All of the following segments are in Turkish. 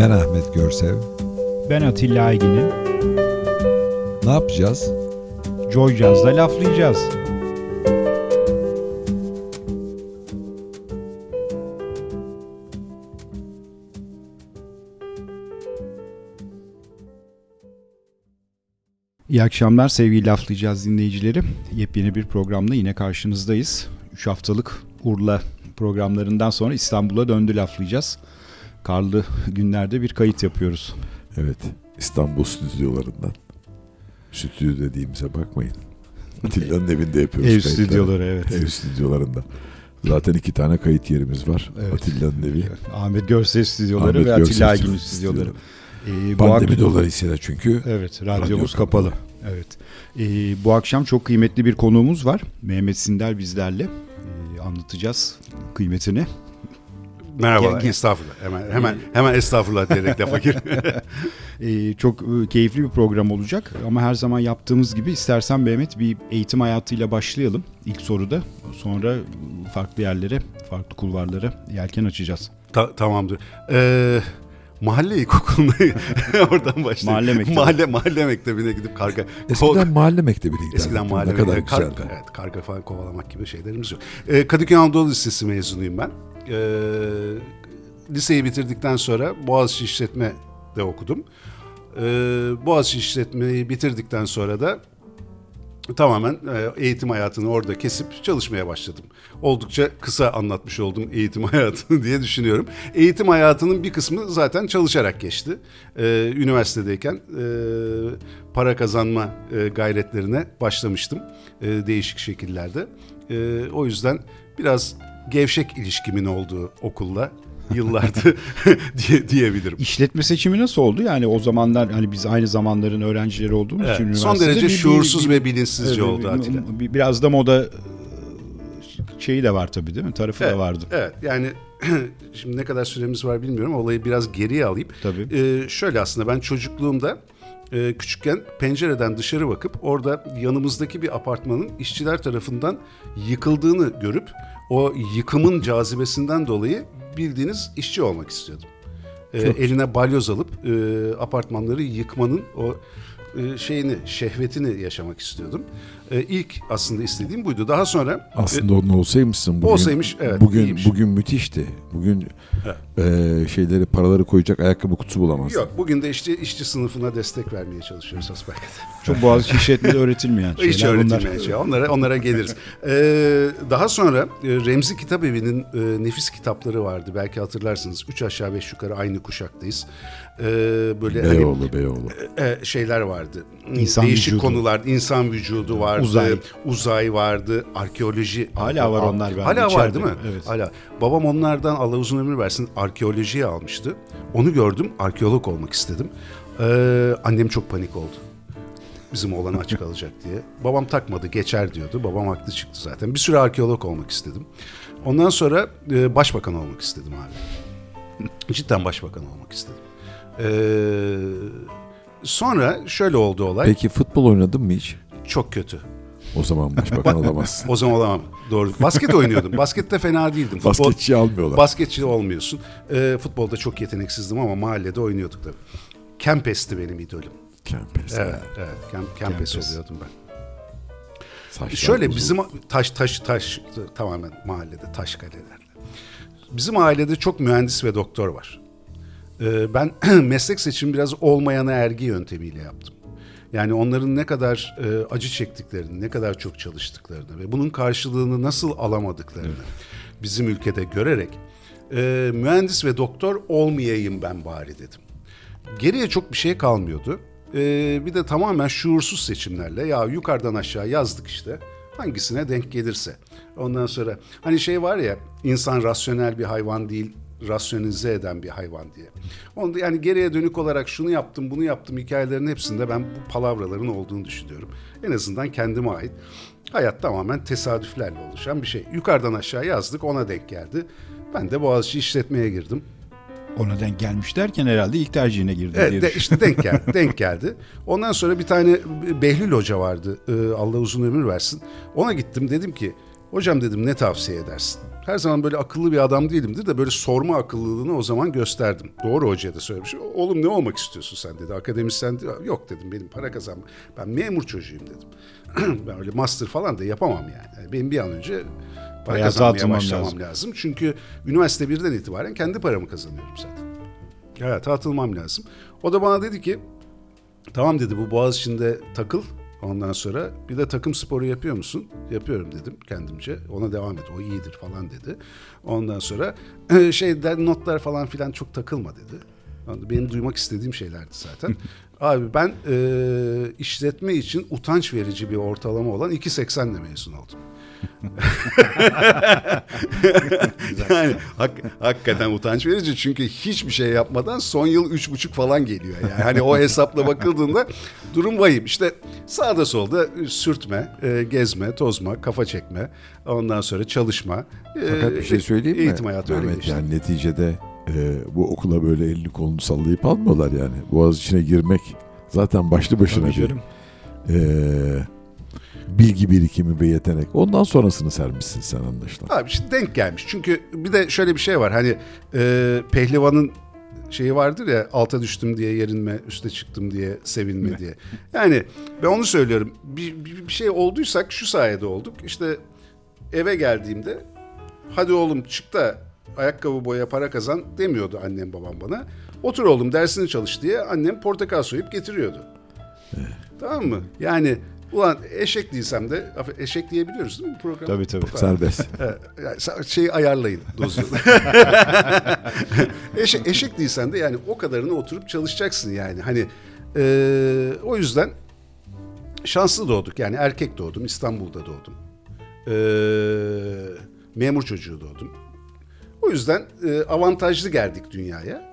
Ben Ahmet Görsev. Ben Atilla Aygin'im. Ne yapacağız? Joy Jazz'da laflayacağız. İyi akşamlar sevgili laflayacağız dinleyicileri. Yepyeni bir programda yine karşınızdayız. 3 haftalık Urla programlarından sonra İstanbul'a döndü laflayacağız. Karlı günlerde bir kayıt yapıyoruz. Evet, İstanbul stüdyolarından. Stüdyo dediğimize bakmayın. Atilla'nın evinde yapıyoruz Ev kayıtları. stüdyoları evet. Ev stüdyolarında. Zaten iki tane kayıt yerimiz var. Evet. Atilla'nın evi. Ahmet Görsev stüdyoları Ahmet ve Görsev Atilla Aygün stüdyoları. Ee, bu Pandemi ak- dolayısıyla çünkü Evet, Radyo radyomuz kapalı. kapalı. Evet. Ee, bu akşam çok kıymetli bir konuğumuz var. Mehmet Sindel bizlerle. Ee, anlatacağız kıymetini. Merhaba, Gel, estağfurullah. Hemen hemen hemen estağfurullah diyerek lafa gir. Ee, çok e, keyifli bir program olacak ama her zaman yaptığımız gibi istersen Mehmet bir eğitim hayatıyla başlayalım ilk soruda. Sonra farklı yerlere, farklı kulvarlara yelken açacağız. Ta- tamamdır. Ee, mahalle ilkokuluna oradan başlayayım. Mahalle mektebi. Mahalle, mahalle mektebine gidip karga... eskiden mahalle mektebine giderdik. Eskiden mahalle Ne kadar mektebi, kar- evet, karga falan kovalamak gibi şeylerimiz yok. Ee, Kadıköy Anadolu Lisesi mezunuyum ben. Ee, liseyi bitirdikten sonra Boğaziçi İşletme de okudum. Ee, Boğaziçi İşletmeyi bitirdikten sonra da tamamen e, eğitim hayatını orada kesip çalışmaya başladım. Oldukça kısa anlatmış oldum eğitim hayatını diye düşünüyorum. Eğitim hayatının bir kısmı zaten çalışarak geçti. Ee, üniversitedeyken e, para kazanma e, gayretlerine başlamıştım e, değişik şekillerde. E, o yüzden biraz gevşek ilişkimin olduğu okulla yıllardır diye, diyebilirim. İşletme seçimi nasıl oldu? Yani o zamanlar hani biz aynı zamanların öğrencileri olduğumuz Evet, için son üniversitede derece bir- bir- şuursuz bir- ve bilinçsizce Evet, oldu bir- Atilla. bir- Biraz da moda e, şeyi de var tabii değil mi? Tarafı Evet, da vardı. Evet yani şimdi ne kadar süremiz var bilmiyorum. Olayı biraz geriye alayım. Tabii. Ee, şöyle aslında ben çocukluğumda e, küçükken pencereden dışarı bakıp orada yanımızdaki bir apartmanın işçiler tarafından yıkıldığını görüp o yıkımın cazibesinden dolayı bildiğiniz işçi olmak istiyordum. Ee, eline balyoz alıp e, apartmanları yıkmanın o e, şeyini, şehvetini yaşamak istiyordum. E, ilk aslında istediğim buydu. Daha sonra Aslında onun olsaymışsın bugün. Olsaymış, evet, Bugün iyiymiş. bugün müthişti. Bugün eee, şeyleri paraları koyacak ayakkabı kutusu bulamazdın. Yok bugün de işte işçi sınıfına destek vermeye çalışıyoruz hasbelkader. Çok Boğaziçi işletmede öğretilmeyen şeyler Hiç bunlar. öğretilmeyen şey. Onlara, onlara geliriz. Ee, daha sonra e, Remzi Kitap Evi'nin e, nefis kitapları vardı. Belki hatırlarsınız. Üç aşağı beş yukarı aynı kuşaktayız. Ee, böyle hani, Beyoğlu, Beyoğlu. e, şeyler vardı. İnsan Değişik vücudu. konular. insan vücudu vardı. Uzay. Uzay vardı. Arkeoloji. Hala var onlar bende, Hala var içeride. değil mi? Evet. Hala. Babam onlardan Allah uzun ömür versin arkeolojiye almıştı. Onu gördüm. Arkeolog olmak istedim. Ee, annem çok panik oldu. Bizim oğlan aç kalacak diye. Babam takmadı geçer diyordu. Babam haklı çıktı zaten. Bir süre arkeolog olmak istedim. Ondan sonra e, başbakan olmak istedim abi. Cidden başbakan olmak istedim. Ee, sonra şöyle oldu olay. Peki futbol oynadın mı hiç? Çok kötü. O zaman başbakan olamazsın. O zaman olamam. Doğru. Basket oynuyordum. Baskette fena değildim. Futbol- Basketçi almıyorlar. Basketçi olmuyorsun. Ee, futbolda çok yeteneksizdim ama mahallede oynuyorduk tabii. Kempes'ti benim idolüm. Kempes. Evet, evet. Kem, Kempes, Kempes. oluyordum ben. Saçlar Şöyle uzun. bizim taş taş taş tamamen mahallede taş kalelerle. Bizim ailede çok mühendis ve doktor var. Ee, ben meslek seçimi biraz olmayana ergi yöntemiyle yaptım. Yani onların ne kadar e, acı çektiklerini, ne kadar çok çalıştıklarını ve bunun karşılığını nasıl alamadıklarını bizim ülkede görerek e, mühendis ve doktor olmayayım ben bari dedim. Geriye çok bir şey kalmıyordu. Ee, bir de tamamen şuursuz seçimlerle ya yukarıdan aşağı yazdık işte hangisine denk gelirse. Ondan sonra hani şey var ya insan rasyonel bir hayvan değil rasyonize eden bir hayvan diye. Onda yani geriye dönük olarak şunu yaptım bunu yaptım hikayelerin hepsinde ben bu palavraların olduğunu düşünüyorum. En azından kendime ait. Hayat tamamen tesadüflerle oluşan bir şey. Yukarıdan aşağı yazdık ona denk geldi. Ben de Boğaziçi işletmeye girdim. Ona denk gelmiş derken herhalde ilk tercihine girdi Evet, diye de, işte denk geldi, denk geldi. Ondan sonra bir tane Behlül Hoca vardı. Ee, Allah uzun ömür versin. Ona gittim dedim ki Hocam dedim ne tavsiye edersin? Her zaman böyle akıllı bir adam değilimdir de böyle sorma akıllılığını o zaman gösterdim. Doğru hocaya da söylemişim. Oğlum ne olmak istiyorsun sen dedi. Akademisyen dedi. Yok dedim benim para kazanma. Ben memur çocuğuyum dedim. ben öyle master falan da yapamam yani. yani benim bir an önce para Hayata kazanmaya başlamam lazım. lazım. Çünkü üniversite birden itibaren kendi paramı kazanıyorum zaten. Evet atılmam lazım. O da bana dedi ki tamam dedi bu Boğaziçi'nde takıl. Ondan sonra bir de takım sporu yapıyor musun? Yapıyorum dedim kendimce. Ona devam et. O iyidir falan dedi. Ondan sonra şeyden notlar falan filan çok takılma dedi. Benim duymak istediğim şeylerdi zaten. Abi ben e, işletme için utanç verici bir ortalama olan 2.80 ile mezun oldum. yani hak, hakikaten utanç verici çünkü hiçbir şey yapmadan son yıl üç buçuk falan geliyor yani. Hani o hesapla bakıldığında durum vahim. İşte sağda solda sürtme, e, gezme, tozma, kafa çekme, ondan sonra çalışma. e, Fakat bir şey söyleyeyim mi? Eğitim hayatı öyle Mehmet, geçti. Yani neticede e, bu okula böyle elini kolunu sallayıp almıyorlar yani. Boğaz içine girmek zaten başlı başına Tabii bir canım. e, bilgi birikimi ve yetenek. Ondan sonrasını sermişsin sen anlaşılan. Abi işte denk gelmiş. Çünkü bir de şöyle bir şey var. Hani e, pehlivanın şeyi vardır ya alta düştüm diye yerinme, üste çıktım diye sevinme diye. Yani ben onu söylüyorum. Bir, bir, bir şey olduysak şu sayede olduk. İşte eve geldiğimde hadi oğlum çık da ayakkabı boya para kazan demiyordu annem babam bana. Otur oğlum dersini çalış diye annem portakal soyup getiriyordu. Tamam mı? Yani ulan eşek değilsem de eşek diyebiliyoruz değil mi bu program? Tabii tabii. Serbest. Evet, yani şeyi ayarlayın dozu. eşek, eşek değilsen de yani o kadarını oturup çalışacaksın yani. Hani eee, o yüzden şanslı doğduk. Yani erkek doğdum. İstanbul'da doğdum. Eee, memur çocuğu doğdum. O yüzden eee, avantajlı geldik dünyaya.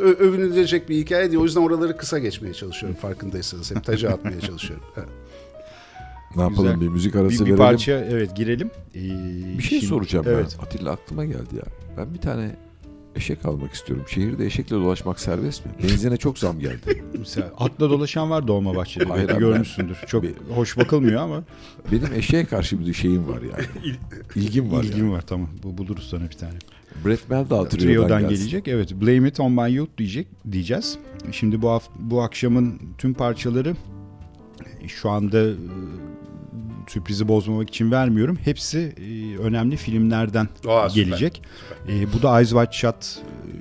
Ö- övünülecek bir hikaye değil. O yüzden oraları kısa geçmeye çalışıyorum farkındaysanız. Hep taca atmaya çalışıyorum. Evet. Ne yapalım Güzel. bir müzik arası Bir, bir verelim. parça evet girelim. Ee, Bir şey şimdi- soracağım evet. ben. Atilla aklıma geldi ya. Ben bir tane eşek almak istiyorum. Şehirde eşekle dolaşmak serbest mi? Benzine çok zam geldi. Mesela atla dolaşan var Dolmabahçe'de. Hayır Belki görmüşsündür. Çok Bir- hoş bakılmıyor ama Benim eşeğe karşı bir şeyim var yani. İlgim var ilgim yani. var tamam. Bu buluruz sana bir tane. Brett Meldau Trio'dan Trio'dan gelecek. Evet. Blame It On My Youth diyecek diyeceğiz. Şimdi bu haft- bu akşamın tüm parçaları şu anda sürprizi bozmamak için vermiyorum. Hepsi e, önemli filmlerden Aa, süper. gelecek. E, bu da Eyes Wide Shut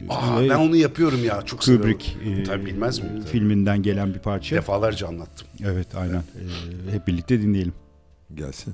e, Aa, ben onu yapıyorum ya. Çok seviyorum. Kubrick e, Tabii bilmez miyim? Tabii. filminden gelen bir parça. Defalarca anlattım. Evet aynen. E, hep birlikte dinleyelim. Gelsin.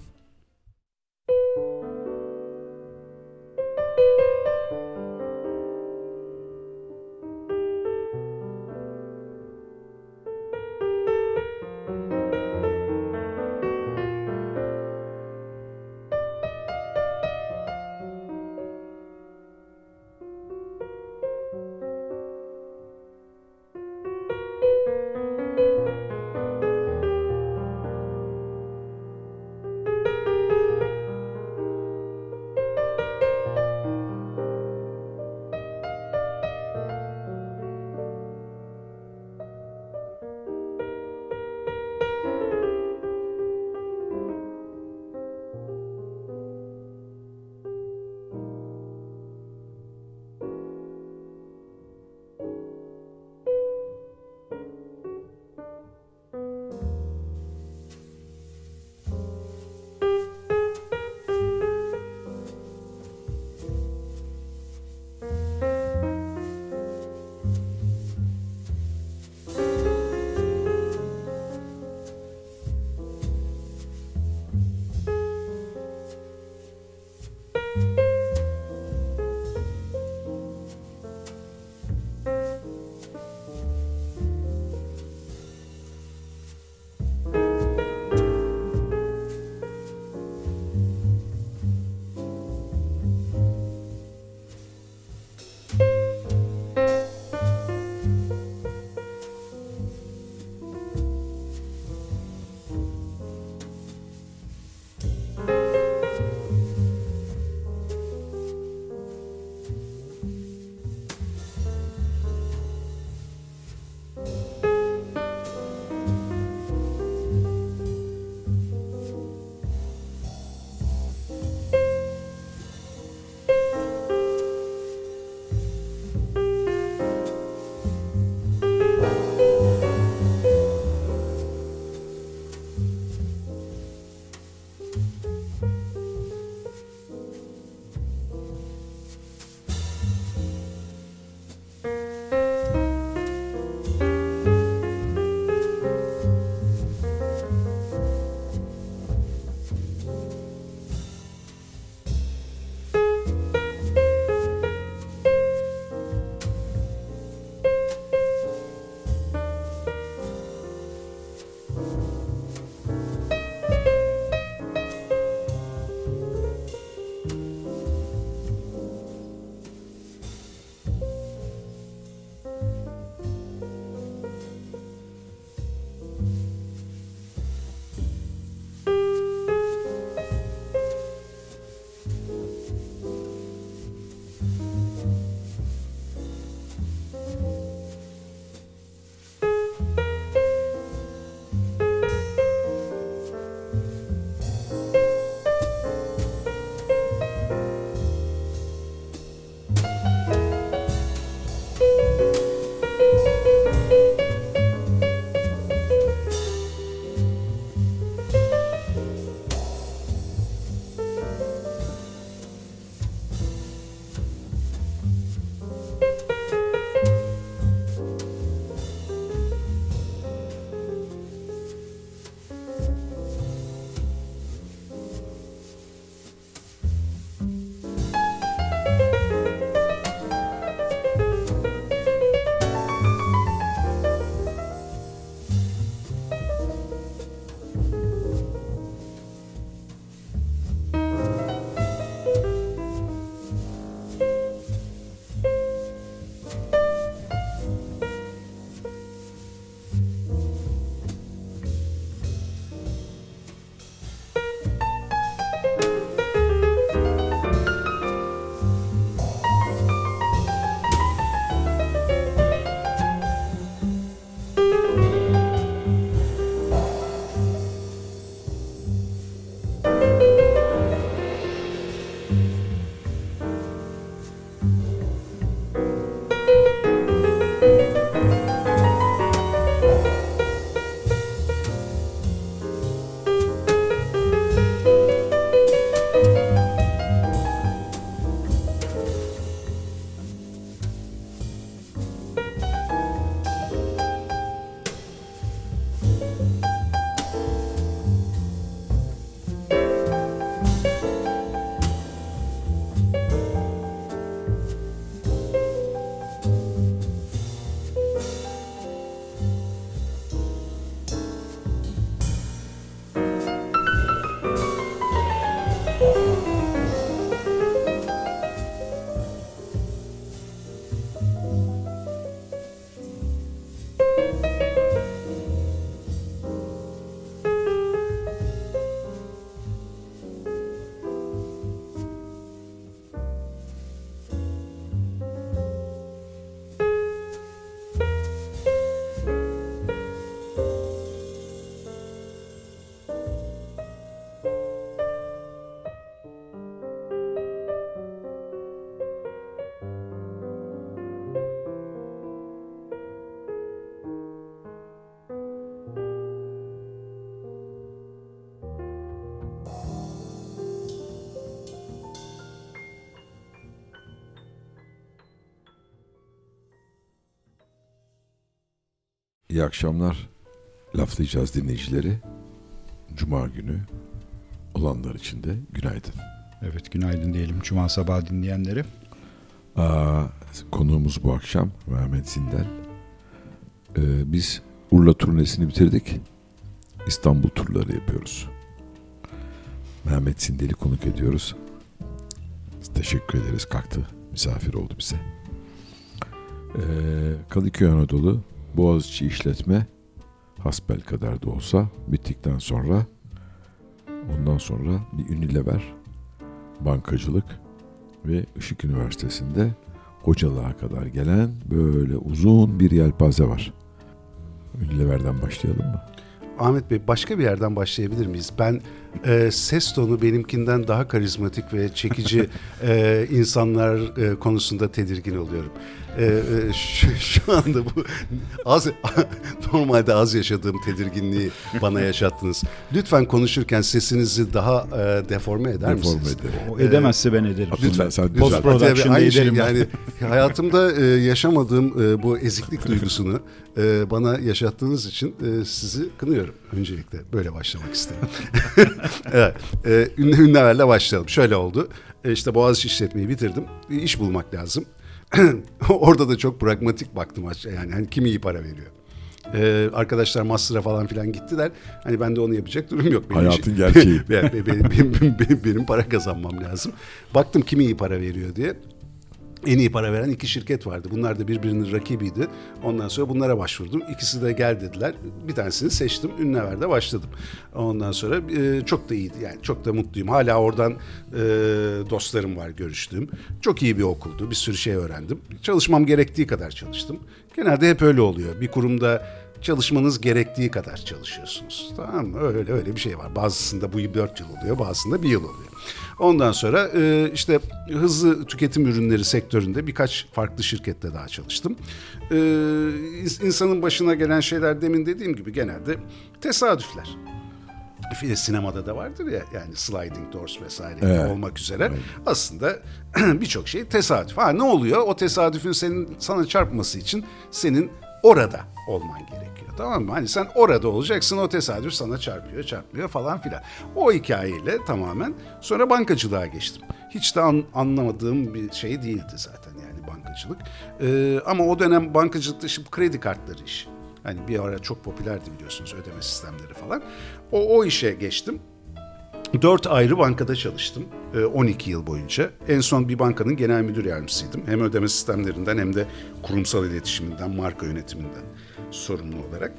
İyi akşamlar. Laflayacağız dinleyicileri. Cuma günü olanlar için de günaydın. Evet günaydın diyelim Cuma sabahı dinleyenlere. Aa, konuğumuz bu akşam Mehmet Zindel. Ee, biz Urla turnesini bitirdik. İstanbul turları yapıyoruz. Mehmet Zindel'i konuk ediyoruz. Teşekkür ederiz kalktı. Misafir oldu bize. Ee, Kadıköy Anadolu Boğaziçi işletme hasbel kadar da olsa bittikten sonra ondan sonra bir Unilever bankacılık ve Işık Üniversitesi'nde hocalığa kadar gelen böyle uzun bir yelpaze var. Unilever'den başlayalım mı? Ahmet Bey başka bir yerden başlayabilir miyiz? Ben e, ses tonu benimkinden daha karizmatik ve çekici e, insanlar e, konusunda tedirgin oluyorum. E, e, şu, şu anda bu az normalde az yaşadığım tedirginliği bana yaşattınız. Lütfen konuşurken sesinizi daha e, deforme eder Deforme misiniz? ederim. O edemezse ben ederim. Lütfen sen Lütfen. Post production'da Aynı şey, ederim yani hayatımda e, yaşamadığım e, bu eziklik duygusunu e, bana yaşattığınız için e, sizi kınıyorum öncelikle. Böyle başlamak istedim. evet, e, ünlü ünleverle başlayalım. Şöyle oldu. E, işte Boğaziçi işletmeyi bitirdim. Bir iş bulmak lazım. Orada da çok pragmatik baktım aç- yani hani kim iyi para veriyor. Ee, arkadaşlar master'a falan filan gittiler. Hani ben de onu yapacak durum yok. Benim Hayatın işim- gerçeği. benim, benim, benim, benim para kazanmam lazım. Baktım kim iyi para veriyor diye. En iyi para veren iki şirket vardı. Bunlar da birbirinin rakibiydi. Ondan sonra bunlara başvurdum. İkisi de gel dediler. Bir tanesini seçtim. Ünlever'de başladım. Ondan sonra e, çok da iyiydi. Yani çok da mutluyum. Hala oradan e, dostlarım var görüştüğüm. Çok iyi bir okuldu. Bir sürü şey öğrendim. Çalışmam gerektiği kadar çalıştım. Genelde hep öyle oluyor. Bir kurumda çalışmanız gerektiği kadar çalışıyorsunuz. Tamam mı? Öyle öyle bir şey var. Bazısında bu 4 yıl oluyor, bazısında bir yıl oluyor. Ondan sonra e, işte hızlı tüketim ürünleri sektöründe birkaç farklı şirkette daha çalıştım. E, ins- insanın başına gelen şeyler demin dediğim gibi genelde tesadüfler. De sinemada da vardır ya yani sliding doors vesaire Evet. olmak üzere. Aslında birçok şey tesadüf. Ha ne oluyor? O tesadüfün senin sana çarpması için senin orada olman gerekiyor. Tamam mı? Hani sen orada olacaksın o tesadüf sana çarpıyor, çarpmıyor falan filan. O hikayeyle tamamen sonra bankacılığa geçtim. Hiç de an- anlamadığım bir şey değildi zaten yani bankacılık. Ee, ama o dönem bankacılıkta bu kredi kartları işi. Hani bir ara çok popülerdi biliyorsunuz ödeme sistemleri falan. O, o işe geçtim. Dört ayrı bankada çalıştım e, 12 yıl boyunca. En son bir bankanın genel müdür yardımcısıydım. Hem ödeme sistemlerinden hem de kurumsal iletişiminden, marka yönetiminden sorumlu olarak.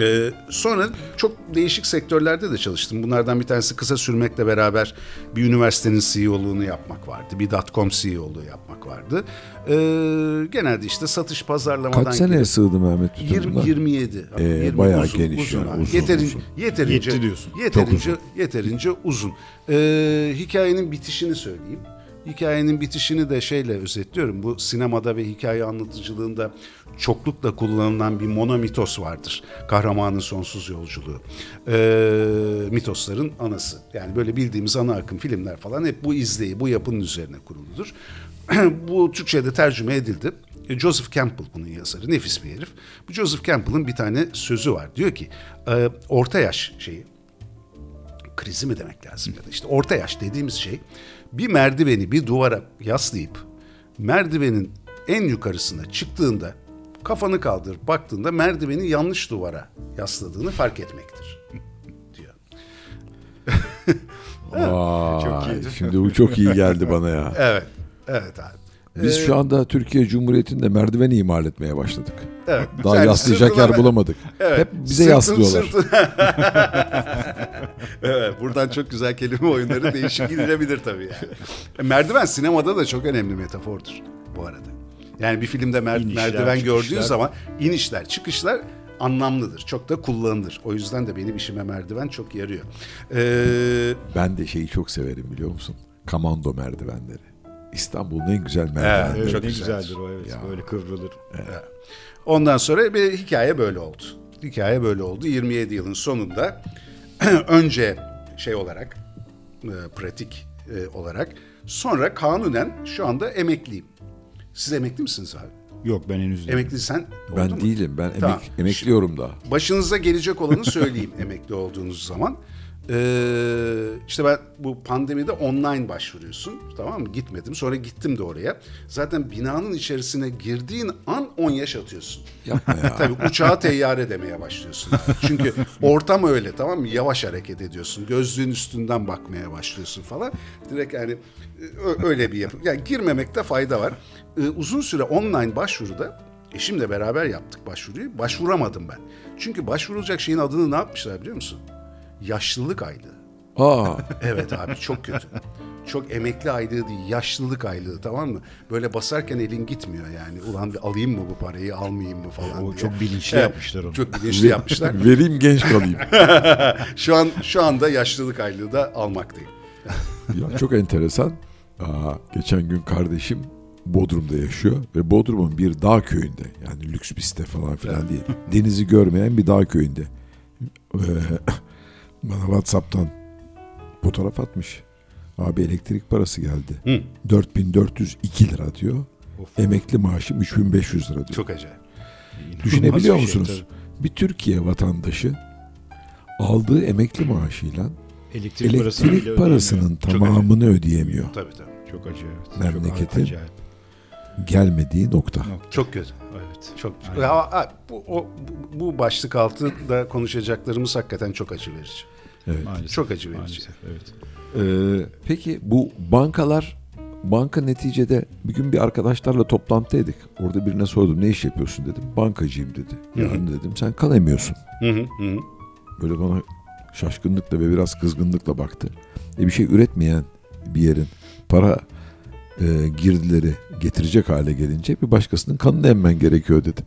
Ee, sonra çok değişik sektörlerde de çalıştım. Bunlardan bir tanesi kısa sürmekle beraber bir üniversitenin CEO'luğunu yapmak vardı. Bir dotcom CEO'luğu yapmak vardı. Ee, genelde işte satış pazarlamadan... Kaç seneye sığdı Mehmet bütün 20, bunlar? 27. Ee, 20 bayağı geniş yani, abi. uzun, Yeterin- uzun. Yeterince, Yetti diyorsun. Yeterince, yeterince uzun. Ee, hikayenin bitişini söyleyeyim. Hikayenin bitişini de şeyle özetliyorum. Bu sinemada ve hikaye anlatıcılığında çoklukla kullanılan bir monomitos vardır. Kahramanın sonsuz yolculuğu. Ee, mitosların anası. Yani böyle bildiğimiz ana akım filmler falan hep bu izleyi, bu yapının üzerine kuruludur. bu Türkçe'de tercüme edildi. E, Joseph Campbell bunun yazarı. Nefis bir herif. Bu Joseph Campbell'ın bir tane sözü var. Diyor ki e, orta yaş şeyi krizi mi demek lazım ya da işte orta yaş dediğimiz şey bir merdiveni bir duvara yaslayıp merdivenin en yukarısına çıktığında kafanı kaldır baktığında merdiveni yanlış duvara yasladığını fark etmektir diyor. Vay, Şimdi bu çok iyi geldi bana ya. Evet. Evet abi. Biz şu anda Türkiye Cumhuriyeti'nde merdiveni imal etmeye başladık. Evet. Daha Yani yaslayacak sırtına yer bulamadık. Evet. Hep bize Sırtın- yaslıyorlar. sırtın- evet, buradan çok güzel kelime oyunları değişik gidilebilir tabii yani. E, Merdiven sinemada da çok önemli metafordur bu arada. Yani bir filmde mer- İnişler, merdiven çıkışlar. gördüğün zaman inişler, çıkışlar anlamlıdır. Çok da kullanılır. O yüzden de benim işime merdiven çok yarıyor. Ee, Ben de şeyi çok severim biliyor musun? Kamando merdivenleri. İstanbul'un en güzel merdivenleri. Evet, Çok ne güzeldir. güzeldir o evet. Ya. Böyle kıvrılır. Ondan sonra bir hikaye böyle oldu. Hikaye böyle oldu. 27 yılın sonunda önce şey olarak e, pratik e, olarak sonra kanunen şu anda emekliyim. Siz emekli misiniz abi? Yok ben henüz değilim. Emekli sen Ben mu? değilim. Ben Tamam. emek, emekliyorum daha. Başınıza gelecek olanı söyleyeyim emekli olduğunuz zaman. Ee, işte ben bu pandemide online başvuruyorsun tamam mı? Gitmedim sonra gittim de oraya. Zaten binanın içerisine girdiğin an 10 yaş atıyorsun. Yapma ya. Tabii uçağa teyyare demeye başlıyorsun. Çünkü ortam öyle tamam mı? Yavaş hareket ediyorsun. Gözlüğün üstünden bakmaya başlıyorsun falan. Direkt yani ö- öyle bir yapı. Yani girmemekte fayda var. Ee, uzun süre online başvuruda eşimle beraber yaptık başvuruyu. Başvuramadım ben. Çünkü başvurulacak şeyin adını ne yapmışlar biliyor musun? Yaşlılık aylığı. Aa, Evet abi çok kötü. Çok emekli aylığı değil, yaşlılık aylığı tamam mı? Böyle basarken elin gitmiyor yani. Ulan bir alayım mı bu parayı, almayayım mı falan O diye. çok bilinçli yapmışlar onu. Çok bilinçli yapmışlar. vereyim genç kalayım. Şu an şu anda yaşlılık aylığı da almaktayım. Ya çok enteresan. Aa, geçen gün kardeşim Bodrum'da yaşıyor ve Bodrum'un bir dağ köyünde yani lüks bir site falan filan değil. Denizi görmeyen bir dağ köyünde. Ee, bana Whatsapp'tan fotoğraf atmış. Abi elektrik parası geldi. Hı. 4402 lira diyor. Of. Emekli maaşım 3500 lira diyor. Çok acayip. Düşünebiliyor bir şey musunuz? Bir Türkiye vatandaşı aldığı emekli maaşıyla Elektrik, parasını bile elektrik parasının ödeyemiyor. tamamını ödeyemiyor. Tabii tabii. çok acayip. evet. Memleketin- Çok acayip. Gelmediği nokta. Çok kötü. Evet. Çok. Ya, bu, o, bu başlık altında konuşacaklarımız hakikaten çok acı verici. Evet. Maalesef. Çok acı verici. Maalesef, evet. Ee, peki bu bankalar banka neticede bir gün bir arkadaşlarla toplantıdaydık. Orada birine sordum ne iş yapıyorsun dedim. Bankacıyım dedi. Yani dedim sen kalemmiyorsun. Hı hı, hı. Böyle bana şaşkınlıkla ve biraz kızgınlıkla baktı. E bir şey üretmeyen bir yerin para e, girdileri getirecek hale gelince bir başkasının kanını emmen gerekiyor dedim.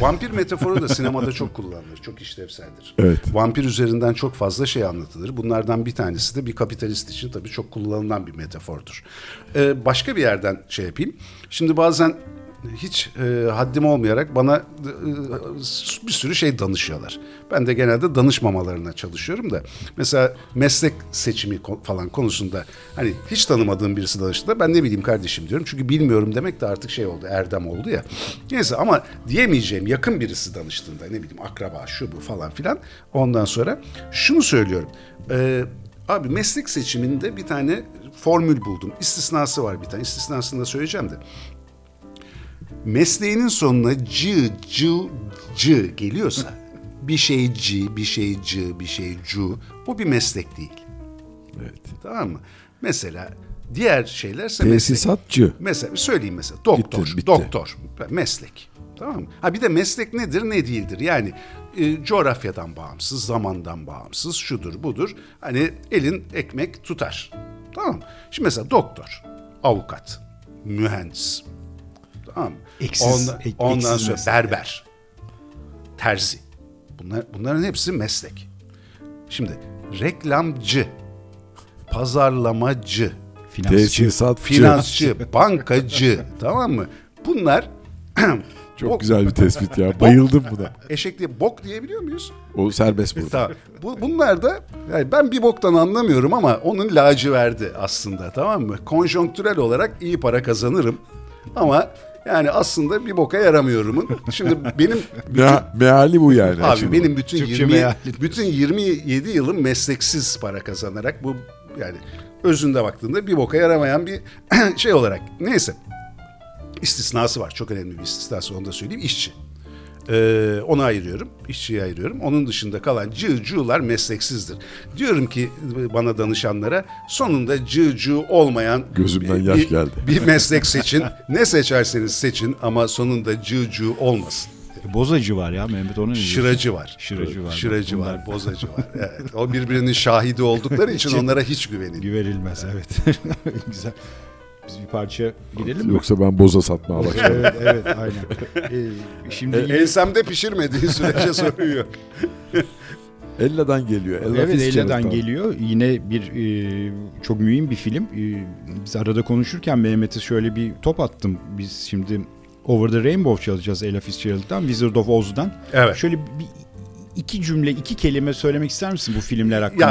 Vampir metaforu da sinemada çok kullanılır. Çok işlevseldir. Evet. Vampir üzerinden çok fazla şey anlatılır. Bunlardan bir tanesi de bir kapitalist için tabii çok kullanılan bir metafordur. Ee, başka bir yerden şey yapayım. Şimdi bazen hiç e, haddim olmayarak bana e, bir sürü şey danışıyorlar. Ben de genelde danışmamalarına çalışıyorum da. Mesela meslek seçimi falan konusunda hani hiç tanımadığım birisi danıştığında ben ne bileyim kardeşim diyorum. Çünkü bilmiyorum demek de artık şey oldu, erdem oldu ya. Neyse ama diyemeyeceğim yakın birisi danıştığında ne bileyim akraba şu bu falan filan. Ondan sonra şunu söylüyorum. Ee, abi meslek seçiminde bir tane formül buldum. İstisnası var bir tane. İstisnasını da söyleyeceğim de mesleğinin sonuna c, c, c geliyorsa bir şey c, bir şey c, bir şey cu bu bir meslek değil. Evet. Tamam mı? Mesela diğer şeylerse meslek. Tesisatçı. Mesela söyleyeyim mesela doktor, Bitti, bitti. doktor, meslek. Tamam mı? Ha bir de meslek nedir ne değildir? Yani e, coğrafyadan bağımsız, zamandan bağımsız, şudur budur. Hani elin ekmek tutar. Tamam? Şimdi mesela doktor, avukat, mühendis. Tamam mı? Eksiz, ondan, ek- ondan eksiz sonra meslek. berber, terzi. Bunlar, bunların hepsi meslek. Şimdi reklamcı, pazarlamacı, Finansçı. Tesisatçı. finansçı, bankacı tamam mı? Bunlar Çok bok- güzel bir tespit ya. Bayıldım buna. Eşek diye bok diyebiliyor muyuz? O serbest burada. Tamam. Bu, bunlar da yani ben bir boktan anlamıyorum ama onun laciverdi aslında tamam mı? Konjonktürel olarak iyi para kazanırım ama yani aslında bir boka yaramıyorumun. Şimdi benim Me- meali bu yani. Abi Şimdi benim bütün Türkçe 20 meali bütün 27 yılım mesleksiz para kazanarak bu yani özünde baktığında bir boka yaramayan bir şey olarak. Neyse. İstisnası var. Çok önemli bir istisnası onu da söyleyeyim. İşçi. Ee, onu ayırıyorum. işçiyi ayırıyorum. Onun dışında kalan cığcığlar mesleksizdir. Diyorum ki bana danışanlara sonunda cığcığı olmayan Gözümden bir- yaş bir- geldi. Bir meslek seçin. ne seçerseniz seçin ama sonunda cığcığı olmasın. Bozacı var ya Mehmet onun? Şıracı var. Şıracı var. Şıracı Bunlar- var, bozacı var. Evet. O birbirinin şahidi oldukları için onlara hiç güvenin. Güvenilmez evet. Güzel. Biz bir parça gidelim mi? Yoksa ben boza satmaya başladım. evet evet aynen. Ee, şimdi yine- Ensemde pişirmediği sürece sorun yok. Ella'dan geliyor. Ella Evet. Ella'dan geliyor. Yine bir e, çok mühim bir film. E, biz arada konuşurken Mehmet'e şöyle bir top attım. Biz şimdi Over the Rainbow çalacağız Ella Fitzgerald'dan, Wizard of Oz'dan. Evet. Şöyle bir iki cümle, iki kelime söylemek ister misin bu filmler hakkında?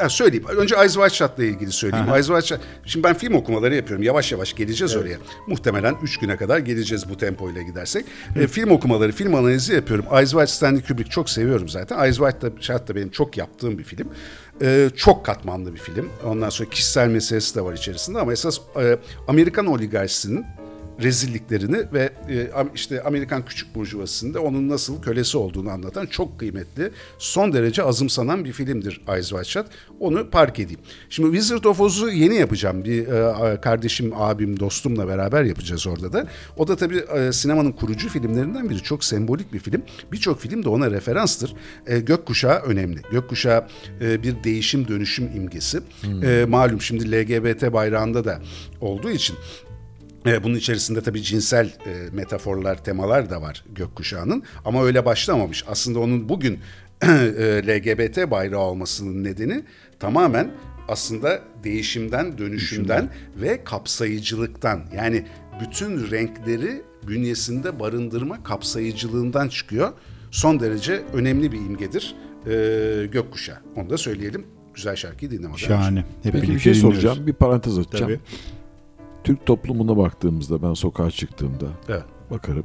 Ya söyleyeyim. Önce Eyes Wide Shut'la ilgili söyleyeyim. Eyes Wide Shut. Şimdi ben film okumaları yapıyorum. Yavaş yavaş geleceğiz oraya. Muhtemelen 3 güne kadar geleceğiz bu tempoyla gidersek. E, film okumaları, film analizi yapıyorum. Eyes Wide Stanley Kubrick çok seviyorum zaten. Eyes Wide Shut da benim çok yaptığım bir film. E, çok katmanlı bir film. Ondan sonra kişisel meselesi de var içerisinde ama esas e, Amerikan oligarşisinin rezilliklerini ve e, işte Amerikan küçük burjuvasında onun nasıl kölesi olduğunu anlatan çok kıymetli, son derece azımsanan bir filmdir Eyes Wide Shut. Onu park edeyim. Şimdi Wizard of Oz'u yeni yapacağım. Bir e, kardeşim, abim, dostumla beraber yapacağız orada da. O da tabii e, sinemanın kurucu filmlerinden biri. Çok sembolik bir film. Birçok film de ona referanstır. Gökkuşağı önemli. Gökkuşağı bir değişim dönüşüm imgesi. E, malum şimdi LGBT bayrağında da olduğu için e, bunun içerisinde tabii cinsel e, metaforlar, temalar da var gökkuşağının. Ama öyle başlamamış. Aslında onun bugün e, LGBT bayrağı olmasının nedeni tamamen aslında değişimden, dönüşümden ve kapsayıcılıktan. Yani bütün renkleri bünyesinde barındırma kapsayıcılığından çıkıyor. Son derece önemli bir imgedir e, gökkuşağı. Onu da söyleyelim. Güzel şarkıyı dinlemeden. Şahane. Hep Peki bir şey dinliyoruz. soracağım. Bir parantez açacağım. Tabii. Türk toplumuna baktığımızda ben sokağa çıktığımda Evet. bakarım.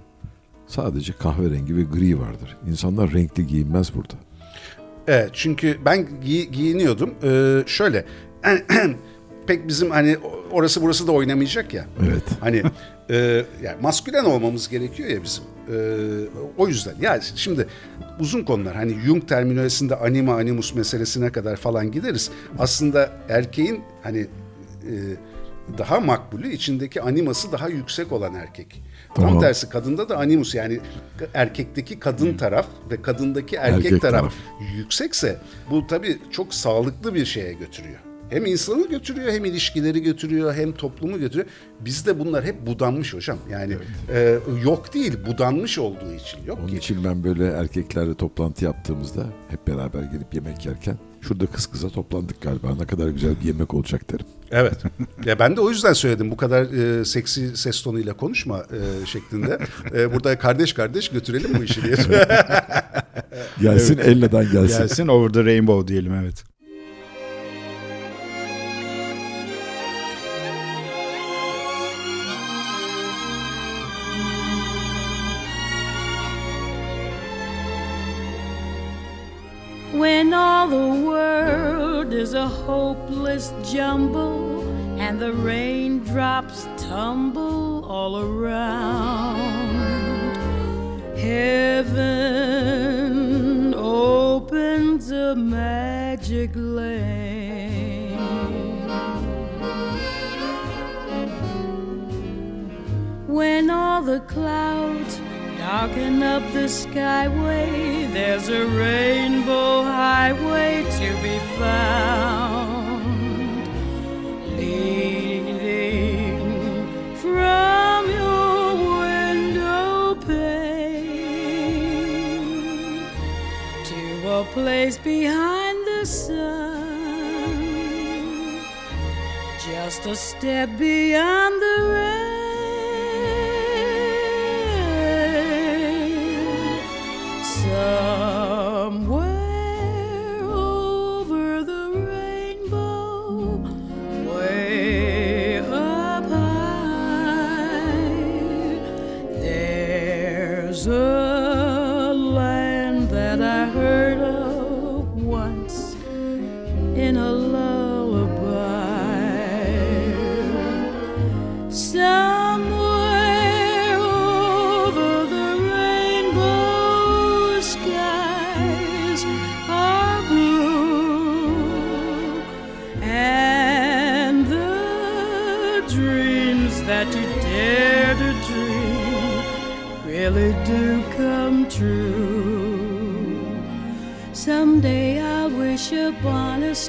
Sadece kahverengi ve gri vardır. İnsanlar renkli giyinmez burada. Evet çünkü ben giy- giyiniyordum. Ee, şöyle yani, pek bizim hani orası burası da oynamayacak ya. Evet. Hani e, yani maskülen olmamız gerekiyor ya bizim. Ee, o yüzden ya şimdi uzun konular hani Jung terminolojisinde anima animus meselesine kadar falan gideriz. Aslında erkeğin hani e, daha makbulü içindeki animası daha yüksek olan erkek. Tam Tamam. tersi kadında da animus yani erkekteki kadın taraf ve kadındaki erkek, Erkek taraf, taraf. yüksekse bu tabii çok sağlıklı bir şeye götürüyor. Hem insanı götürüyor, hem ilişkileri götürüyor, hem toplumu götürüyor. Bizde bunlar hep budanmış hocam. Yani e, yok değil, budanmış olduğu için yok Onun ki. için ben böyle erkeklerle toplantı yaptığımızda hep beraber gelip yemek yerken şurada kız kıza toplandık galiba. Ne kadar güzel bir yemek olacak derim. Evet. ya ben de o yüzden söyledim. Bu kadar e, seksi ses tonuyla konuşma e, şeklinde. E, burada kardeş kardeş götürelim bu işi diye. Gelsin elneden gelsin. Gelsin Over the Rainbow diyelim evet. When all the world is a hopeless jumble and the raindrops tumble all around, heaven opens a magic lane. When all the clouds darken up the skyway, there's a rainbow highway to be found. Leading from your window pane to a place behind the sun just a step beyond the rain.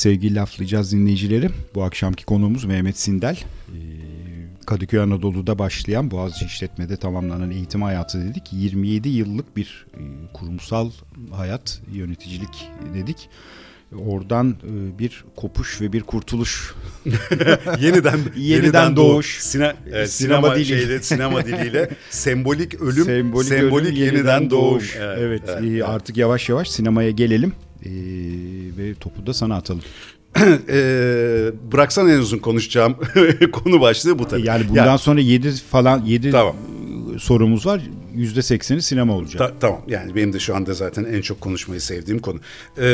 sevgili laflayacağız dinleyicileri. Bu akşamki konuğumuz Mehmet Sindel. Ee, Kadıköy Anadolu'da başlayan Boğaziçi İşletme'de tamamlanan eğitim hayatı dedik. 27 yıllık bir e, kurumsal hayat, yöneticilik dedik. Oradan e, bir kopuş ve bir kurtuluş. yeniden Yeniden doğuş. Sine, e, Sinema sinema, dili. şeyle, sinema diliyle sembolik ölüm, sembolik, sembolik, ölüm, yeniden, doğuş. Evet, e, artık yavaş yavaş sinemaya gelelim e, ve topu da sana atalım. e, bıraksan en uzun konuşacağım konu başlığı bu tabii. Yani bundan Ya, sonra 7 falan 7 Tamam. sorumuz var. %80'i sinema olacak. Ta- tamam yani benim de şu anda zaten en çok konuşmayı sevdiğim konu. Ee,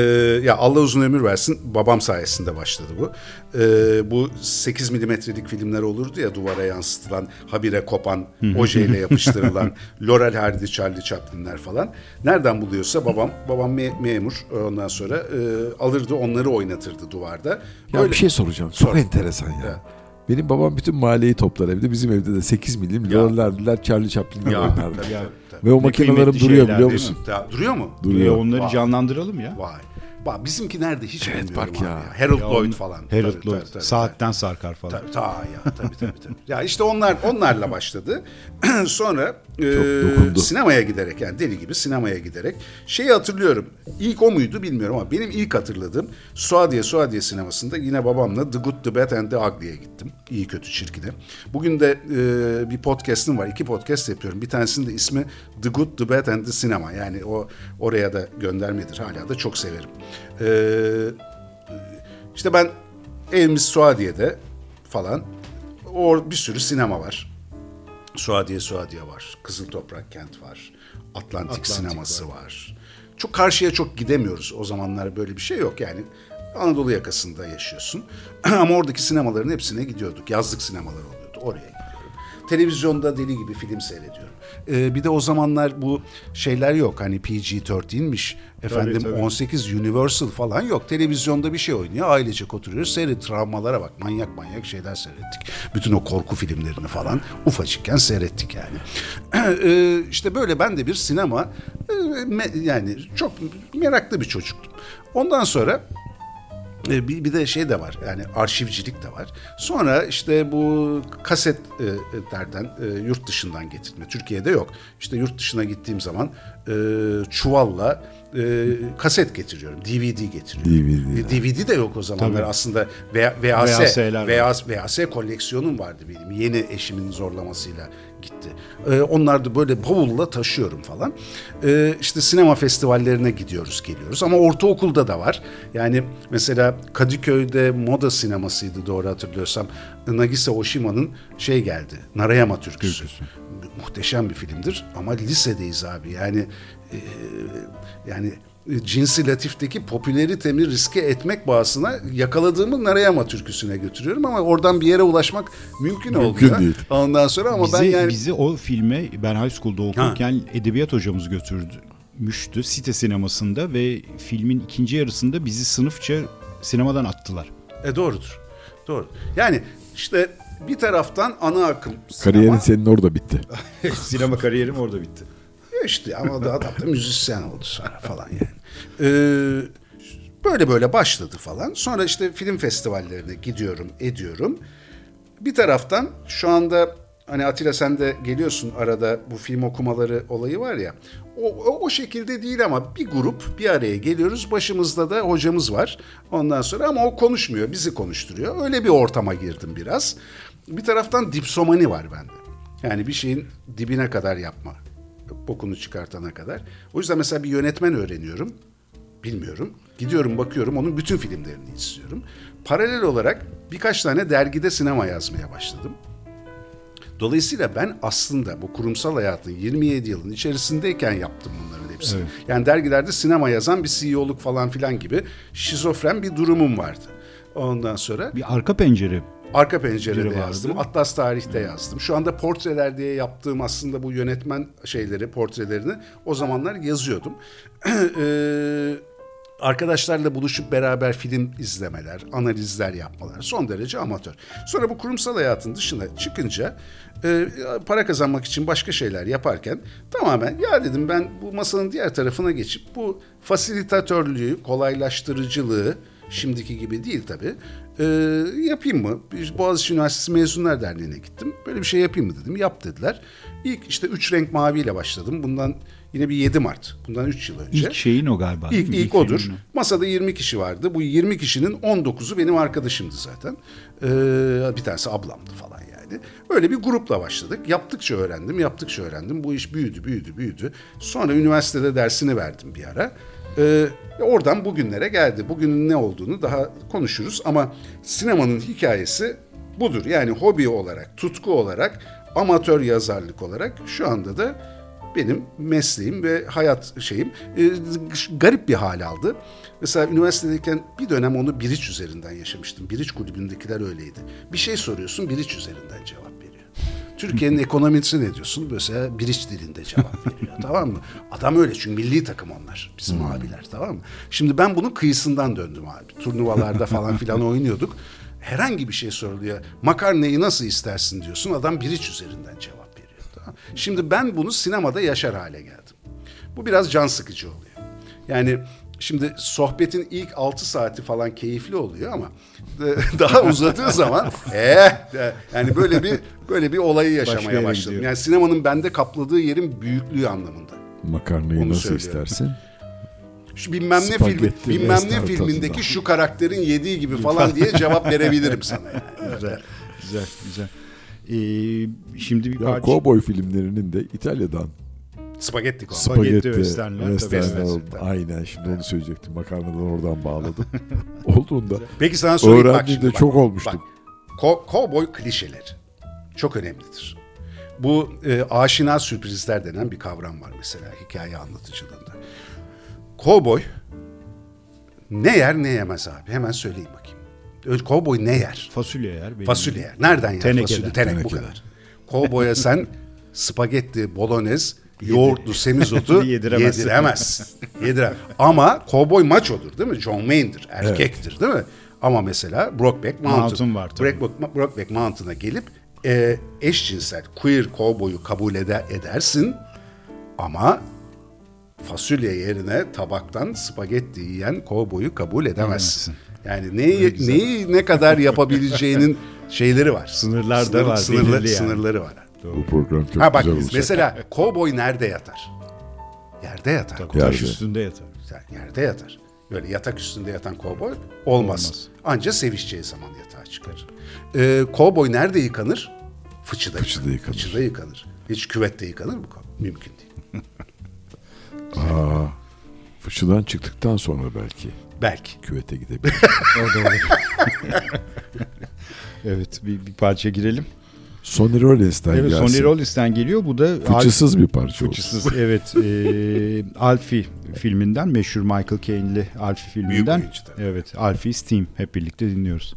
ya Allah uzun ömür versin babam sayesinde başladı bu. Ee, bu 8 milimetrelik filmler olurdu ya duvara yansıtılan, habire kopan, ojeyle yapıştırılan, Laurel Hardy, Charlie Chaplin'ler falan. Nereden buluyorsa babam, babam me- memur ondan sonra e, alırdı onları oynatırdı duvarda. Ya Böyle- bir şey soracağım. Çok Sor. enteresan ya. Evet. Benim babam bütün mahalleyi toplar evde. Bizim evde de 8 milim lorlardiler Charlie Chaplin'ler Ya, oynardı. tabii. Ve o Ne makinelerim duruyor şeyler biliyor musun? Duruyor mu? Ve Duruyor. onları Vay. canlandıralım ya. Vay. Bak bizimki nerede hiç Evet, bilmiyorum bak ya. ya. Harold Ya Lloyd falan. Harold Tabii, Lloyd. tabii, tabii, Saatten sarkar falan. Ta, ta ya tabii tabii tabii. ya işte onlar onlarla başladı. Sonra e, sinemaya giderek yani deli gibi sinemaya giderek şeyi hatırlıyorum. İlk o muydu bilmiyorum ama benim ilk hatırladığım Suadiye Suadiye sinemasında yine babamla The Good, The Bad and The Ugly'ye gittim. İyi kötü çirkine. Bugün de e, bir podcast'ım var. İki podcast yapıyorum. Bir tanesinin de ismi The Good, The Bad and The Cinema. Yani o oraya da göndermedir. Hala da çok severim. Eee işte ben evimiz Suadiye'de falan. O bir sürü sinema var. Suadiye Suadiye var. Kızıl Toprak Kent var. Atlantik, sineması var. Çok karşıya çok gidemiyoruz. O zamanlar böyle bir şey yok yani. Anadolu yakasında yaşıyorsun. Ama oradaki sinemaların hepsine gidiyorduk. Yazlık sinemalar oluyordu. Oraya gidiyorum. Televizyonda deli gibi film seyrediyorum. Ee, bir de o zamanlar bu şeyler yok. Hani PG-13'miş. Efendim tabii. 18 Universal falan yok. Televizyonda bir şey oynuyor. Ailecek oturuyoruz. Seyret travmalara bak. Manyak manyak şeyler seyrettik. Bütün o korku filmlerini falan ufacıkken seyrettik yani. Ee, işte böyle ben de bir sinema e, me- yani çok meraklı bir çocuktum. Ondan sonra e, bir, bir de şey de var yani arşivcilik de var. Sonra işte bu kasetlerden e, yurt dışından getirme. Türkiye'de yok. İşte yurt dışına gittiğim zaman e, çuvalla e, kaset getiriyorum. DVD getiriyorum. DVD, E, DVD de yok o zamanlar Tabii. aslında. V- VHS. VHS, VHS koleksiyonum vardı benim. Yeni eşimin zorlamasıyla gitti. Ee, onlar da böyle bavulla taşıyorum falan. Ee, işte sinema festivallerine gidiyoruz, geliyoruz. Ama ortaokulda da var. Yani mesela Kadıköy'de moda sinemasıydı doğru hatırlıyorsam. Nagisa Oshima'nın şey geldi. Narayama Türküsü. Muhteşem bir filmdir ama lisedeyiz abi. Yani e, yani e, cinsi latifteki popüleritemi riske etmek bağısına yakaladığımı Narayama türküsüne götürüyorum ama oradan bir yere ulaşmak mümkün, Mümkün oluyor. değil. Ondan sonra ama bizi, ben yani bizi o filme ben high school'da okurken edebiyat hocamız götürmüştü site sinemasında ve filmin ikinci yarısında bizi sınıfça sinemadan attılar. e, doğrudur. Doğru. Yani işte bir taraftan ana akım Kariyerin sinema. senin orada bitti. Sinema kariyerim orada bitti. İşte ama da adam da müzisyen oldu sonra falan yani. Ee, böyle böyle başladı falan. Sonra işte film festivallerine gidiyorum, ediyorum. Bir taraftan şu anda hani Atilla sen de geliyorsun arada bu film okumaları olayı var ya. O, o, o şekilde değil ama bir grup bir araya geliyoruz. Başımızda da hocamız var. Ondan sonra ama o konuşmuyor, bizi konuşturuyor. Öyle bir ortama girdim biraz. Bir taraftan dipsomani var bende. Yani bir şeyin dibine kadar yapma bokunu çıkartana kadar. O yüzden mesela bir yönetmen öğreniyorum. Bilmiyorum. Gidiyorum bakıyorum onun bütün filmlerini izliyorum. Paralel olarak birkaç tane dergide sinema yazmaya başladım. Dolayısıyla ben aslında bu kurumsal hayatın 27 yılın içerisindeyken yaptım bunların hepsini. Yani dergilerde sinema yazan bir CEO'luk falan filan gibi şizofren bir durumum vardı. Ondan sonra Bir arka pencere Arka pencerede vardı. yazdım. Atlas Tarih'te yazdım. Şu anda portreler diye yaptığım aslında bu yönetmen şeyleri, portrelerini o zamanlar yazıyordum. Eee, arkadaşlarla buluşup beraber film izlemeler, analizler yapmalar son derece amatör. Sonra bu kurumsal hayatın dışına çıkınca e, para kazanmak için başka şeyler yaparken tamamen ya dedim ben bu masanın diğer tarafına geçip bu fasilitatörlüğü, kolaylaştırıcılığı şimdiki gibi değil tabii. E, yapayım mı? Boğaziçi Üniversitesi Mezunlar Derneği'ne gittim. Böyle bir şey yapayım mı dedim. Yap dediler. İlk işte üç renk maviyle başladım. Bundan yine bir 7 Mart. Bundan 3 yıl önce. ilk şeyin o galiba. İlk, mi? ilk odur. o. Masada 20 kişi vardı. Bu 20 kişinin 19'u benim arkadaşımdı zaten. Ee, bir tanesi ablamdı falan yani. Öyle bir grupla başladık. Yaptıkça öğrendim, yaptıkça öğrendim. Bu iş büyüdü, büyüdü, büyüdü. Sonra üniversitede dersini verdim bir ara. Ee, oradan bugünlere geldi. Bugünün ne olduğunu daha konuşuruz. Ama sinemanın hikayesi budur. Yani hobi olarak, tutku olarak, amatör yazarlık olarak şu anda da benim mesleğim ve hayat şeyim e, garip bir hal aldı. Mesela üniversitedeyken bir dönem onu Biriç üzerinden yaşamıştım. Biriç kulübündekiler öyleydi. Bir şey soruyorsun Biriç üzerinden cevap. Türkiye'nin ekonomisi ne diyorsun? Mesela Biriç dilinde cevap veriyor tamam mı? Adam öyle çünkü milli takım onlar bizim abiler tamam mı? Şimdi ben bunun kıyısından döndüm abi. Turnuvalarda falan filan oynuyorduk. Herhangi bir şey soruluyor. Makarnayı nasıl istersin diyorsun. Adam Biriç üzerinden cevap veriyor. Tamam. Şimdi ben bunu sinemada yaşar hale geldim. Bu biraz can sıkıcı oluyor. Yani şimdi sohbetin ilk 6 saati falan keyifli oluyor ama e, daha uzadığı zaman eh yani böyle bir böyle bir olayı yaşamaya başladım. gidiyor. Yani sinemanın bende kapladığı yerin büyüklüğü anlamında. Makarnayı Onu nasıl söylüyorum. istersin? Şu bilmem ne filmi, bilmem ne filmindeki tadında. şu karakterin yediği gibi falan diye cevap verebilirim sana yani. Güzel, güzel, güzel. Ee, şimdi bir Ya parça... kovboy filmlerinin de İtalya'dan Spagetti konu. Spagetti spagetti, westernler, westernler. Aynen şimdi onu söyleyecektim. Makarnadan oradan bağladım. Olduğunda Peki sana sorayım bak öğrendiğimde şimdi bak. çok olmuştum. Bak, ko- kovboy klişeleri çok önemlidir. Bu e, aşina sürprizler denen bir kavram var mesela hikaye anlatıcılığında. Kovboy ne yer ne yemez abi. Hemen söyleyeyim bakayım. Ö- Kovboy ne yer? Fasulye yer. benim Fasulye yer. Nereden yer Tenekeden. fasulye? Tenek bu Tenekeden. kadar. Kovboya sen spagetti, bolognese, yoğurtlu semizotu Yediremezsin. yediremez. Yediremez. Ama kovboy maçodur değil mi? John Wayne'dir, erkektir değil mi? Ama mesela Brokeback Mountain, Mountain var tabii. Brokeback, Brokeback Mountain'a gelip e, eşcinsel, queer kovboyu kabul eder, edersin ama fasulye yerine tabaktan spagetti yiyen kovboyu kabul edemezsin. Yani neyi, neyi ne kadar yapabileceğinin şeyleri var. Sınırlar da var, Sınırlı, yani. sınırları var. Bu program çok Ha bak güzel olacak. mesela kovboy nerede yatar? Yerde yatar. Tabii, Yerde. taş üstünde yatar. Yani yerde yatar. Böyle yatak üstünde yatan kovboy olmaz. Olmaz. Anca sevişeceği zaman yatağa çıkar. Ee, kovboy nerede yıkanır? Fıçıda, Fıçıda yıkanır. Fıçıda yıkanır. Hiç küvette yıkanır mı? Mümkün değil. Aa, fıçıdan çıktıktan sonra belki Belki. küvete gidebilir. Evet bir, bir parça girelim. Sonny Rollins'ten Evet gelsin. Sonny Rollins'ten geliyor. Bu da Fıçısız bir parça olsun. Fıçısız evet. E, Alfie filminden meşhur Michael Caine'li Alfie filminden. tabii. Evet Alfie's Team hep birlikte dinliyoruz.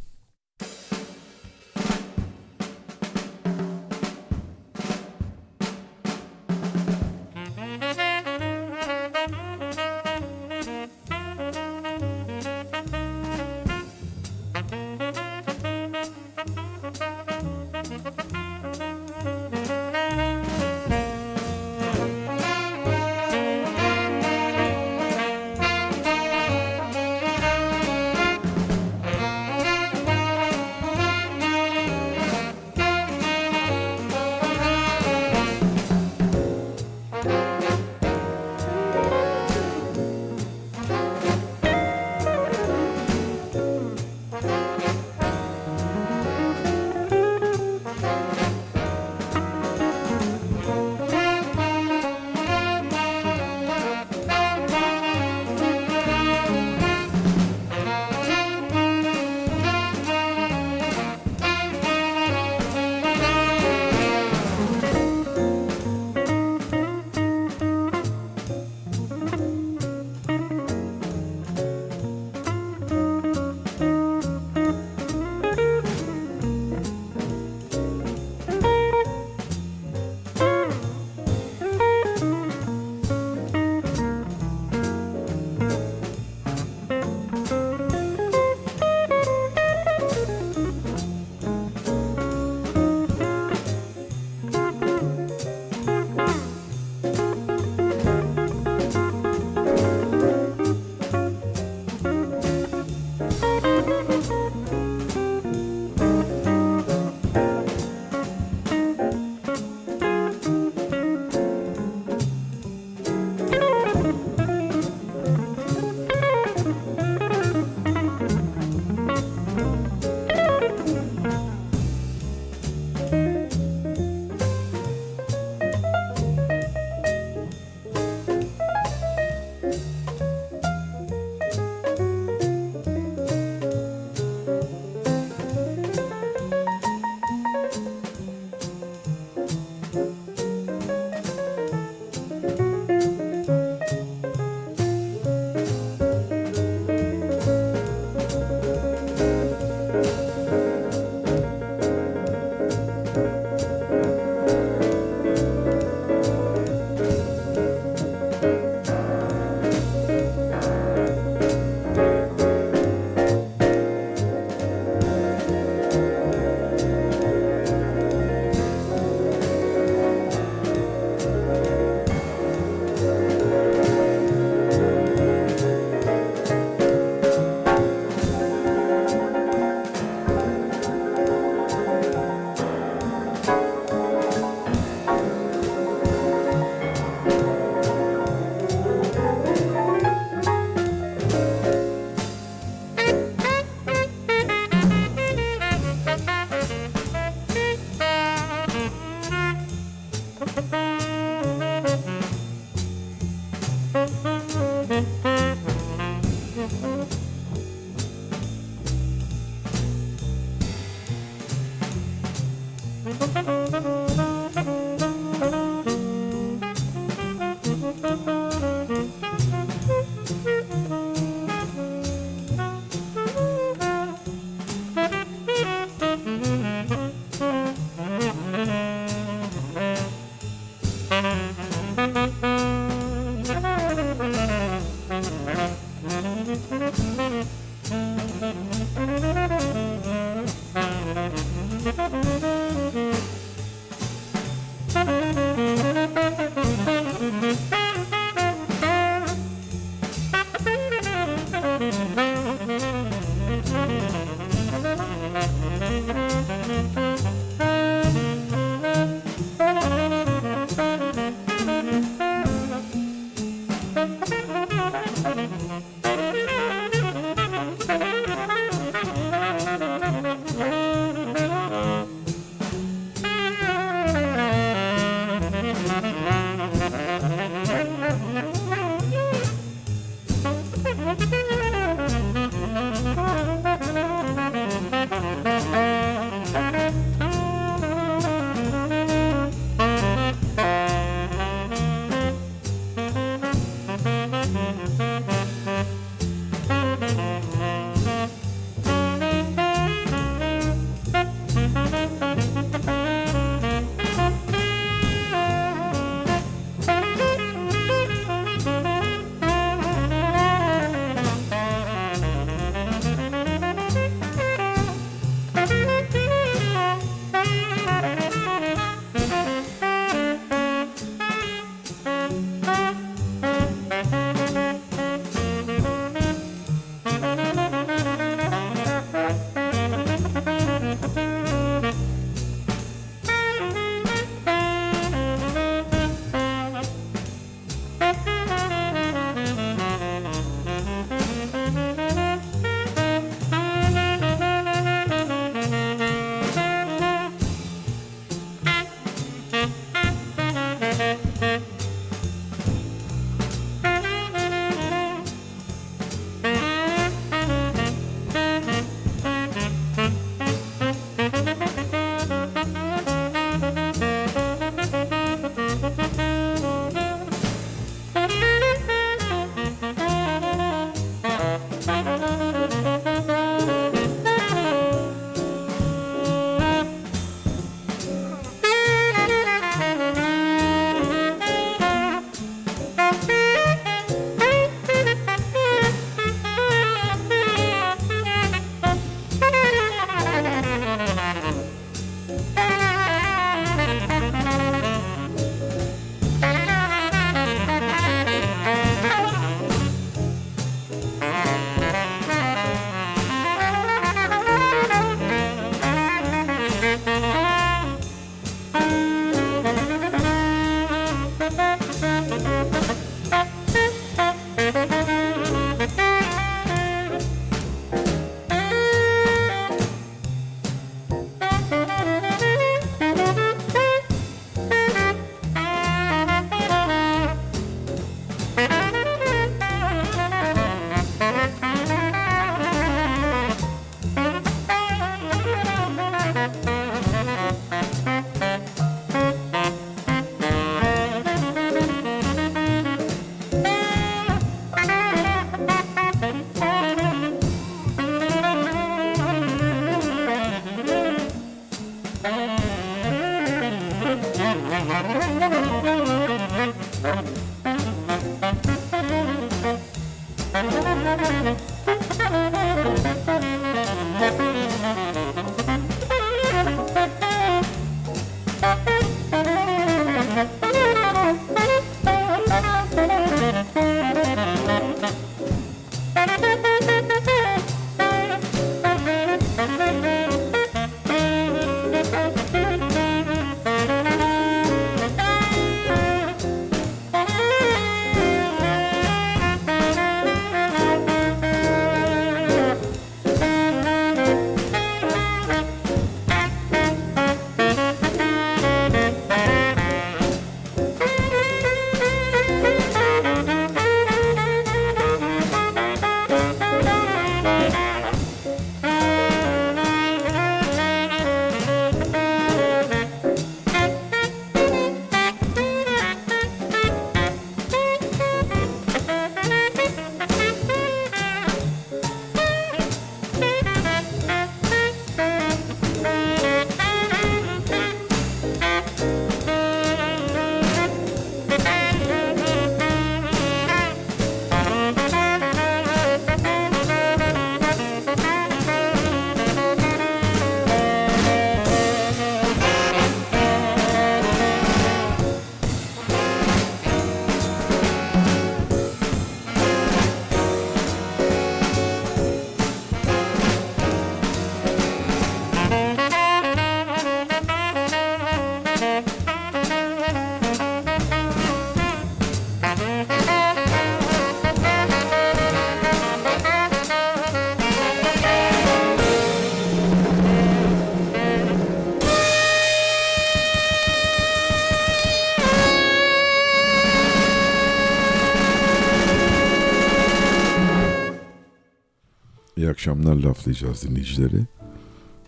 Akşamlar laflayacağız dinleyicileri.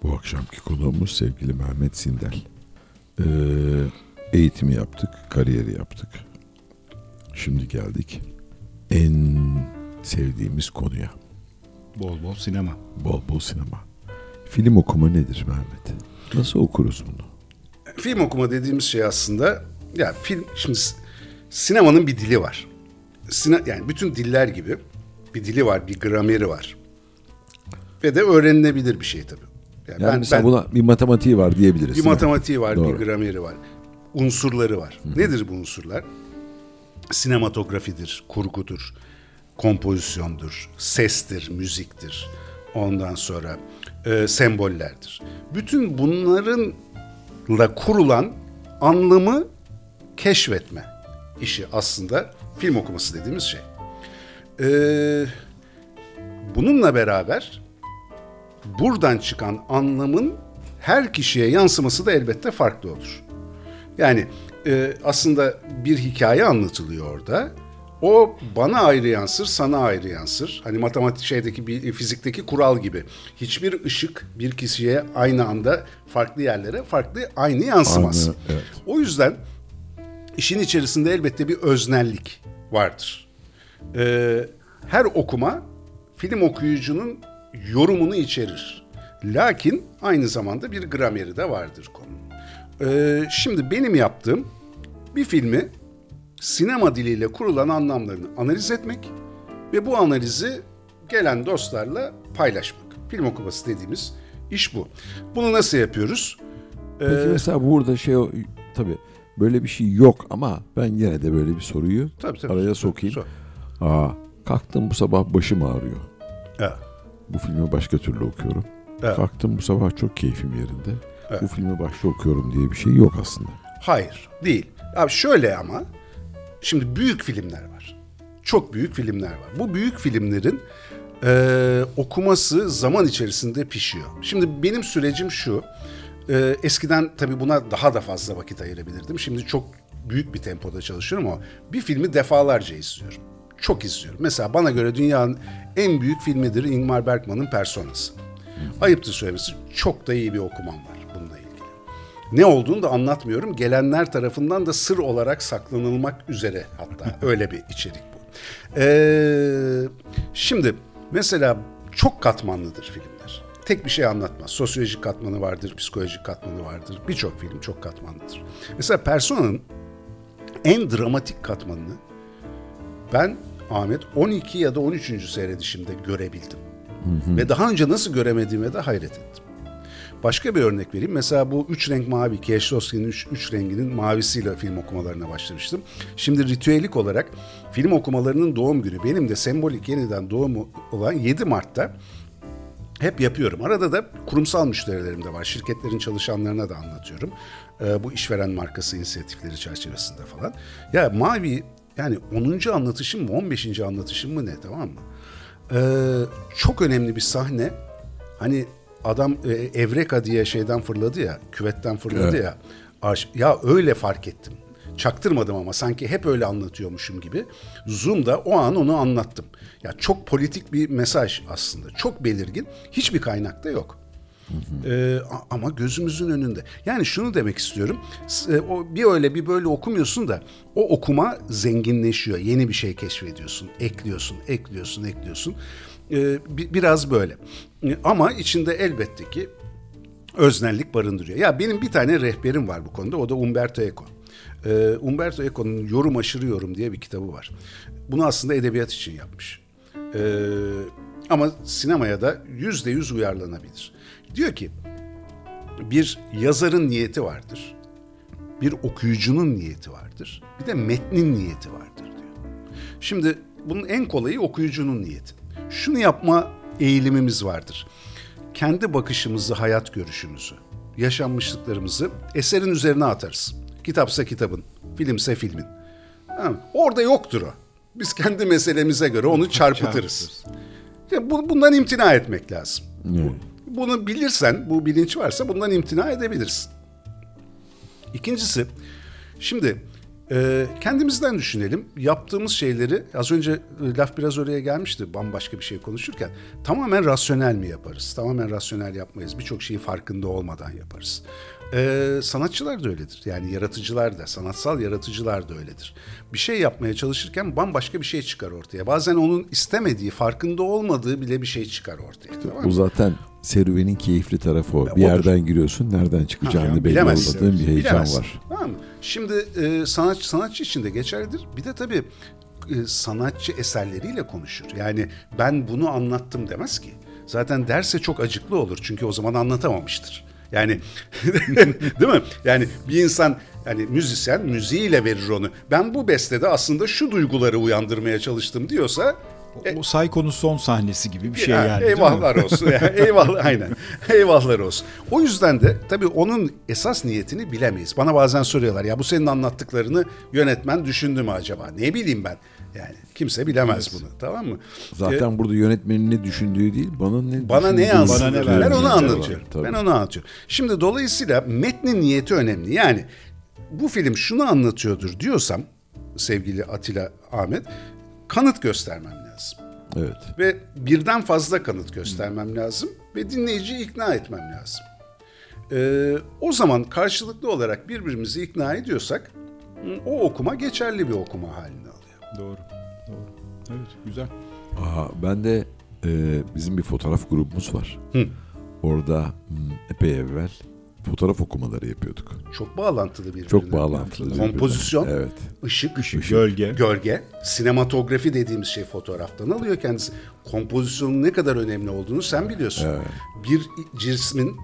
Bu akşamki konuğumuz sevgili Mehmet Sindel. Ee, eğitimi yaptık, kariyeri yaptık. Şimdi geldik en sevdiğimiz konuya. Bol bol sinema. Bol bol sinema. Film okuma nedir Mehmet? Nasıl okuruz bunu? Film okuma dediğimiz şey aslında ya film şimdi sinemanın bir dili var. Sine, yani bütün diller gibi bir dili var, bir grameri var. Ve de öğrenilebilir bir şey tabii. Yani Yani mesela buna bir matematiği var diyebiliriz. bir matematiği var, Doğru. bir grameri var. Unsurları var. Nedir bu unsurlar? Sinematografidir, kurgudur, kompozisyondur, sestir, müziktir. Ondan sonra e, sembollerdir. Bütün bunlarınla kurulan anlamı keşfetme işi aslında film okuması dediğimiz şey. Ee, bununla beraber buradan çıkan anlamın her kişiye yansıması da elbette farklı olur. Yani e, aslında bir hikaye anlatılıyor orada. O bana ayrı yansır, sana ayrı yansır. Hani matematik şeydeki bir fizikteki kural gibi. Hiçbir ışık bir kişiye aynı anda farklı yerlere farklı aynı yansımaz. Aynı, evet. O yüzden işin içerisinde elbette bir öznellik vardır. Ee, her okuma film okuyucunun yorumunu içerir. Lakin aynı zamanda bir grameri de vardır konunun. Ee, şimdi benim yaptığım bir filmi sinema diliyle kurulan anlamlarını analiz etmek ve bu analizi gelen dostlarla paylaşmak. Film okuması dediğimiz iş bu. Bunu nasıl yapıyoruz? Peki Ee, mesela burada şey tabii böyle bir şey yok ama ben yine de böyle bir soruyu Tabii, tabii. araya sokayım. sor. Aa, kalktım bu sabah başım ağrıyor. Evet. Bu filmi başka türlü okuyorum. Evet. Kalktım bu sabah çok keyfim yerinde. Evet. Bu filmi başta okuyorum diye bir şey yok aslında. Hayır, değil. Abi şöyle ama, şimdi büyük filmler var. Çok büyük filmler var. Bu büyük filmlerin eee, okuması zaman içerisinde pişiyor. Şimdi benim sürecim şu, eee, eskiden tabii buna daha da fazla vakit ayırabilirdim. Şimdi çok büyük bir tempoda çalışıyorum ama bir filmi defalarca izliyorum. Çok izliyorum. Mesela bana göre dünyanın en büyük filmidir Ingmar Bergman'ın Personası. Ayıptır söylemesi çok da iyi bir okumam var bununla ilgili. Ne olduğunu da anlatmıyorum. Gelenler tarafından da sır olarak saklanılmak üzere hatta öyle bir içerik bu. Ee, şimdi mesela çok katmanlıdır filmler. Tek bir şey anlatmaz. Sosyolojik katmanı vardır, psikolojik katmanı vardır. Birçok film çok katmanlıdır. Mesela Persona'nın en dramatik katmanını ben Ahmet 12 ya da 13. seyredişimde görebildim. Ve daha önce nasıl göremediğime de hayret ettim. Başka bir örnek vereyim. Mesela bu üç renk mavi, Kieślowski'nin üç, üç renginin mavisiyle film okumalarına başlamıştım. Şimdi ritüelik olarak film okumalarının doğum günü, benim de sembolik yeniden doğumu olan 7 Mart'ta hep yapıyorum. Arada da kurumsal müşterilerim de var. Şirketlerin çalışanlarına da anlatıyorum. Ee, bu işveren markası inisiyatifleri çerçevesinde falan. Ya Mavi yani 10. anlatışım mı 15. anlatışım mı ne tamam mı? Ee, çok önemli bir sahne. Hani adam e, Evreka diye şeyden fırladı ya, küvetten fırladı Evet. ya. Arş- ya öyle fark ettim. Çaktırmadım ama sanki hep öyle anlatıyormuşum gibi. Zoom'da o an onu anlattım. Ya çok politik bir mesaj aslında. Çok belirgin. Hiçbir kaynakta yok. Ee, a- ama gözümüzün önünde. Yani şunu demek istiyorum. E, O bir öyle bir böyle okumuyorsun da o okuma zenginleşiyor. Yeni bir şey keşfediyorsun, ekliyorsun, ekliyorsun, ekliyorsun. Ee, bi- biraz böyle. E, Ama içinde elbette ki öznellik barındırıyor. Ya benim bir tane rehberim var bu konuda. O da Umberto Eco. Ee, Umberto Eco'nun Yorum Aşırı Yorum diye bir kitabı var. Bunu aslında edebiyat için yapmış. Ee, ama sinemaya da yüzde yüz uyarlanabilir. Diyor ki bir yazarın niyeti vardır. Bir okuyucunun niyeti vardır. Bir de metnin niyeti vardır diyor. Şimdi bunun en kolayı okuyucunun niyeti. Şunu yapma eğilimimiz vardır. Kendi bakışımızı, hayat görüşümüzü, yaşanmışlıklarımızı eserin üzerine atarız. Kitapsa kitabın, filmse filmin. Mı? Orada yoktur o. Biz kendi meselemize göre onu çarpıtırız. Ya bu- bundan imtina etmek lazım. Evet. Bunu bilirsen, bu bilinç varsa bundan imtina edebilirsin. İkincisi, şimdi Ee, kendimizden düşünelim. Yaptığımız şeyleri az önce e, laf biraz oraya gelmişti bambaşka bir şey konuşurken. Tamamen rasyonel mi yaparız? Tamamen rasyonel yapmayız. Birçok şeyi farkında olmadan yaparız. Ee, sanatçılar da öyledir. Yani yaratıcılar da, sanatsal yaratıcılar da öyledir. Bir şey yapmaya çalışırken bambaşka bir şey çıkar ortaya. Bazen onun istemediği, farkında olmadığı bile bir şey çıkar ortaya. Tamam Bu mı? zaten serüvenin keyifli tarafı o. Ya bir odur. yerden giriyorsun, nereden çıkacağını belli Bilemezsin. olmadığın bir heyecan Bilemezsin. var. Tamam mı? Şimdi e, sanatçı sanatçı için de geçerlidir. Bir de tabii e, sanatçı eserleriyle konuşur. Yani ben bunu anlattım demez ki. Zaten derse çok acıklı olur. Çünkü o zaman anlatamamıştır. Yani değil mi? Yani bir insan yani müzisyen müziğiyle verir onu. Ben bu bestede aslında şu duyguları uyandırmaya çalıştım diyorsa O, o Psycho'nun son sahnesi gibi bir şey ya, yani. mi? Eyvahlar olsun. ya, eyvallah aynen. Eyvahlar olsun. O yüzden de tabii onun esas niyetini bilemeyiz. Bana bazen soruyorlar ya bu senin anlattıklarını yönetmen düşündü mü acaba? Ne bileyim ben. Yani kimse bilemez bunu. Tamam mı? Zaten burada yönetmenin ne düşündüğü değil, bana ne Ee, bana ne ne ben onu anlatıyorum. tabii. Ben onu anlatıyorum. Şimdi dolayısıyla metnin niyeti önemli. Yani bu film şunu anlatıyordur diyorsam sevgili Atilla Ahmet kanıt göstermem lazım. Evet. Ve birden fazla kanıt göstermem lazım ve dinleyiciyi ikna etmem lazım. Ee, o zaman karşılıklı olarak birbirimizi ikna ediyorsak o okuma geçerli bir okuma alıyor. Doğru. Doğru. Evet güzel. Aha, ben de e, bizim bir fotoğraf grubumuz var. Hı. Orada hmm, epey evvel fotoğraf okumaları yapıyorduk. Çok bağlantılı birbirine. Çok bağlantılı. birbirine. Kompozisyon, Evet. ışık, Işık, gölge. gölge, sinematografi dediğimiz şey fotoğraftan alıyor kendisi. Kompozisyonun ne kadar önemli olduğunu sen biliyorsun. Evet. Bir cismin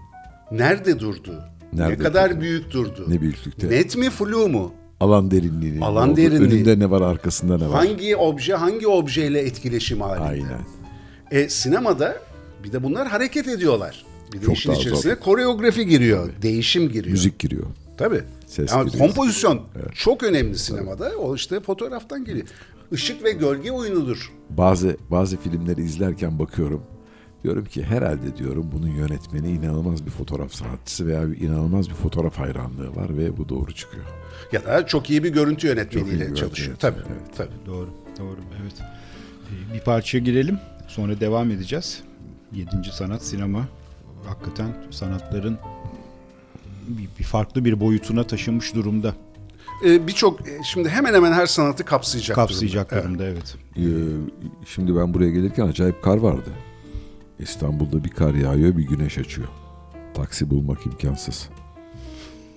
nerede durduğu, ne Nerede kadar durduğu, büyük durduğu, ne büyüklükte. net mi flu mu, Alan derinliğini. Alan oldu, derinliği. Önünde ne var, arkasında ne var. hangi obje hangi objeyle etkileşim halinde. Aynen. E, sinemada bir de bunlar hareket ediyorlar. Bir de Çok işin içerisine koreografi giriyor, değişim giriyor. Müzik giriyor. Tabii. Ses Ama giriyor. kompozisyon çok önemli sinemada. O işte fotoğraftan geliyor. Işık ve gölge oyunudur. Bazı bazı filmleri izlerken bakıyorum. Diyorum ki herhalde diyorum bunun yönetmeni inanılmaz bir fotoğraf sanatçısı veya bir inanılmaz bir fotoğraf hayranlığı var ve bu doğru çıkıyor. Ya da çok iyi bir görüntü yönetmeniyle çalışıyor. yönetmeni, Tabii. evet. Tabii. Doğru. Doğru. Evet. Ee, Bir parçaya girelim. Sonra devam edeceğiz. Yedinci sanat sinema. Hakikaten sanatların bir, bir farklı bir boyutuna taşınmış durumda. Ee, Birçok e, şimdi hemen hemen her sanatı kapsayacak, Kapsayacak durumda. durumda evet. Ee, şimdi ben buraya gelirken acayip kar vardı. İstanbul'da bir kar yağıyor bir güneş açıyor. Taksi bulmak imkansız.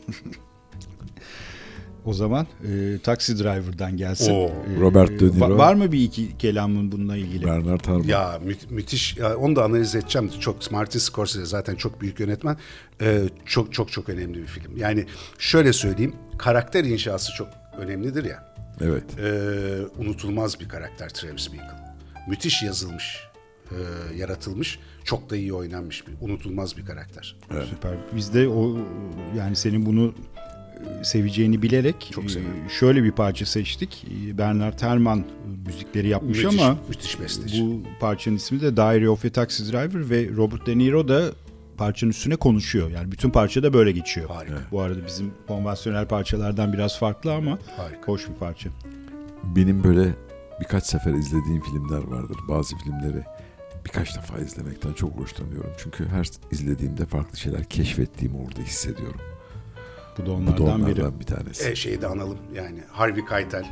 O zaman e, Taxi Driver'dan gelsin. Oo, E, Robert De Niro. va- Var mı bir iki kelamın bununla ilgili? Bernard Harman. Ya mü- müthiş. Ya onu da analiz edeceğim. Çok Martin Scorsese zaten çok büyük yönetmen. Ee, çok çok çok önemli bir film. Yani şöyle söyleyeyim. Karakter inşası çok önemlidir ya. Evet. Ee, unutulmaz bir karakter Travis Bickle. Müthiş yazılmış, e, yaratılmış, çok da iyi oynanmış bir, unutulmaz bir karakter. Süper. Biz de o yani senin bunu e, seveceğini bilerek Çok e, severim. şöyle bir parça seçtik. E, Bernard Herrmann müzikleri yapmış Müthiş, ama müthiş besteci. bu parçanın ismi de Diary of a Taxi Driver ve Robert De Niro da parçanın üstüne konuşuyor. Yani bütün parça da böyle geçiyor. Harika. Bu arada bizim konvansiyonel parçalardan biraz farklı ama Harika. hoş bir parça. Benim böyle birkaç sefer izlediğim filmler vardır. Bazı filmleri birkaç defa izlemekten çok hoşlanıyorum. Çünkü her izlediğimde farklı şeyler keşfettiğimi orada hissediyorum. Bu da Bu onlardan, da biri. onlardan bir tanesi. E, şeyi de analım yani Harvey Keitel.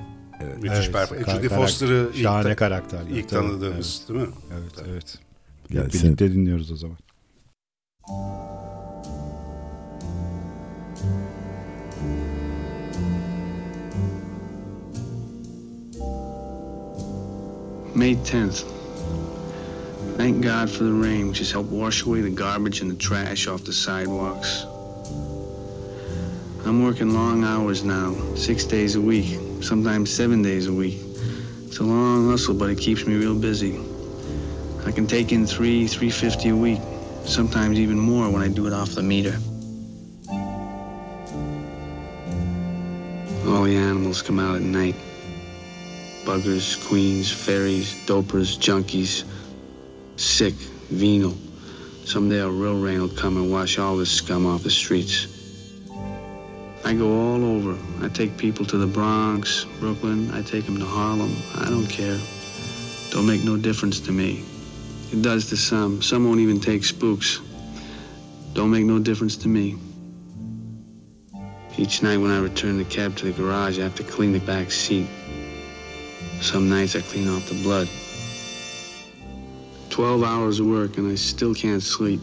Müthiş Evet, performans. Judy Foster'ı ilk, şahane ta- karakter. ilk Tabii, tanıdığımız değil mi? Evet, evet. Gelsin. Birlikte dinliyoruz o zaman. May 10th. Thank God for the rain, which has helped wash away the garbage and the trash off the sidewalks. I'm working long hours now, six days a week, sometimes seven days a week. It's a long hustle, but it keeps me real busy. I can take in three, three fifty a week, sometimes even more when I do it off the meter. All the animals come out at night buggers, queens, fairies, dopers, junkies, sick, venal. Someday a real rain will come and wash all this scum off the streets. I go all over. I take people to the Bronx, Brooklyn. I take them to Harlem. I don't care. Don't make no difference to me. It does to some. Some won't even take spooks. Don't make no difference to me. Each night when I return the cab to the garage, I have to clean the back seat. Some nights I clean off the blood. 12 hours of work and I still can't sleep.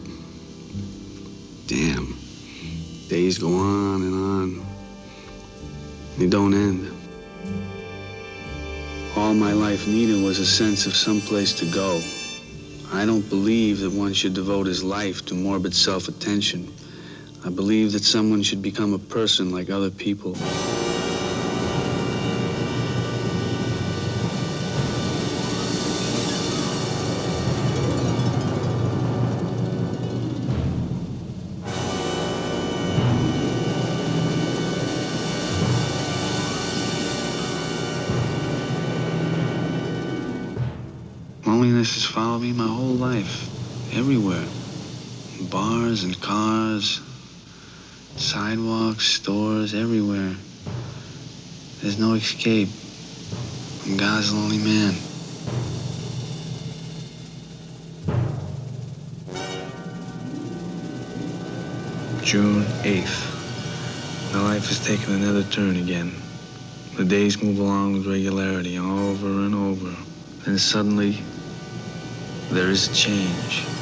Damn. Days go on and on. They don't end. All my life needed was a sense of some place to go. I don't believe that one should devote his life to morbid self-attention. I believe that someone should become a person like other people. Bars and cars, sidewalks, stores, everywhere. There's no escape. I'm God's lonely man. June 8th. My life has taken another turn again. The days move along with regularity over and over. Then suddenly, there is a change.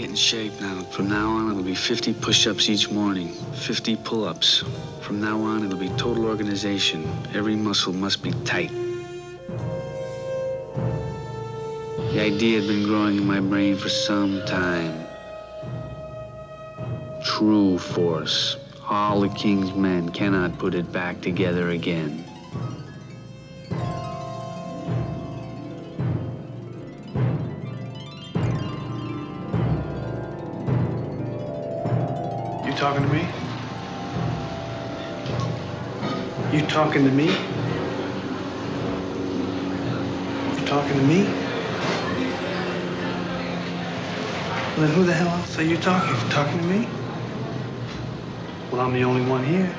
Get in shape now. From now on, it'll be 50 push ups each morning, 50 pull ups. From now on, it'll be total organization. Every muscle must be tight. The idea had been growing in my brain for some time. True force. All the king's men cannot put it back together again. Talking to me? You're talking to me? Well, then who the hell else are you talking to? Talking to me? Well, I'm the only one here.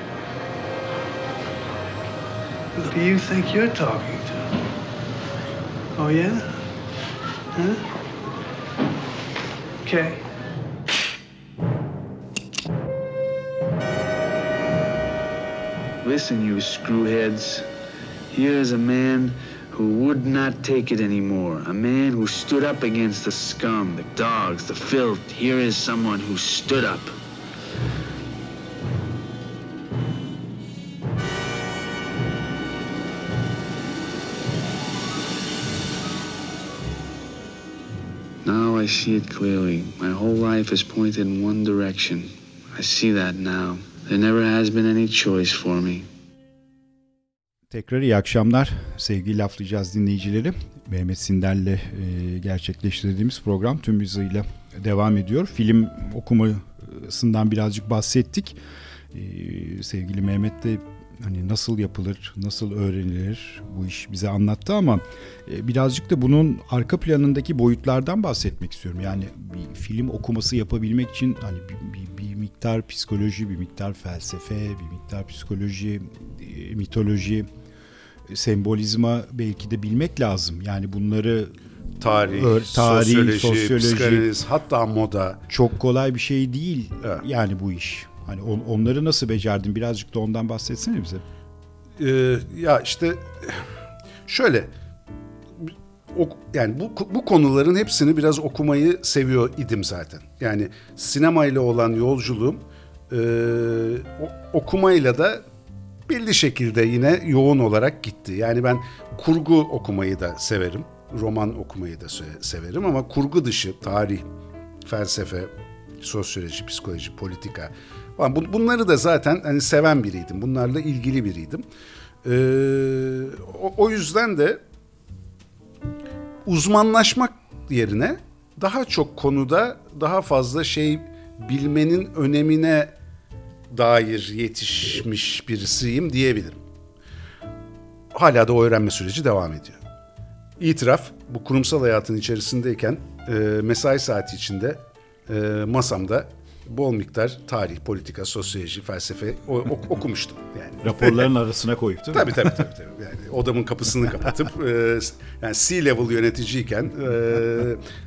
Who do you think you're talking to? Oh, yeah? Huh? Okay. Listen, you screwheads. Here is a man who would not take it anymore. A man who stood up against the scum, the dogs, the filth. Here is someone who stood up. Now I see it clearly. My whole life is pointed in one direction. I see that now. There never has been any choice for me. Tekrar iyi akşamlar sevgili laflayacağız dinleyicileri. Mehmet Sinder'le e, gerçekleştirdiğimiz program tüm hızıyla devam ediyor. Film okumasından birazcık bahsettik. E, sevgili Mehmet de hani nasıl yapılır, nasıl öğrenilir bu iş bize anlattı ama e, birazcık da bunun arka planındaki boyutlardan bahsetmek istiyorum. Yani bir film okuması yapabilmek için hani bir, bir, bir miktar psikoloji, bir miktar felsefe, bir miktar psikoloji, e, mitoloji, sembolizma belki de bilmek lazım. Yani bunları Tarih, Ör- tarih, sosyoloji, sosyoloji. psikanaliz, hatta moda. çok kolay bir şey değil. Evet. Yani bu iş. Hani on- onları nasıl becerdin? Birazcık da ondan bahsetsene bize. Ee, ya işte şöyle ok- yani bu bu konuların hepsini biraz okumayı seviyor idim zaten. Yani sinemayla olan yolculuğum e, okumayla da belli şekilde yine yoğun olarak gitti. Yani ben kurgu okumayı da severim. Roman okumayı da se- severim ama kurgu dışı tarih, felsefe, sosyoloji, psikoloji, politika bunları da zaten hani seven biriydim. Bunlarla ilgili biriydim. Ee, o, o yüzden de uzmanlaşmak yerine daha çok konuda daha fazla şey bilmenin önemine dair yetişmiş birisiyim diyebilirim. Hala da o öğrenme süreci devam ediyor. İtiraf bu kurumsal hayatın içerisindeyken e, mesai saati içinde e, masamda bol miktar tarih, politika, sosyoloji, felsefe o- ok- okumuştum yani. Raporların arasına koyup değil mi? Tabii tabii tabii. tabii. Yani odamın kapısını kapatıp e, yani C-level yöneticiyken e,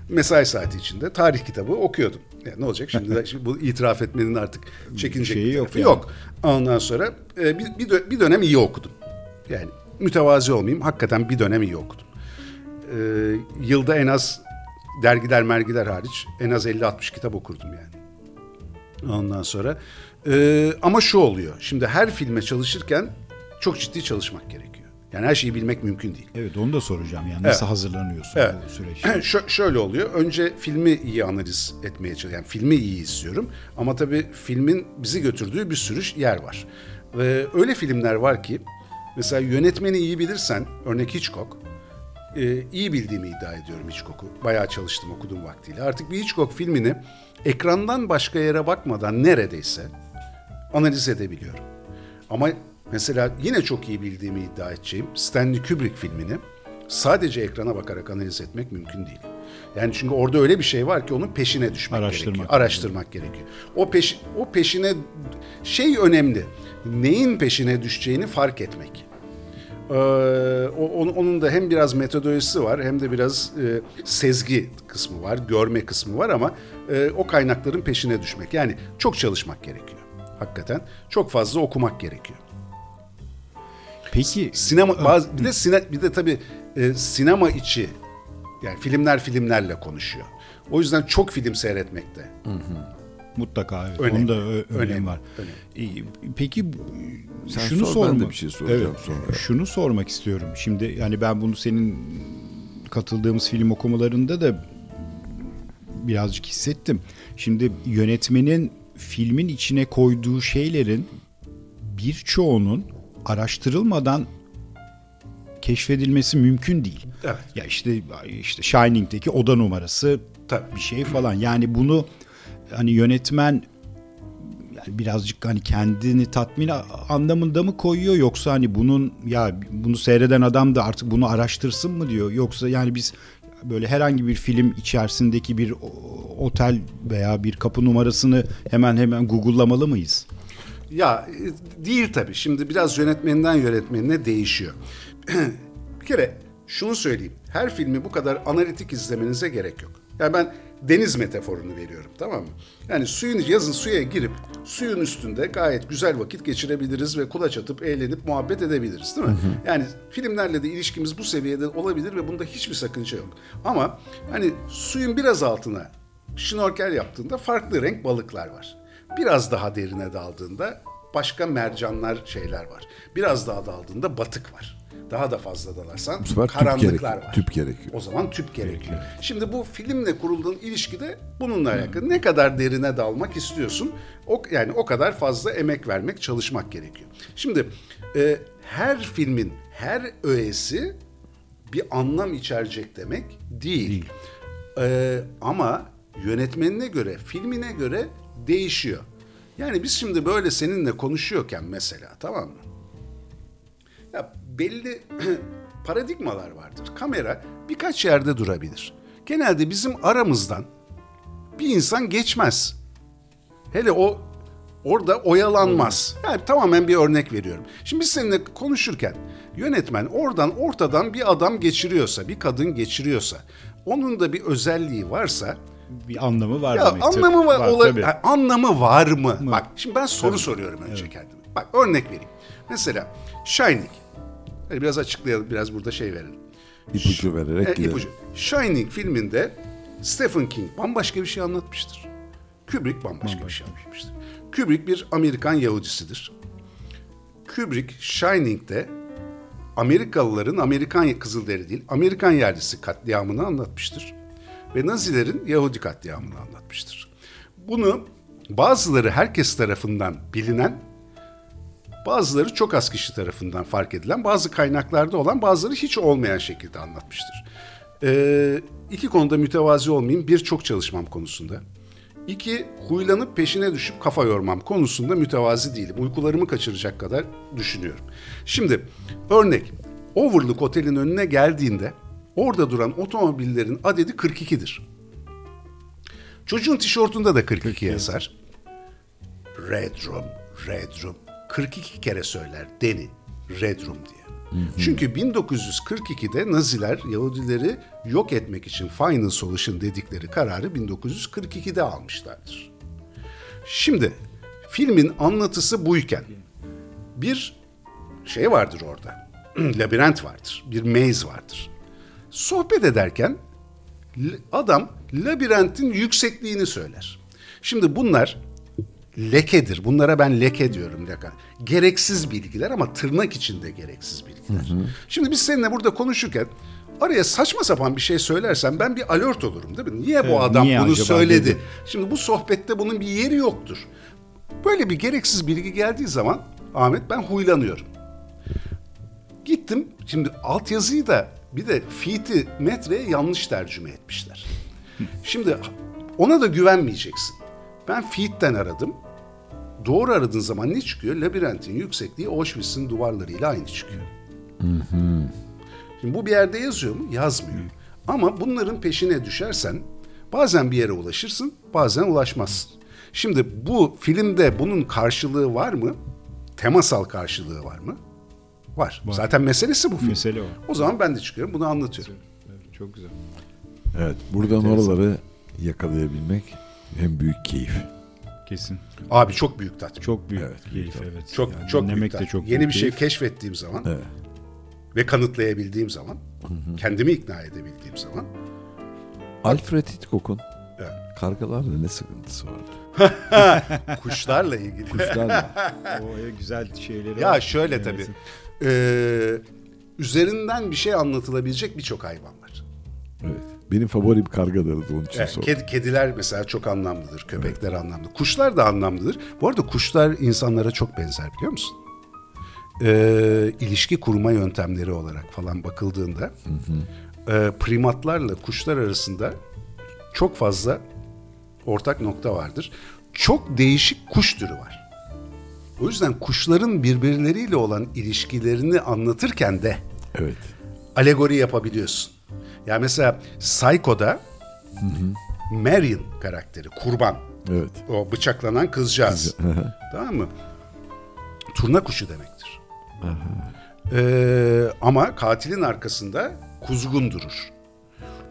mesai saati içinde tarih kitabı okuyordum. Yani ne olacak şimdi, şimdi bu itiraf etmenin artık çekinecek Şeyi bir yok yani. yok. Ondan sonra e, bir, bir, dö- bir dönem iyi okudum. Yani mütevazi olmayayım hakikaten bir dönem iyi okudum. E, yılda en az dergiler mergiler hariç en az 50-60 kitap okurdum yani. Ondan sonra e, ama şu oluyor. Şimdi her filme çalışırken çok ciddi çalışmak gerekiyor. Yani her şeyi bilmek mümkün değil. Evet onu da soracağım yani nasıl Evet. hazırlanıyorsun Evet. bu süreç? Şö- şöyle oluyor. Önce filmi iyi analiz etmeye çalışıyorum. Yani filmi iyi istiyorum. Ama tabii filmin bizi götürdüğü bir sürü yer var. Ve öyle filmler var ki mesela yönetmeni iyi bilirsen örnek Hitchcock e, iyi bildiğimi iddia ediyorum Hitchcock'u. Bayağı çalıştım okudum vaktiyle. Artık bir Hitchcock filmini ekrandan başka yere bakmadan neredeyse analiz edebiliyorum. Ama mesela yine çok iyi bildiğimi iddia edeceğim Stanley Kubrick filmini sadece ekrana bakarak analiz etmek mümkün değil. Yani çünkü orada öyle bir şey var ki onun peşine düşmek Araştırmak gerekiyor. Araştırmak gerekiyor. O peş o peşine şey önemli. Neyin peşine düşeceğini fark etmek. Ee, onun, onun da hem biraz metodolojisi var hem de biraz e, sezgi kısmı var, görme kısmı var ama e, o kaynakların peşine düşmek. Yani çok çalışmak gerekiyor. Hakikaten çok fazla okumak gerekiyor. Peki Sinema bazı bir de sine, bir de tabii e, sinema içi yani filmler filmlerle konuşuyor. O yüzden çok film seyretmekte. Mutlaka evet. Önemli, Onun da ö- önemi var. önemli. Peki Sen şunu sor, ben de sormak bir şey soracağım sonra. Şunu sormak istiyorum. Şimdi yani ben bunu senin katıldığımız film okumalarında da birazcık hissettim. Şimdi yönetmenin filmin içine koyduğu şeylerin birçoğunun araştırılmadan keşfedilmesi mümkün değil. Evet. Ya işte işte Shining'deki oda numarası Tabii. bir şey falan. Yani bunu hani yönetmen yani birazcık hani kendini tatmin anlamında mı koyuyor yoksa hani bunun ya bunu seyreden adam da artık bunu araştırsın mı diyor yoksa yani biz böyle herhangi bir film içerisindeki bir otel veya bir kapı numarasını hemen hemen Google'lamalı mıyız? Ya değil tabii. Şimdi biraz yönetmeninden yönetmenine değişiyor. bir kere şunu söyleyeyim. Her filmi bu kadar analitik izlemenize gerek yok. Yani ben deniz metaforunu veriyorum tamam mı? Yani suyun yazın suya girip suyun üstünde gayet güzel vakit geçirebiliriz ve kulaç atıp eğlenip muhabbet edebiliriz değil mi? Yani filmlerle de ilişkimiz bu seviyede olabilir ve bunda hiçbir sakınca yok. Ama hani suyun biraz altına şnorkel yaptığında farklı renk balıklar var. Biraz daha derine daldığında başka mercanlar şeyler var. Biraz daha daldığında batık var. Daha da fazla dalarsan Bu sefer tüp karanlıklar gerekiyor, var. tüp gerekiyor. O zaman tüp gerekiyor. Şimdi bu filmle kurulduğun ilişki de bununla alakalı. Ne kadar derine dalmak istiyorsun? O, yani o kadar fazla emek vermek, çalışmak gerekiyor. Şimdi e, her filmin her öğesi bir anlam içerecek demek değil. E, ama yönetmenine göre, filmine göre değişiyor. Yani biz şimdi böyle seninle konuşuyorken mesela tamam mı? Belli paradigmalar vardır. Kamera birkaç yerde durabilir. Genelde bizim aramızdan bir insan geçmez. Hele o orada oyalanmaz. Yani tamamen bir örnek veriyorum. Şimdi biz seninle konuşurken yönetmen oradan ortadan bir adam geçiriyorsa, bir kadın geçiriyorsa, onun da bir özelliği varsa Bir anlamı var ya demektir. anlamı var, ola- tabii. ha, anlamı var mı? Bak şimdi ben soru soruyorum önce kendime. Bak örnek vereyim. Mesela Shining. Hadi biraz açıklayalım, biraz burada şey verelim. İpucu vererek E, gidelim. ipucu. Shining filminde Stephen King bambaşka bir şey anlatmıştır. Kubrick bambaşka, bir şey anlatmıştır. Kubrick bir Amerikan Yahudisidir. Kubrick Shining'de Amerikalıların Amerikan Kızılderi değil, Amerikan yerlisi katliamını anlatmıştır. Ve Nazilerin Yahudi katliamını anlatmıştır. Bunu bazıları herkes tarafından bilinen, bazıları çok az kişi tarafından fark edilen, bazı kaynaklarda olan, bazıları hiç olmayan şekilde anlatmıştır. Ee, iki konuda mütevazi olmayayım. Bir, çok çalışmam konusunda. İki, huylanıp peşine düşüp kafa yormam konusunda mütevazi değilim. Uykularımı kaçıracak kadar düşünüyorum. Şimdi örnek, Overlook Otel'in önüne geldiğinde orada duran otomobillerin adedi 42'dir. Çocuğun tişörtünde de 42 yazar. Red Room, Red Room. 42 kere söyler Deni, Red Room diye. Çünkü 1942'de Naziler Yahudileri yok etmek için Final Solution dedikleri kararı 1942'de almışlardır. Şimdi filmin anlatısı buyken bir şey vardır orada. Labirent vardır. Bir maze vardır. Sohbet ederken adam labirentin yüksekliğini söyler. Şimdi bunlar lekedir. Bunlara ben leke diyorum. Leke. Gereksiz bilgiler ama tırnak içinde gereksiz bilgiler. Şimdi biz seninle burada konuşurken araya saçma sapan bir şey söylersen ben bir alert olurum değil mi? Niye bu Evet, adam niye bunu söyledi? dedi? Şimdi bu sohbette bunun bir yeri yoktur. Böyle bir gereksiz bilgi geldiği zaman Ahmet ben huylanıyorum. Gittim şimdi altyazıyı da bir de feet'i metreye yanlış tercüme etmişler. Şimdi ona da güvenmeyeceksin. Ben feet'ten aradım. Doğru aradığın zaman ne çıkıyor? Labirentin yüksekliği Auschwitz'in duvarlarıyla aynı çıkıyor. Şimdi bu bir yerde yazıyor mu? Yazmıyor. Ama bunların peşine düşersen bazen bir yere ulaşırsın, bazen ulaşmazsın. Şimdi bu filmde bunun karşılığı var mı? Temasal karşılığı var mı? Var. Zaten meselesi bu film. Mesele o. O zaman ben de çıkıyorum, bunu anlatıyorum. Evet, çok güzel. Evet buradan oraları yakalayabilmek en büyük keyif. Kesin. Abi çok büyük tatmin. Çok büyük Evet, keyif evet. Çok Yani çok büyük de tatmin. çok Yeni büyük bir şey keyif. keşfettiğim zaman Evet. ve kanıtlayabildiğim zaman, kendimi ikna edebildiğim zaman Alfred Hitchcock'un Evet. kargalarla ne sıkıntısı vardı? kuşlarla ilgili. Kuşlarla. O güzel şeyleri Ya var. şöyle Evet. tabii. Ee, üzerinden bir şey anlatılabilecek birçok hayvan var. evet. Benim favorim kargalardı onun için Evet, kedi, kediler mesela çok anlamlıdır, köpekler anlamlı. Kuşlar da anlamlıdır. Bu arada kuşlar insanlara çok benzer biliyor musun? Ee, ilişki kurma yöntemleri olarak falan bakıldığında e, primatlarla kuşlar arasında çok fazla ortak nokta vardır. Çok değişik kuş türü var. O yüzden kuşların birbirleriyle olan ilişkilerini anlatırken de Evet. alegori yapabiliyorsun. Ya mesela Psycho'da Marion karakteri, kurban. Evet. O bıçaklanan kızcağız. tamam mı? Turna kuşu demektir. Ee, ama katilin arkasında kuzgun durur.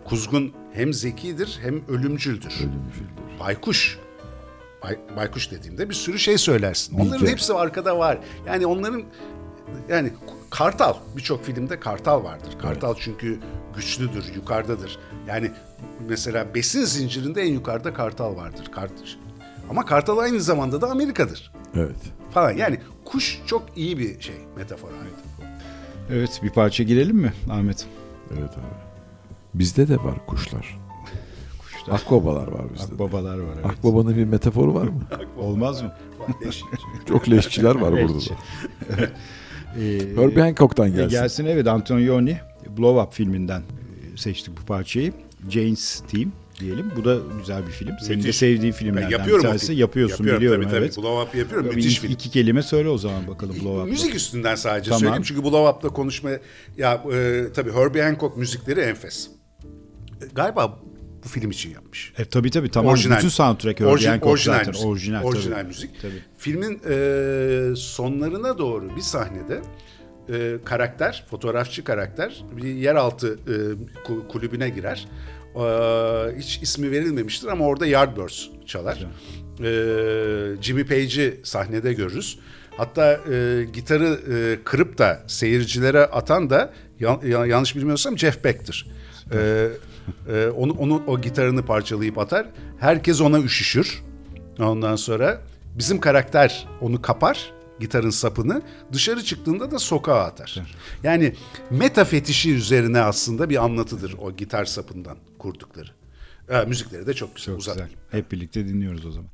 Kuzgun hem zekidir hem ölümcüldür. Baykuş. Bay- baykuş dediğimde bir sürü şey söylersin. Onların Bilge. hepsi arkada var. Yani onların yani kartal birçok filmde kartal vardır. Kartal çünkü güçlüdür, yukarıdadır. Yani mesela besin zincirinde en yukarıda kartal vardır. Kart ama kartal aynı zamanda da Amerika'dır Evet. falan. Yani kuş çok iyi bir şey metafor. abi. Evet bir parça girelim mi Ahmet? Evet abi. Bizde de var kuşlar. Kuşlar. Akbabalar var bizde. de. Akbabalar var evet. Akbabanın bir metaforu var mı? Olmaz mı? Çok leşçiler var burada da. Ee, Herbie Hancock'tan e, gelsin. gelsin evet Antonioni Blow Up filminden e, seçtik bu parçayı. Jane's Team diyelim. Bu da güzel bir film. Senin de Müthiş. sevdiğin Ben filmlerden yapıyorum bir tanesi. film. Yapıyorsun Yapıyorum, biliyorum tabii, tabii. evet. Blow Up yapıyorum. Müthiş iki, film. iki kelime söyle o zaman bakalım Blow Up. Müzik üstünden sadece Tamam. söyleyeyim çünkü Blow Up'la konuşma ya e, tabii Herbie Hancock müzikleri enfes. E, galiba bu film için yapmış. E, tabii tabii tamam. Bütün soundtrack Herbie Hancock orijinal zaten. müzik. Orijinal, Orijinal tabii. müzik. Tabii. Filmin e, sonlarına doğru bir sahnede e, karakter, fotoğrafçı karakter bir yeraltı e, ku- kulübüne girer. E, hiç ismi verilmemiştir ama orada Yardbirds çalar. E, Jimmy Page'i sahnede görürüz. Hatta e, gitarı e, kırıp da seyircilere atan da yan- ya- yanlış bilmiyorsam Jeff Beck'tir. E, e, onu, onu o gitarını parçalayıp atar. Herkes ona üşüşür. Ondan sonra bizim karakter onu kapar gitarın sapını dışarı çıktığında da sokağa atar. Yani meta fetişi üzerine aslında bir anlatıdır o gitar sapından kurdukları. E, müzikleri de çok güzel. Çok uzatmayayım. güzel. Hep birlikte dinliyoruz o zaman.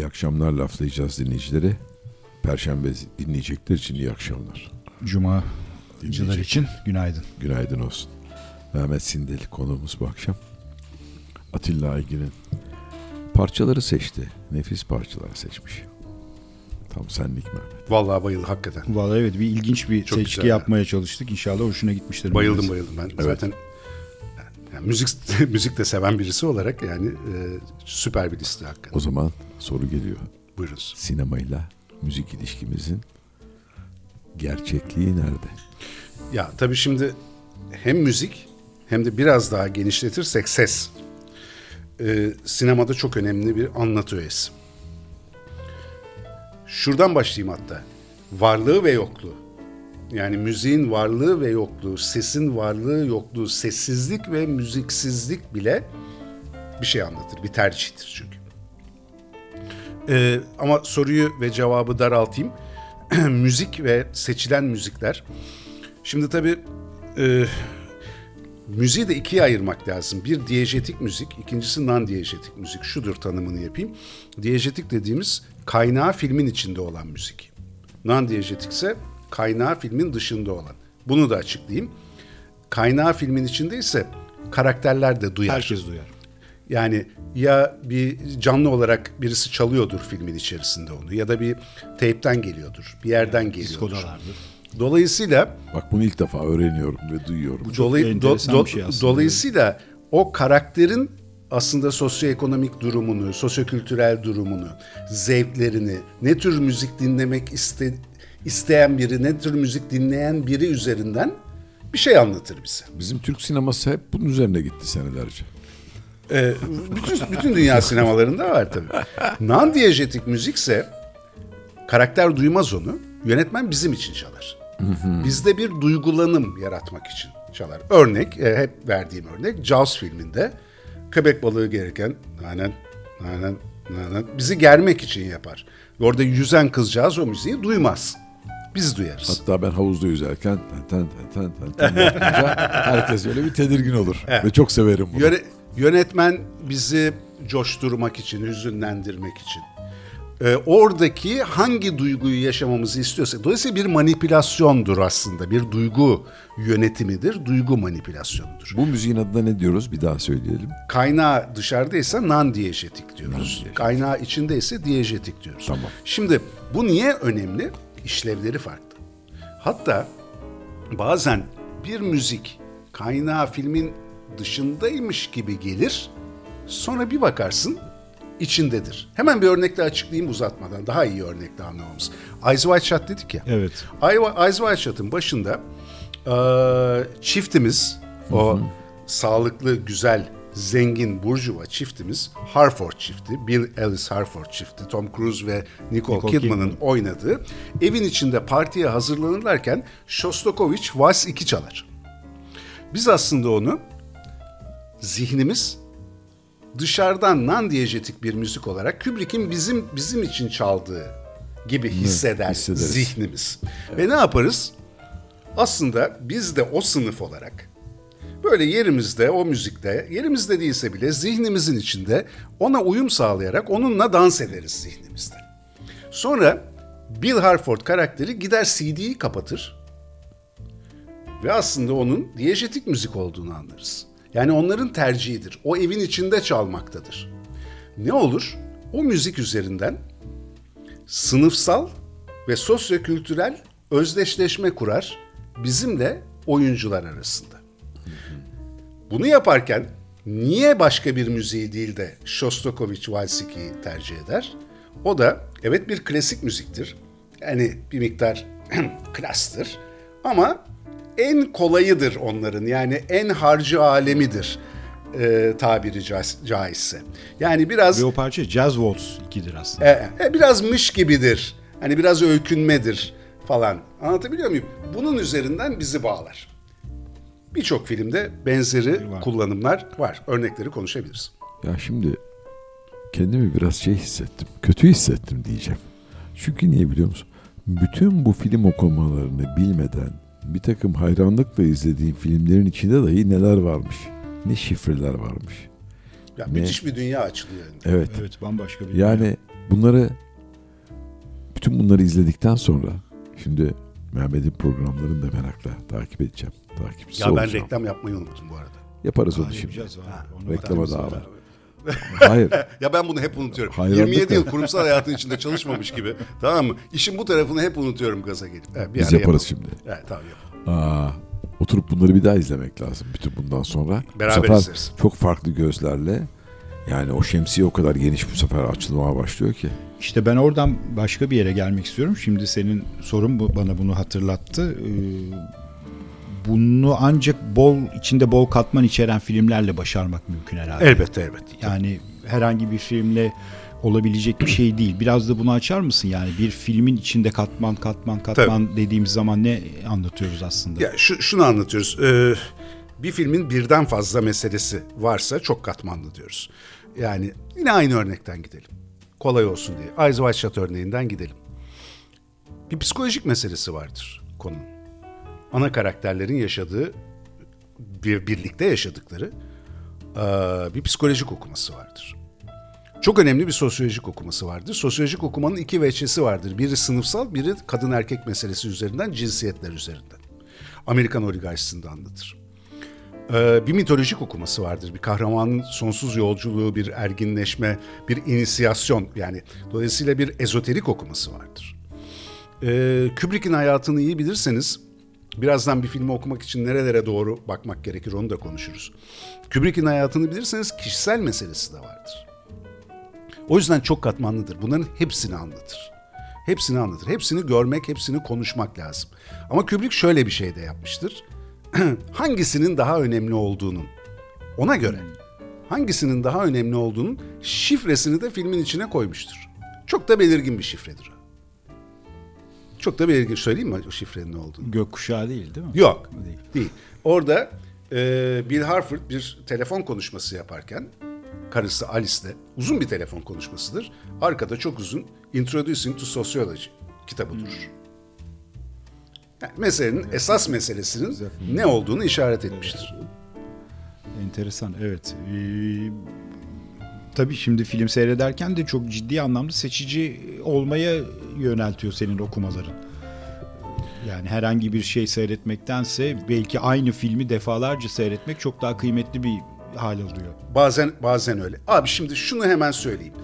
İyi akşamlar laflayacağız dinleyicileri. Perşembe dinleyecekler için iyi akşamlar. Cuma'cılar Dinleyecek. için günaydın. Günaydın olsun. Mehmet Sindel konuğumuz bu akşam. Atilla Aygin'in parçaları seçti. Nefis parçalar seçmiş. Tam senlik Mehmet. Vallahi bayıldım hakikaten. Vallahi evet bir ilginç bir Çok seçki güzel ya. yapmaya çalıştık. İnşallah hoşuna gitmiştir. Bayıldım Mehmet. bayıldım ben. Zaten yani müzik müzik de seven birisi olarak yani e, süper bir liste hakikaten. O zaman soru geliyor. Buyurunuz. Sinemayla müzik ilişkimizin gerçekliği nerede? Ya tabii şimdi hem müzik hem de biraz daha genişletirsek ses. Ee, sinemada çok önemli bir anlatı öğesi. Şuradan başlayayım hatta. Varlığı ve yokluğu. Yani müziğin varlığı ve yokluğu, sesin varlığı yokluğu, sessizlik ve müziksizlik bile bir şey anlatır. Bir tercihtir çünkü. Ee, ama soruyu ve cevabı daraltayım. müzik ve seçilen müzikler. Şimdi tabii e, müziği de ikiye ayırmak lazım. Bir diyejetik müzik, ikincisi non-diyejetik müzik. Şudur tanımını yapayım. Diyejetik dediğimiz kaynağı filmin içinde olan müzik. Non-diyejetik ise kaynağı filmin dışında olan. Bunu da açıklayayım. Kaynağı filmin içinde ise karakterler de duyar. Herkes duyar. Yani ya bir canlı olarak birisi çalıyordur filmin içerisinde onu ya da bir teypten geliyordur, bir yerden geliyordur. Diskodalardır. Dolayısıyla Bak bunu ilk defa öğreniyorum ve duyuyorum. Dolay- do- do- bir şey aslında. dolayısıyla o karakterin aslında sosyoekonomik durumunu, sosyokültürel durumunu, zevklerini, ne tür müzik dinlemek iste- isteyen biri, ne tür müzik dinleyen biri üzerinden bir şey anlatır bize. Bizim Türk sineması hep bunun üzerine gitti senelerce. Ee, bütün bütün dünya sinemalarında var tabii. Non-diyejetik müzikse karakter duymaz onu. Yönetmen bizim için çalar. Bizde bir duygulanım yaratmak için çalar. Örnek, e, hep verdiğim örnek Jaws filminde köpek balığı gereken nanen nanen nanen bizi germek için yapar. Orada yüzen kızcağız o müziği duymaz. Biz duyarız. Hatta ben havuzda yüzerken ten ten ten ten ten yapınca herkes öyle bir tedirgin olur. Ve çok severim bunu. Yöne- Yönetmen bizi coşturmak için, hüzünlendirmek için. Ee, oradaki hangi duyguyu yaşamamızı istiyorsa. Dolayısıyla bir manipülasyondur aslında. Bir duygu yönetimidir, duygu manipülasyonudur. Bu müziğin adına ne diyoruz? Bir daha söyleyelim. Kaynağı dışarıdaysa non-diyejetik diyoruz. Kaynağı içindeyse diyejetik diyoruz. Tamam. Şimdi bu niye önemli? İşlevleri farklı. Hatta bazen bir müzik kaynağı filmin dışındaymış gibi gelir. Sonra bir bakarsın içindedir. Hemen bir örnekle açıklayayım uzatmadan. Daha iyi örnekle anlamamız. Eyes Wide Shut dedik ya. Evet. Eyes Wide Shut'ın başında eee, çiftimiz, o sağlıklı, güzel, zengin Burjuva çiftimiz, Harford çifti, Bill Ellis Harford çifti, Tom Cruise ve Nicole, Nicole Kidman'ın oynadığı evin içinde partiye hazırlanırlarken Shostakovich Vals 2 çalar. Biz aslında onu zihnimiz dışarıdan non diyejetik bir müzik olarak Kubrick'in bizim bizim için çaldığı gibi hisseder hissederiz. zihnimiz. Ve ne yaparız? Aslında biz de o sınıf olarak böyle yerimizde o müzikte yerimizde değilse bile zihnimizin içinde ona uyum sağlayarak onunla dans ederiz zihnimizde. Sonra Bill Harford karakteri gider CD'yi kapatır ve aslında onun diyejetik müzik olduğunu anlarız. Yani onların tercihidir. O evin içinde çalmaktadır. Ne olur? O müzik üzerinden sınıfsal ve sosyokültürel özdeşleşme kurar bizimle oyuncular arasında. Bunu yaparken niye başka bir müziği değil de Shostakovich Vals 2'yi tercih eder? O da evet bir klasik müziktir. Yani bir miktar klastır. Ama en kolayıdır onların. Yani en harcı alemidir e, tabiri caiz- caizse. Yani biraz Ve o parça Jazz Waltz 2'dir aslında. e, e, biraz mış gibidir. Hani biraz öykünmedir falan. Anlatabiliyor muyum? Bunun üzerinden bizi bağlar. Birçok filmde benzeri Var. kullanımlar var. Örnekleri konuşabiliriz. Ya şimdi kendimi biraz şey hissettim. Kötü hissettim diyeceğim. Çünkü niye biliyor musun? Bütün bu film okumalarını bilmeden bir takım hayranlıkla izlediğim filmlerin içinde dahi neler varmış. Ne şifreler varmış. Ya Ne? müthiş bir dünya açılıyor. önünde. Evet. Evet bambaşka bir Yani bunları bütün bunları izledikten sonra şimdi Mehmet'in programlarını da merakla takip edeceğim. Takipçisi Ya ben olacağım. reklam yapmayı unuttum bu arada. Yaparız onu şimdi. Reklama da var. Hayır. Ya ben bunu hep unutuyorum. Hayranlıkla. 27 yıl kurumsal hayatın içinde çalışmamış gibi. Tamam mı? İşin bu tarafını hep unutuyorum gaza gelip. Evet, bir Biz yaparız yapalım. şimdi. Evet tamam yapalım. Aa, oturup bunları bir daha izlemek lazım bütün bundan sonra. Beraber bu sefer izleriz. çok farklı gözlerle yani o şemsiye o kadar geniş bu sefer açılmaya başlıyor ki. İşte ben oradan başka bir yere gelmek istiyorum. Şimdi senin sorun bu, bana bunu hatırlattı. Ee, bunu ancak bol içinde bol katman içeren filmlerle başarmak mümkün herhalde. Elbette elbette. Yani herhangi bir filmle olabilecek bir şey değil. Biraz da bunu açar mısın? Yani bir filmin içinde katman katman katman dediğimiz zaman ne anlatıyoruz aslında? Ya şu, şunu anlatıyoruz. Ee, bir filmin birden fazla meselesi varsa çok katmanlı diyoruz. Yani yine aynı örnekten gidelim. Kolay olsun diye. Eyes Wide Shut örneğinden gidelim. Bir psikolojik meselesi vardır konunun. Ana karakterlerin yaşadığı, bir birlikte yaşadıkları bir psikolojik okuması vardır. Çok önemli bir sosyolojik okuması vardır. Sosyolojik okumanın iki veçesi vardır. Biri sınıfsal, biri kadın erkek meselesi üzerinden, cinsiyetler üzerinden. Amerikan oligarşisinde anlatır. Bir mitolojik okuması vardır. Bir kahramanın sonsuz yolculuğu, bir erginleşme, bir inisiyasyon yani dolayısıyla bir ezoterik okuması vardır. Kubrick'in hayatını iyi bilirseniz birazdan bir filmi okumak için nerelere doğru bakmak gerekir onu da konuşuruz. Kubrick'in hayatını bilirseniz kişisel meselesi de vardır. O yüzden çok katmanlıdır. Bunların hepsini anlatır. Hepsini anlatır. Hepsini görmek, hepsini konuşmak lazım. Ama Kubrick şöyle bir şey de yapmıştır. Hangisinin daha önemli olduğunun ona göre hangisinin daha önemli olduğunun şifresini de filmin içine koymuştur. Çok da belirgin bir şifredir o. Çok da belirgin. Söyleyeyim mi o şifrenin ne olduğunu? Gökkuşağı değil değil mi? Yok. Değil. Değil. Orada e, Bill Harford bir telefon konuşması yaparken karısı Alice'le uzun bir telefon konuşmasıdır. Arkada çok uzun Introducing to Sociology kitabı durur. Yani meselenin esas meselesinin ne olduğunu işaret etmiştir. Enteresan evet. Ee, tabii şimdi film seyrederken de çok ciddi anlamda seçici olmaya yöneltiyor senin okumaların. Yani herhangi bir şey seyretmektense belki aynı filmi defalarca seyretmek çok daha kıymetli bir hal alıyor. Bazen bazen öyle. Abi şimdi şunu hemen söyleyeyim.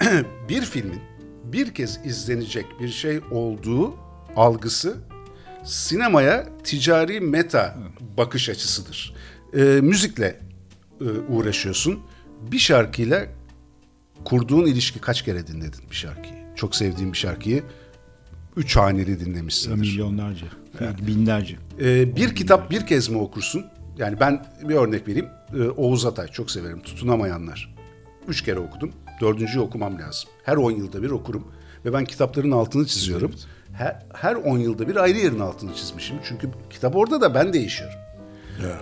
bir filmin bir kez izlenecek bir şey olduğu algısı sinemaya ticari meta bakış açısıdır. Ee, müzikle e, uğraşıyorsun. Bir şarkıyla kurduğun ilişki kaç kere dinledin bir şarkıyı? Çok sevdiğin bir şarkıyı üç haneli dinlemişsindir. Milyonlarca, binlerce. Ee, bir kitap bir kez mi okursun? Yani ben bir örnek vereyim. Ee, Oğuz Atay çok severim. Tutunamayanlar. Üç kere okudum. Dördüncüyü okumam lazım. Her on yılda bir okurum. Ve ben kitapların altını çiziyorum. Her, her on yılda bir ayrı yerin altını çizmişim. Çünkü kitap orada da ben değişiyorum.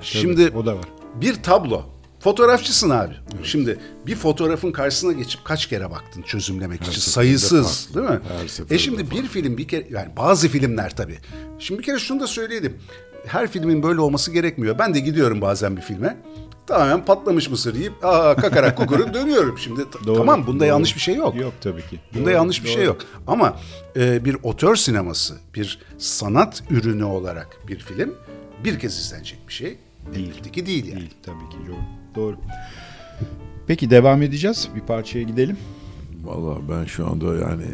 Şimdi o da var. bir tablo. Fotoğrafçısın abi. Şimdi bir fotoğrafın karşısına geçip kaç kere baktın çözümlemek için? Sayısız, farklı. değil mi? Her e şimdi bir film bir kere yani bazı filmler tabii. Şimdi bir kere şunu da söyleyelim. Her filmin böyle olması gerekmiyor. Ben de gidiyorum bazen bir filme. Tamamen patlamış mısır yiyip aa kakarak kukurup dönüyorum. Şimdi Doğru, tamam bunda doğru. yanlış bir şey yok. Yok tabii ki. Bunda Doğru, yanlış bir şey doğru. yok. Ama e, bir otör sineması, bir sanat ürünü olarak bir film bir kez izlenecek bir şey. Elbette ki değil yani. Değil tabii ki doğru. Doğru. Peki devam edeceğiz. Bir parçaya gidelim. Vallahi ben şu anda yani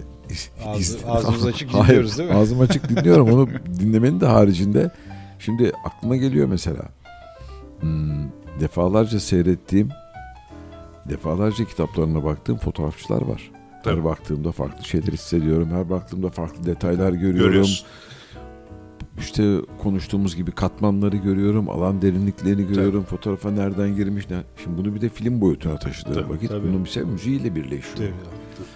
Ağzı- ağzımız açık Hayır, dinliyoruz değil mi? Ağzım açık dinliyorum. Onu dinlemenin de haricinde şimdi aklıma geliyor mesela. Hmm, defalarca seyrettiğim, defalarca kitaplarına baktığım fotoğrafçılar var. Her Tabii. baktığımda farklı şeyler hissediyorum. Her baktığımda farklı detaylar görüyorum. Görüyorsun. İşte konuştuğumuz gibi katmanları görüyorum, alan derinliklerini görüyorum, fotoğrafa nereden girmiş. Ne... Şimdi bunu bir de film boyutuna taşıdığım Tabii, vakit tabii. bunun bir şey müziğiyle birleşiyor. Tabii.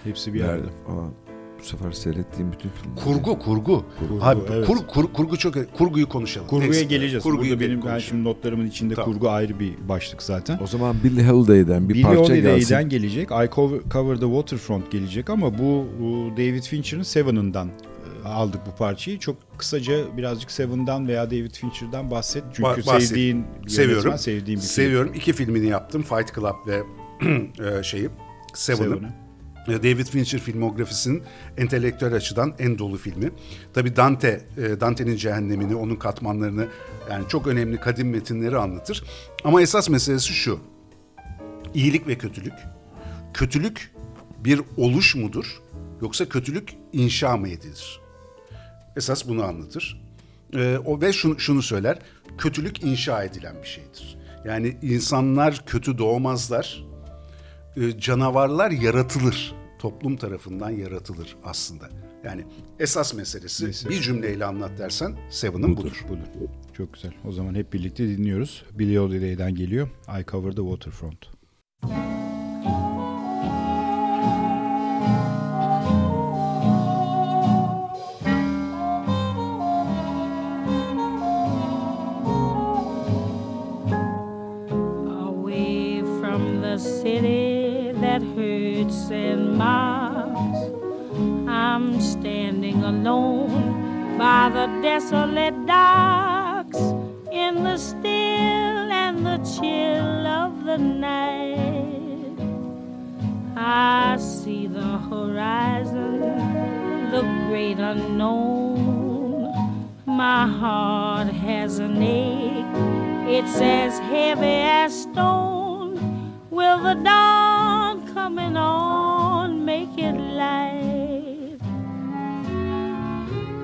Hepsi bir Nerede yerde. falan. Bu sefer seyrettiğim bütün filmler. Kurgu, kurgu. Kurgu, Abi evet. kur, kur- kurgu çok kurguyu konuşalım. Kurguya Neyse, geleceğiz. Kurguyu Burada benim ben şimdi notlarımın içinde Tamam. kurgu ayrı bir başlık zaten. O zaman Billie Holiday'den bir Billie parça Holiday'den gelsin. gelecek. I Cover, Cover the Waterfront gelecek ama bu, David Fincher'ın Seven'ından aldık bu parçayı. Çok kısaca birazcık Seven'dan veya David Fincher'dan bahset. Çünkü Ba- bahset. sevdiğin Seviyorum. sevdiğin bir film. Seviyorum. İki filmini yaptım. Fight Club ve e, şeyi Seven'ı. Seven'ı. E, David Fincher filmografisinin entelektüel açıdan en dolu filmi. Tabii Dante, e, Dante'nin cehennemini, onun katmanlarını yani çok önemli kadim metinleri anlatır. Ama esas meselesi şu. İyilik ve kötülük. Kötülük bir oluş mudur yoksa kötülük inşa mı edilir? Esas bunu anlatır. Ee, o ve şunu, şunu söyler. Kötülük inşa edilen bir şeydir. Yani insanlar kötü doğmazlar. Ee, canavarlar yaratılır. Toplum tarafından yaratılır aslında. Yani esas meselesi Mesele. bir cümleyle anlat dersen Seven'ın budur. Budur. Çok güzel. O zaman hep birlikte dinliyoruz. Billie Holiday'den geliyor. I Cover the Waterfront. away and mobs. I'm standing alone by the desolate docks in the still and the chill of the night. I see the horizon, the great unknown. My heart has an ache, it's as heavy as stone. Will the dawn coming on make it light?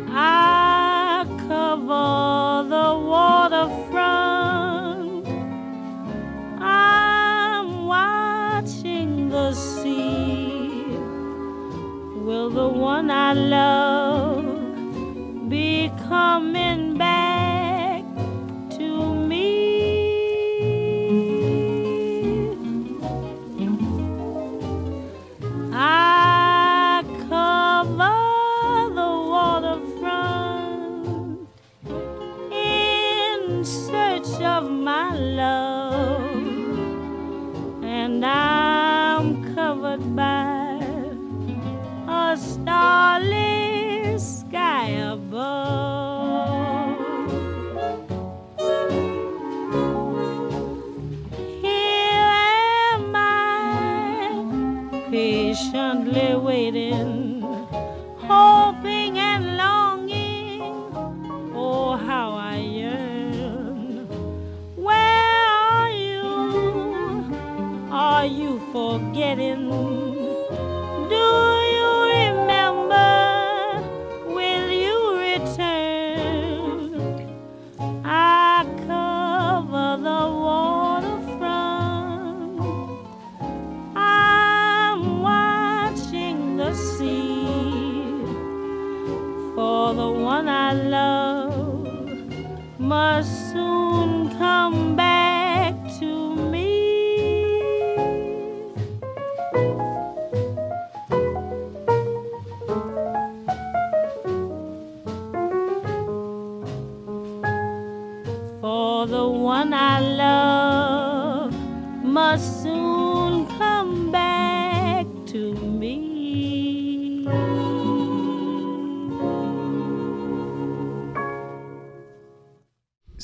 I cover the waterfront. I'm watching the sea. Will the one I love be coming back sky above. Here am I, patiently waiting, hoping and longing. Oh, how I yearn. Where are you? Are you forgetting?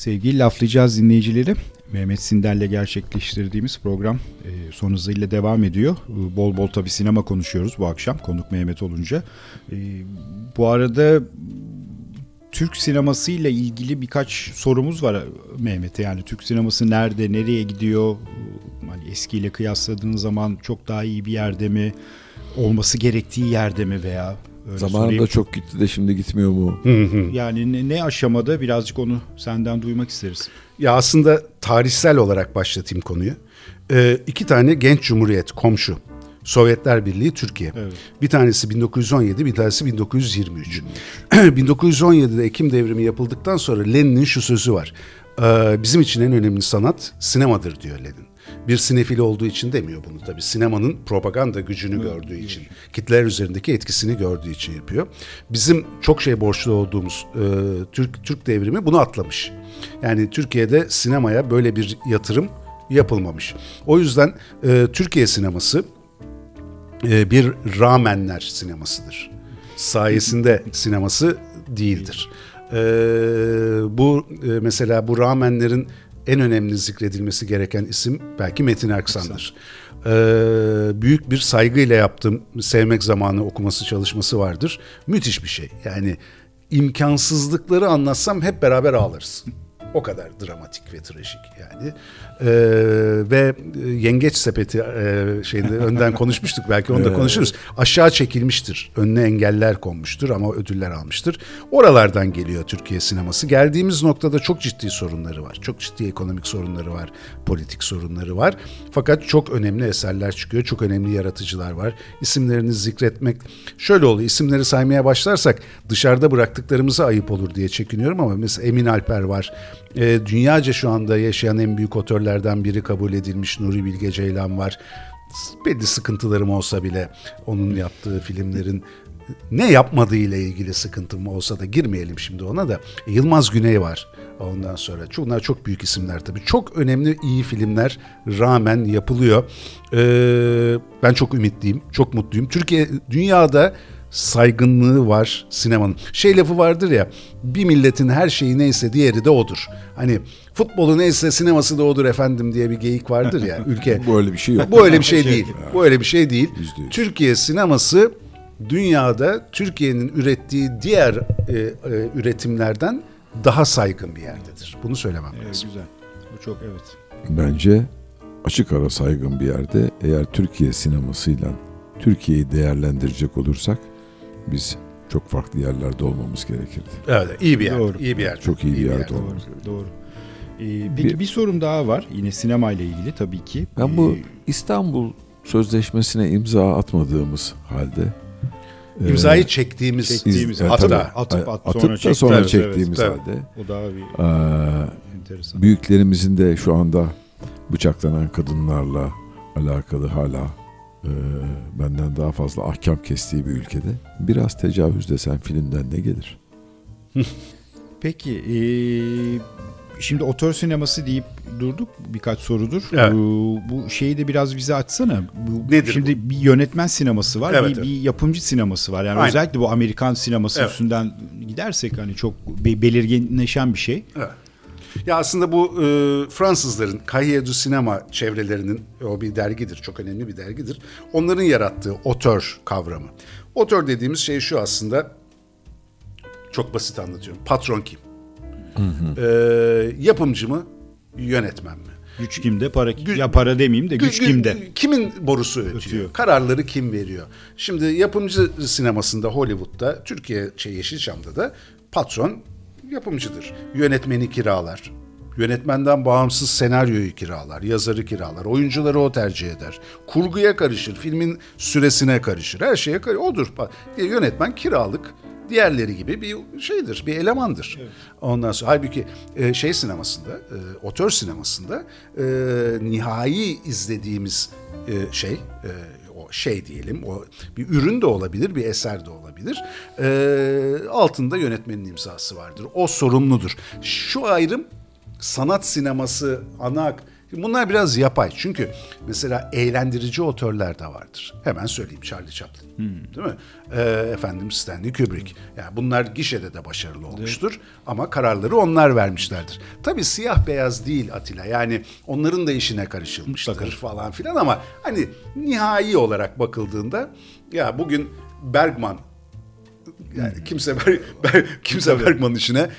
Sevgili laflayacağız dinleyicileri. Mehmet Sinder'le gerçekleştirdiğimiz program e, son hızıyla devam ediyor. E, Bol bol tabii sinema konuşuyoruz bu akşam konuk Mehmet olunca. E, Bu arada Türk sinemasıyla ilgili birkaç sorumuz var Mehmet'e. Yani Türk sineması nerede, nereye gidiyor? Hani eskiyle kıyasladığın zaman çok daha iyi bir yerde mi? Olması gerektiği yerde mi veya öyle Zamanında sorayım. çok gitti de şimdi gitmiyor mu? Yani ne, ne aşamada birazcık onu senden duymak isteriz. Ya aslında tarihsel olarak başlatayım konuyu. Ee, iki tane genç cumhuriyet komşu. Sovyetler Birliği, Türkiye. Evet. Bir tanesi 1917, bir tanesi 1923. 1917'de Ekim devrimi yapıldıktan sonra Lenin'in şu sözü var. Ee, bizim için en önemli sanat sinemadır diyor Lenin. Bir sinefil olduğu için demiyor bunu tabii. Sinemanın propaganda gücünü gördüğü için, kitleler üzerindeki etkisini gördüğü için yapıyor. Bizim çok şey borçlu olduğumuz e, Türk Türk devrimi bunu atlamış. Yani Türkiye'de sinemaya böyle bir yatırım yapılmamış. O yüzden e, Türkiye sineması e, bir ramenler sinemasıdır. Sayesinde sineması değildir. E, bu e, mesela bu ramenlerin en önemli zikredilmesi gereken isim belki Metin Erksan'dır. E, büyük bir saygıyla yaptığım Sevmek Zamanı okuması çalışması vardır. Müthiş bir şey. Yani imkansızlıkları anlatsam hep beraber ağlarız. O kadar dramatik ve trajik yani. Ee, ve e, yengeç sepeti e, şeyde önden konuşmuştuk belki onu da konuşuruz. Aşağı çekilmiştir. Önüne engeller konmuştur ama ödüller almıştır. Oralardan geliyor Türkiye sineması. Geldiğimiz noktada çok ciddi sorunları var. Çok ciddi ekonomik sorunları var. Politik sorunları var. Fakat çok önemli eserler çıkıyor. Çok önemli yaratıcılar var. İsimlerini zikretmek şöyle oluyor. İsimleri saymaya başlarsak dışarıda bıraktıklarımıza ayıp olur diye çekiniyorum ama mesela Emin Alper var. E, dünyaca şu anda yaşayan en büyük otörlerden biri kabul edilmiş Nuri Bilge Ceylan var. Belli sıkıntılarım olsa bile onun yaptığı filmlerin ne yapmadığı ile ilgili sıkıntım olsa da girmeyelim şimdi ona da. Yılmaz Güney var ondan sonra. Bunlar çok büyük isimler tabii. Çok önemli iyi filmler rağmen yapılıyor. Ee, ben çok ümitliyim, çok mutluyum. Türkiye dünyada saygınlığı var sinemanın. Şey lafı vardır ya bir milletin her şeyi neyse diğeri de odur. Hani futbolu neyse sineması da odur efendim diye bir geyik vardır ya ülke. Bu öyle bir şey yok. Bu öyle bir şey değil. Bu öyle bir şey değil. Yüzde yüz. Türkiye sineması dünyada Türkiye'nin ürettiği diğer e, e, üretimlerden daha saygın bir yerdedir. Bunu söylemem Evet, lazım. güzel. Bu çok evet. Bence açık ara saygın bir yerde eğer Türkiye sinemasıyla Türkiye'yi değerlendirecek olursak biz çok farklı yerlerde olmamız gerekirdi. Evet, iyi bir yer. Doğru. İyi bir yer. Çok iyi bir yerde Doğru. olmamız gerekirdi. Doğru. Ee, peki bir, Bir- sorum daha var. Yine sinema ile ilgili tabii ki. Ben bu Ee, İstanbul Sözleşmesi'ne imza atmadığımız halde e, İmzayı çektiğimiz, Çektiğimiz, Evet, hatta tabii. atıp, at, atıp sonra da çek- sonra çektiğimiz evet, halde o daha bir e, enteresan. büyüklerimizin de şu anda bıçaklanan kadınlarla alakalı hala e, benden daha fazla ahkam kestiği bir ülkede biraz tecavüz desen filmden ne gelir? Peki ee, şimdi otör sineması deyip durduk birkaç sorudur. Evet. Bu, bu şeyi de biraz bize açsana. Bu, Nedir şimdi bir yönetmen sineması var, Evet, bir, evet. bir yapımcı sineması var. Yani Aynen. özellikle bu Amerikan sineması Evet. üstünden gidersek hani çok be- belirginleşen bir şey. Evet. Ya aslında bu e, Fransızların Cahiers du Sinema çevrelerinin o bir dergidir. Çok önemli bir dergidir. Onların yarattığı otör kavramı. Otör dediğimiz şey şu aslında çok basit anlatıyorum. Patron kim? E, yapımcı mı? Yönetmen mi? Güç kimde? Para Gü- ya para demeyeyim de güç Gü- gü- kimde? Kimin borusu ötüyor? Ötüyor. Kararları kim veriyor? Şimdi yapımcı sinemasında Hollywood'da, Türkiye şey Yeşilçam'da da patron yapımcıdır. Yönetmeni kiralar. Yönetmenden bağımsız senaryoyu kiralar, yazarı kiralar, oyuncuları o tercih eder. Kurguya karışır, filmin süresine karışır, her şeye karışır. Odur. Yönetmen kiralık, diğerleri gibi bir şeydir, bir elemandır. Ondan sonra halbuki e, şey sinemasında, e, otör sinemasında e, nihai izlediğimiz e, şey, e, şey diyelim, o bir ürün de olabilir, bir eser de olabilir. E, altında yönetmenin imzası vardır. O sorumludur. Şu ayrım sanat sineması, ana Bunlar biraz yapay. Çünkü mesela eğlendirici otörler de vardır. Hemen söyleyeyim Charlie Chaplin. Değil mi? Ee, efendim Stanley Kubrick. Yani bunlar gişede de başarılı olmuştur. Ama kararları onlar vermişlerdir. Tabii siyah beyaz değil Atilla. Yani onların da işine karışılmıştır falan filan ama hani nihai olarak bakıldığında ya bugün Bergman yani kimse Ber, Ber- kimse Bergman'ın işine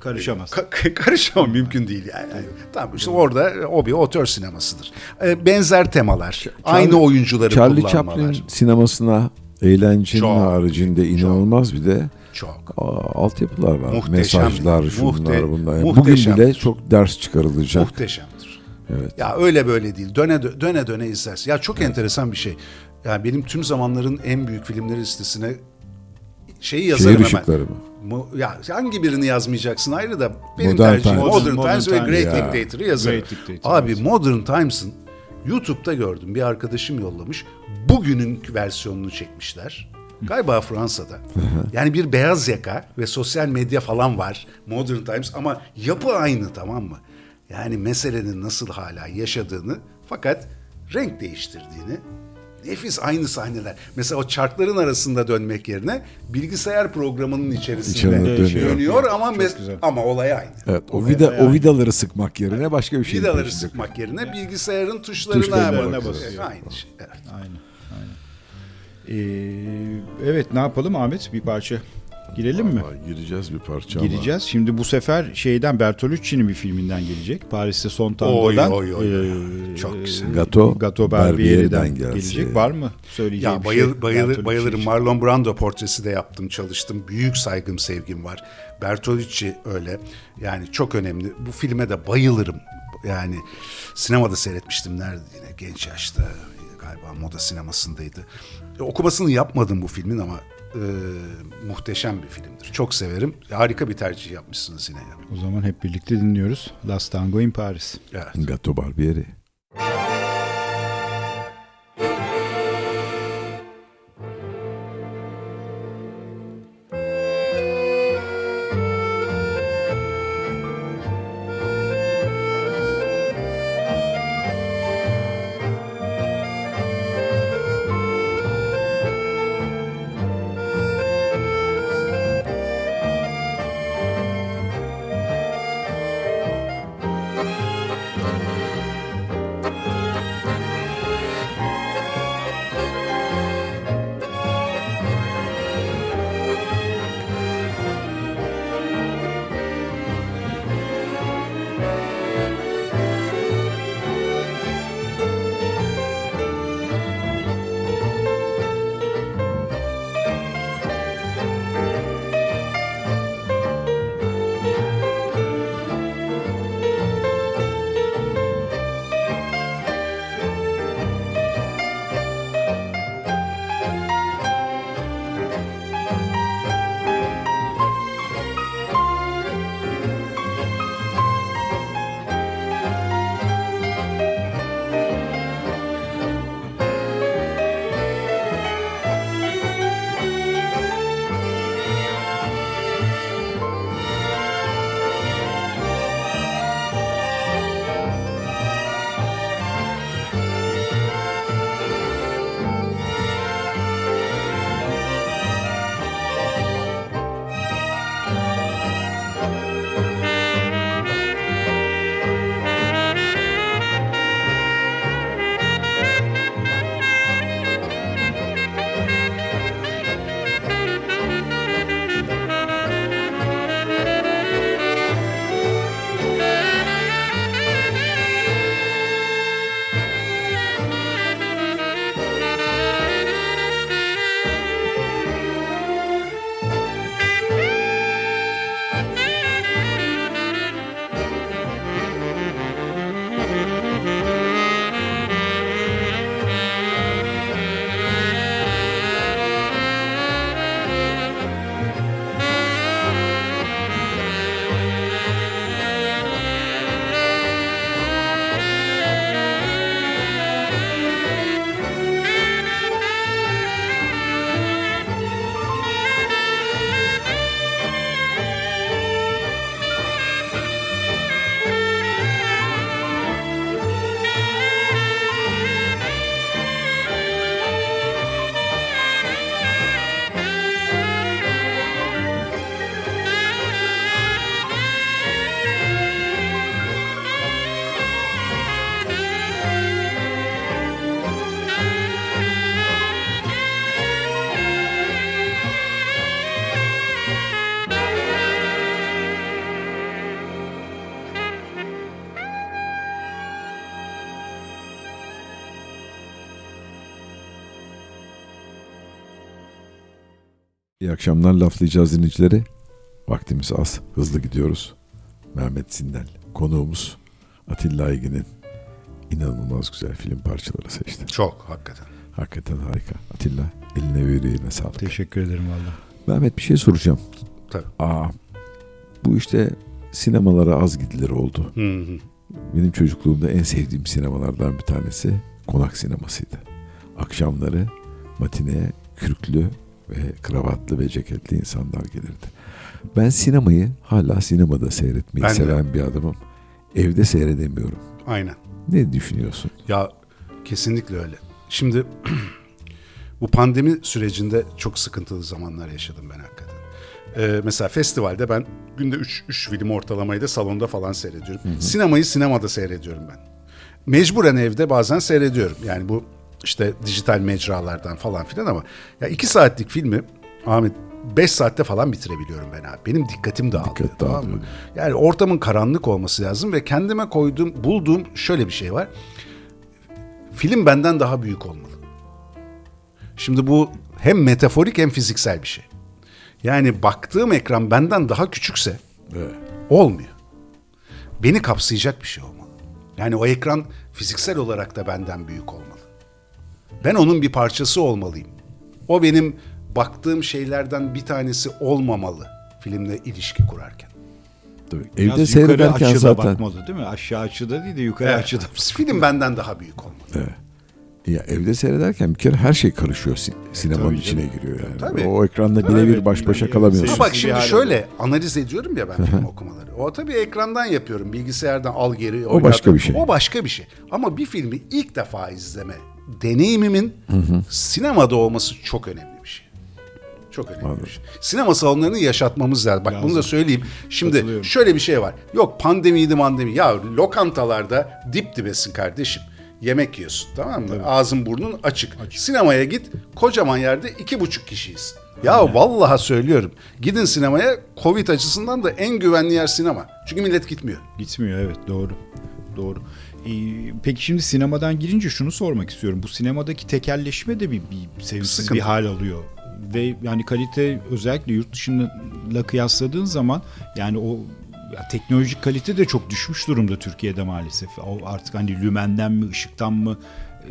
Karışamaz. Ka- karışamam mümkün değil yani. yani tamam işte orada o bir otör sinemasıdır. Ee, benzer temalar, aynı oyuncuları Charlie kullanmalar. Chaplin sinemasına eğlencenin Çok, haricinde inanılmaz bir de Çok. altyapılar var. Muhteşem. Mesajlar, şunlar Muhte- bunlar. Yani. Bugün bile çok ders çıkarılacak. Muhteşemdir. Evet. Ya öyle böyle değil. Döne dö- döne döne izlersin. Ya çok enteresan bir şey. Yani benim tüm zamanların en büyük filmleri listesine şeyi yazarım Şehir hemen. ışıkları mı? Mu- ya hangi birini yazmayacaksın ayrı da benim Modern tercihim Times. Modern, Modern Times ve Times. Great Ya. Dictator'ı yazarım. Great Dictator, Abi Modern Times'ın YouTube'da gördüm bir arkadaşım yollamış. Bugünün versiyonunu çekmişler. Galiba Fransa'da. Yani bir beyaz yaka ve sosyal medya falan var Modern Times ama yapı aynı tamam mı? Yani meselenin nasıl hala yaşadığını fakat renk değiştirdiğini nefis aynı sahneler. Mesela o çarkların arasında dönmek yerine bilgisayar programının içerisinde İçeride dönüyor. dönüyor ama mes- ama olay aynı. Evet, o vida o vidaları sıkmak yerine başka bir şey. Vidaları peşinde. sıkmak yerine bilgisayarın tuşlarına, Tuşlarına basıyor. basıyor. Aynı şey. Evet. Aynen. Aynen. Ee, evet ne yapalım Ahmet? Bir parça girelim mi? Vallahi gireceğiz bir parça ama. Gireceğiz. Şimdi bu sefer şeyden Bertolucci'nin bir filminden gelecek. Paris'te Son Tango'dan. oy, oy, oy. ee, Çok güzel. Gato Gato gelsin. gelecek. Var mı söyleyeceği Ya bir bayıl, şey? bayılır, bayılırım. için? Marlon Brando portresi de yaptım, çalıştım. Büyük saygım, sevgim var. Bertolucci öyle. Yani çok önemli. Bu filme de bayılırım. Yani sinemada seyretmiştim. Nerede yine genç yaşta galiba moda sinemasındaydı. E, okumasını yapmadım bu filmin ama e, muhteşem bir filmdir. Çok severim. Harika bir tercih yapmışsınız yine. O zaman hep birlikte dinliyoruz. Last Tango in Paris. Evet. Gato Barbieri. Thank İyi akşamlar laflayacağız dinleyicileri. Vaktimiz az. Hızlı gidiyoruz. Mehmet Sindel konuğumuz Atilla Aygin'in inanılmaz güzel film parçaları seçti. Çok hakikaten. Hakikaten harika. Atilla eline ve yüreğine sağlık. Teşekkür ederim valla. Mehmet bir şey soracağım. Tabii. Aa, bu işte sinemalara az gidilir oldu. Hı hı. Benim çocukluğumda en sevdiğim sinemalardan bir tanesi konak sinemasıydı. Akşamları matineye kürklü ve kravatlı ve ceketli insanlar gelirdi. Ben sinemayı hala sinemada seyretmeyi Ben de. seven bir adamım. Evde seyredemiyorum. Aynen. Ne düşünüyorsun? Ya kesinlikle öyle. Şimdi bu pandemi sürecinde çok sıkıntılı zamanlar yaşadım ben hakikaten. Ee, mesela festivalde ben günde 3 film ortalamayı da salonda falan seyrediyorum. Sinemayı sinemada seyrediyorum ben. Mecburen evde bazen seyrediyorum. Yani bu işte dijital mecralardan falan filan ama ya 2 saatlik filmi Ahmet 5 saatte falan bitirebiliyorum ben abi. Benim dikkatim dağılıyor. Dikkat tamam mı? Yani ortamın karanlık olması lazım ve kendime koyduğum, bulduğum şöyle bir şey var film benden daha büyük olmalı. Şimdi bu hem metaforik hem fiziksel bir şey. Yani baktığım ekran benden daha küçükse olmuyor. Beni kapsayacak bir şey olmalı. Yani o ekran fiziksel olarak da benden büyük olmalı. Ben onun bir parçası olmalıyım. O benim baktığım şeylerden bir tanesi olmamalı filmle ilişki kurarken. Tabii. Biraz Evde yukarı seyrederken açıda zaten bakmalı değil mi? Aşağı açıda değil de yukarı Evet, açıda. film benden daha büyük olmalı. ya evde seyrederken bir kere her şey karışıyor. Sin- sinemanın tabii içine canım. giriyor yani. Tabii. O ekranda Tabii, birebir evet, baş başa yani kalamıyorsun. Ama bak şimdi şöyle analiz ediyorum ya ben film okumaları. O tabii ekrandan yapıyorum. Bilgisayardan al geri. O başka bir şey. O başka bir şey. Ama bir filmi ilk defa izleme deneyimimin sinemada olması çok önemli bir şey. Çok önemli bir şey. Sinema salonlarını yaşatmamız lazım. Bak bunu da söyleyeyim. Şimdi şöyle bir şey var. Yok pandemiydi mandemi. Ya lokantalarda dip dibesin kardeşim. Yemek yiyorsun tamam mı? Ağzın burnun açık. Sinemaya git kocaman yerde iki buçuk kişiyiz. Ya vallahi söylüyorum. Gidin sinemaya Covid açısından da en güvenli yer sinema. Çünkü millet gitmiyor. Gitmiyor evet doğru. Doğru. Ee, peki şimdi sinemadan girince şunu sormak istiyorum. Bu sinemadaki tekelleşme de bir, bir sevimsiz Sıkıntı. bir hal alıyor. Ve yani kalite özellikle yurt dışıyla kıyasladığın zaman yani o ya teknolojik kalite de çok düşmüş durumda Türkiye'de maalesef. O artık hani lümenden mi, ışıktan mı,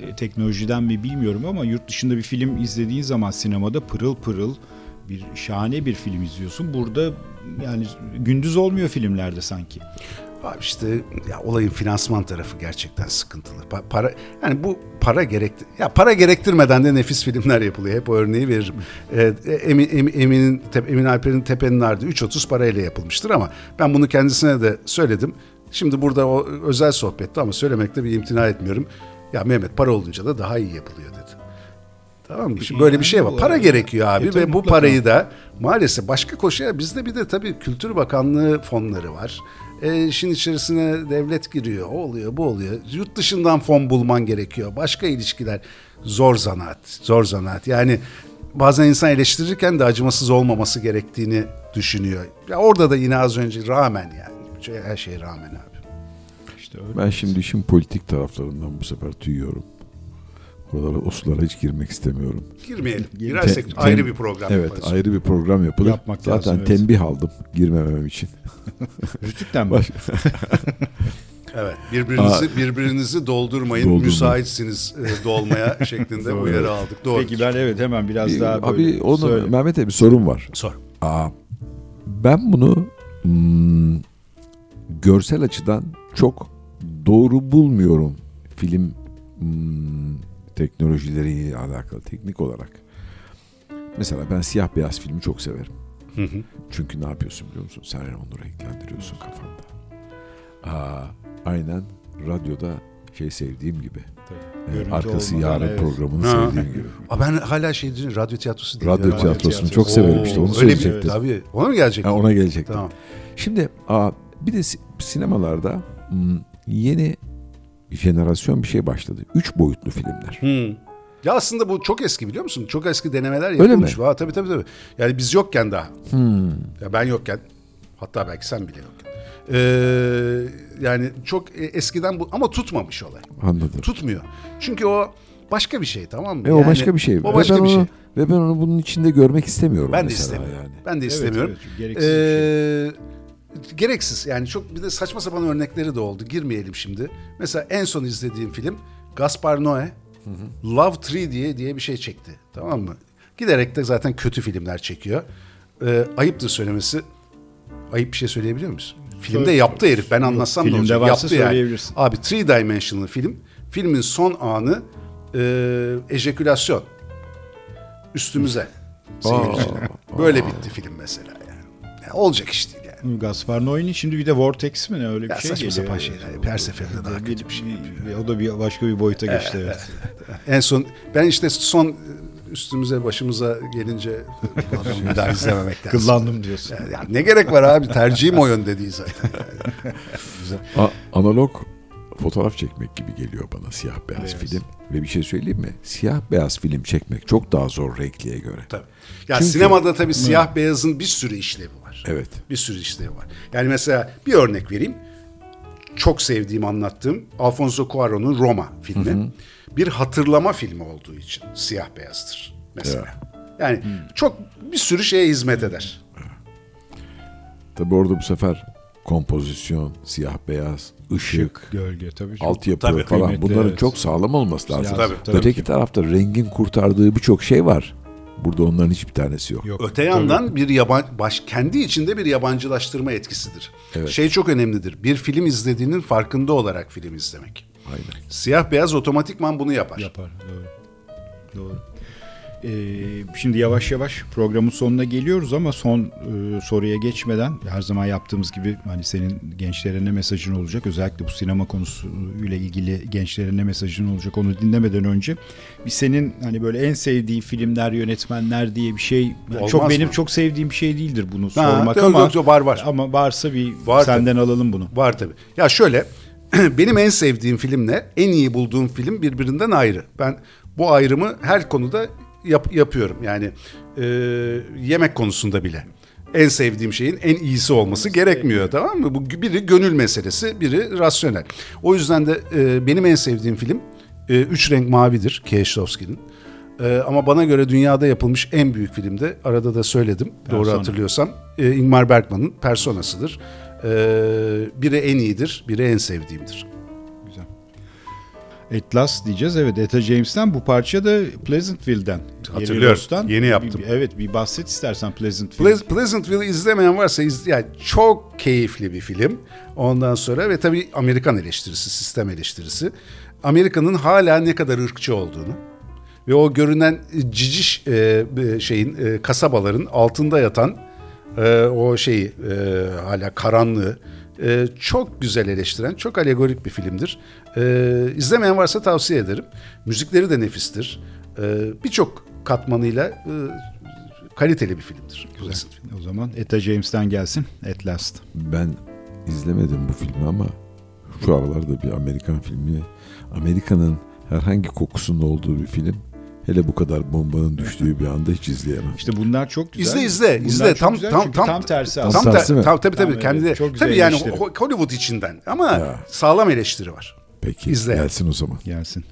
e, teknolojiden mi bilmiyorum ama yurt dışında bir film izlediğin zaman sinemada pırıl pırıl bir şahane bir film izliyorsun. Burada yani gündüz olmuyor filmlerde sanki. Abi işte ya olayın finansman tarafı gerçekten sıkıntılı. Pa- para yani bu para gerekti ya para gerektirmeden de nefis filmler yapılıyor. Hep o örneği veririm. Ee, Emin, Emin, Emin'in Tep- Emin Alper'in Tepe'nin Ardı 3.30 parayla yapılmıştır ama ben bunu kendisine de söyledim. Şimdi burada o özel sohbette ama söylemekte bir imtina etmiyorum. Ya Mehmet para olunca da daha iyi yapılıyor dedi. Tamam mı? Şimdi böyle bir şey var. Para gerekiyor abi E, ve bu parayı da maalesef başka koşuya bizde bir de tabii Kültür Bakanlığı fonları var. E, işin içerisine devlet giriyor. O oluyor, bu oluyor. Yurt dışından fon bulman gerekiyor. Başka ilişkiler. Zor zanaat. Zor zanaat. Yani bazen insan eleştirirken de acımasız olmaması gerektiğini düşünüyor. Ya orada da yine az önce rağmen yani. Her şeye rağmen abi. İşte öyle. Ben şimdi işin politik taraflarından bu sefer tüyüyorum. Oralara, o sulara hiç girmek istemiyorum. Girmeyelim. Girersek Tem- ayrı bir program Evet yaparız. ayrı bir program yapılır. Yapmak Zaten lazım, evet. tembih aldım girmemem için. Rütük'ten mi? Baş- Evet. Birbirinizi birbirinizi doldurmayın. Doldurmayın. Müsaitsiniz e, dolmaya şeklinde uyarı aldık. Doğru. Peki ben evet hemen biraz Bir- daha böyle abi onu söyle. Mehmet'e bir sorun var. Sor. Aa, ben bunu hmm, görsel açıdan çok doğru bulmuyorum film hmm, teknolojileriyle alakalı teknik olarak. Mesela ben siyah beyaz filmi çok severim. Hı hı. Çünkü ne yapıyorsun biliyor musun? Sen onu renklendiriyorsun kafanda. Aa, aynen radyoda şey sevdiğim gibi. Ee, Görüntü Arkası yarın evet. programını Ha. sevdiğim gibi. Aa, ben hala şey diyeceğim, radyo tiyatrosu Radyo dinliyorum. tiyatrosunu çok tiyatrosu. severim işte onu öyle bir- söyleyecektim. Tabii. Ona mı gelecek? Ha, ona gelecektim. Tamam. Şimdi aa, bir de si- sinemalarda hmm, yeni jenerasyon bir şey başladı. Üç boyutlu filmler. Hı. Ya aslında bu çok eski biliyor musun? Çok eski denemeler Öyle yapılmış. mi? Ha, tabii tabii tabii. Yani biz yokken daha. Hmm. Ya ben yokken hatta belki sen bile yokken. Ee, yani çok e, eskiden bu ama tutmamış olay. Anladım. Tutmuyor. Çünkü o başka bir şey tamam mı? E, o başka bir şey. O Ve başka ben bir şey. onu Ve ben onu bunun içinde görmek istemiyorum Ben de mesela istemiyorum. yani. Ben de Evet, istemiyorum. evet, çünkü gereksiz bir şey. Gereksiz yani çok bir de saçma sapan örnekleri de oldu. Girmeyelim şimdi. Mesela en son izlediğim film Gaspar Noé Love Tree diye diye bir şey çekti. Tamam mı? Giderek de zaten kötü filmler çekiyor. Ee, ayıptır söylemesi. Ayıp bir şey söyleyebiliyor muyuz? Filmde Söyle. yaptı herif. Ben anlatsam da filmde olacak. varsa Yaptı yani. söyleyebilirsin. Abi Three Dimensional film. Filmin son anı e, ejekülasyon. Üstümüze. Böyle bitti film mesela yani. Ya olacak iş değil yani. Gaspar Noé'nin şimdi bir de Vortex mi ne öyle bir Ya şey saçma geliyor. sapan şeyler. Her seferinde daha kötü bir şey yapıyor. O da bir başka bir boyuta geçti evet. En son ben işte son üstümüze başımıza gelince bir daha izlememek lazım. Kıllandım diyorsun. Yani, yani ne gerek var abi tercihim o yönde değil zaten. A- analog fotoğraf çekmek gibi geliyor bana siyah beyaz Beyaz. film. Ve bir şey söyleyeyim mi? Siyah beyaz film çekmek çok daha zor renkliye göre. Tabii. Ya Çünkü- sinemada tabii siyah beyazın bir sürü işlevi var. Evet. Bir sürü işlevi var. Yani mesela bir örnek vereyim. Çok sevdiğim anlattığım Alfonso Cuarón'un Roma filmi. Bir hatırlama filmi olduğu için siyah beyazdır mesela. Yani çok bir sürü şeye hizmet eder. Tabii orada bu sefer kompozisyon, siyah beyaz, ışık, Gölge tabii. çok- altyapı Tabii. falan Kıymetli, bunların evet. çok sağlam olması lazım. Lazım, Tabii, tabii Öteki ki. tarafta rengin kurtardığı birçok şey var. Burada onların hiçbir tanesi yok. Yok. Öte yandan bir yaban baş kendi içinde bir yabancılaştırma etkisidir. Evet. Şey çok önemlidir. Bir film izlediğinin farkında olarak film izlemek. Aynen. Siyah beyaz otomatikman bunu yapar. Yapar. Doğru. Doğru. Ee, şimdi yavaş yavaş programın sonuna geliyoruz ama son e, soruya geçmeden her zaman yaptığımız gibi hani senin gençlere ne mesajın olacak özellikle bu sinema konusuyla ilgili gençlere ne mesajın olacak onu dinlemeden önce bir senin hani böyle en sevdiğin filmler yönetmenler diye bir şey Olmaz çok benim mı? çok sevdiğim bir şey değildir bunu Ha, sormak yok, ama yok, var, var. ama varsa bir Var senden alalım bunu. Var tabii. Ya şöyle benim en sevdiğim filmle en iyi bulduğum film birbirinden ayrı. Ben bu ayrımı her konuda yap- yapıyorum. Yani e, yemek konusunda bile. En sevdiğim şeyin en iyisi olması gerekmiyor tamam mı? Bu biri gönül meselesi, biri rasyonel. O yüzden de e, benim en sevdiğim film e, Üç Renk Mavi'dir Kieślowski'nin. E, ama bana göre dünyada yapılmış en büyük film de arada da söyledim doğru Persona. hatırlıyorsam e, Ingmar Bergman'ın Personası'dır. E, biri en iyidir, biri en sevdiğimdir. Güzel. Atlas diyeceğiz. Evet Etta James'ten bu parça da Pleasantville'den. Hatırlıyorum. Yeni yaptım. Bir- evet bir bahset istersen Pleasantville. Pleas- Pleasantville izlemeyen varsa iz, yani çok keyifli bir film. Ondan sonra ve tabii Amerikan eleştirisi, sistem eleştirisi. Amerika'nın hala ne kadar ırkçı olduğunu ve o görünen ciciş e, şeyin e, kasabaların altında yatan e, o şeyi e, hala karanlığı e, çok güzel eleştiren, çok alegorik bir filmdir. E, izlemeyen varsa tavsiye ederim. Müzikleri de nefistir. E, Birçok katmanıyla e, kaliteli bir filmdir. Pleasantville. O zaman Etta James'ten gelsin At Last. Ben izlemedim bu filmi ama şu aralarda bir Amerikan filmi, Amerika'nın herhangi kokusunun olduğu bir film. Hele bu kadar bombanın düştüğü bir anda hiç izleyemem. İşte bunlar çok güzel. İzle izle Bunlar izle tam güzel tam çünkü tam tam tersi tam aslında. Tam, tersi ter, mi? tam tabii tabii Tam kendi evet, çok güzel tabii yani Hollywood içinden ama Ya. sağlam eleştiri var. Peki İzle. gelsin o zaman. Gelsin.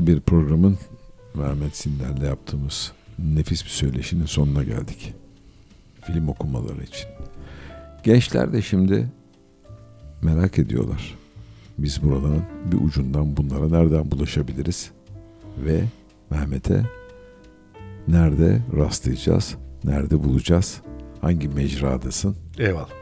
Harika bir programın Mehmet Sinder'le yaptığımız nefis bir söyleşinin sonuna geldik. Film okumaları için. Gençler de şimdi merak ediyorlar. Biz buradan bir ucundan bunlara nereden bulaşabiliriz? Ve Mehmet'e nerede rastlayacağız? Nerede bulacağız? Hangi mecradasın? Eyvallah.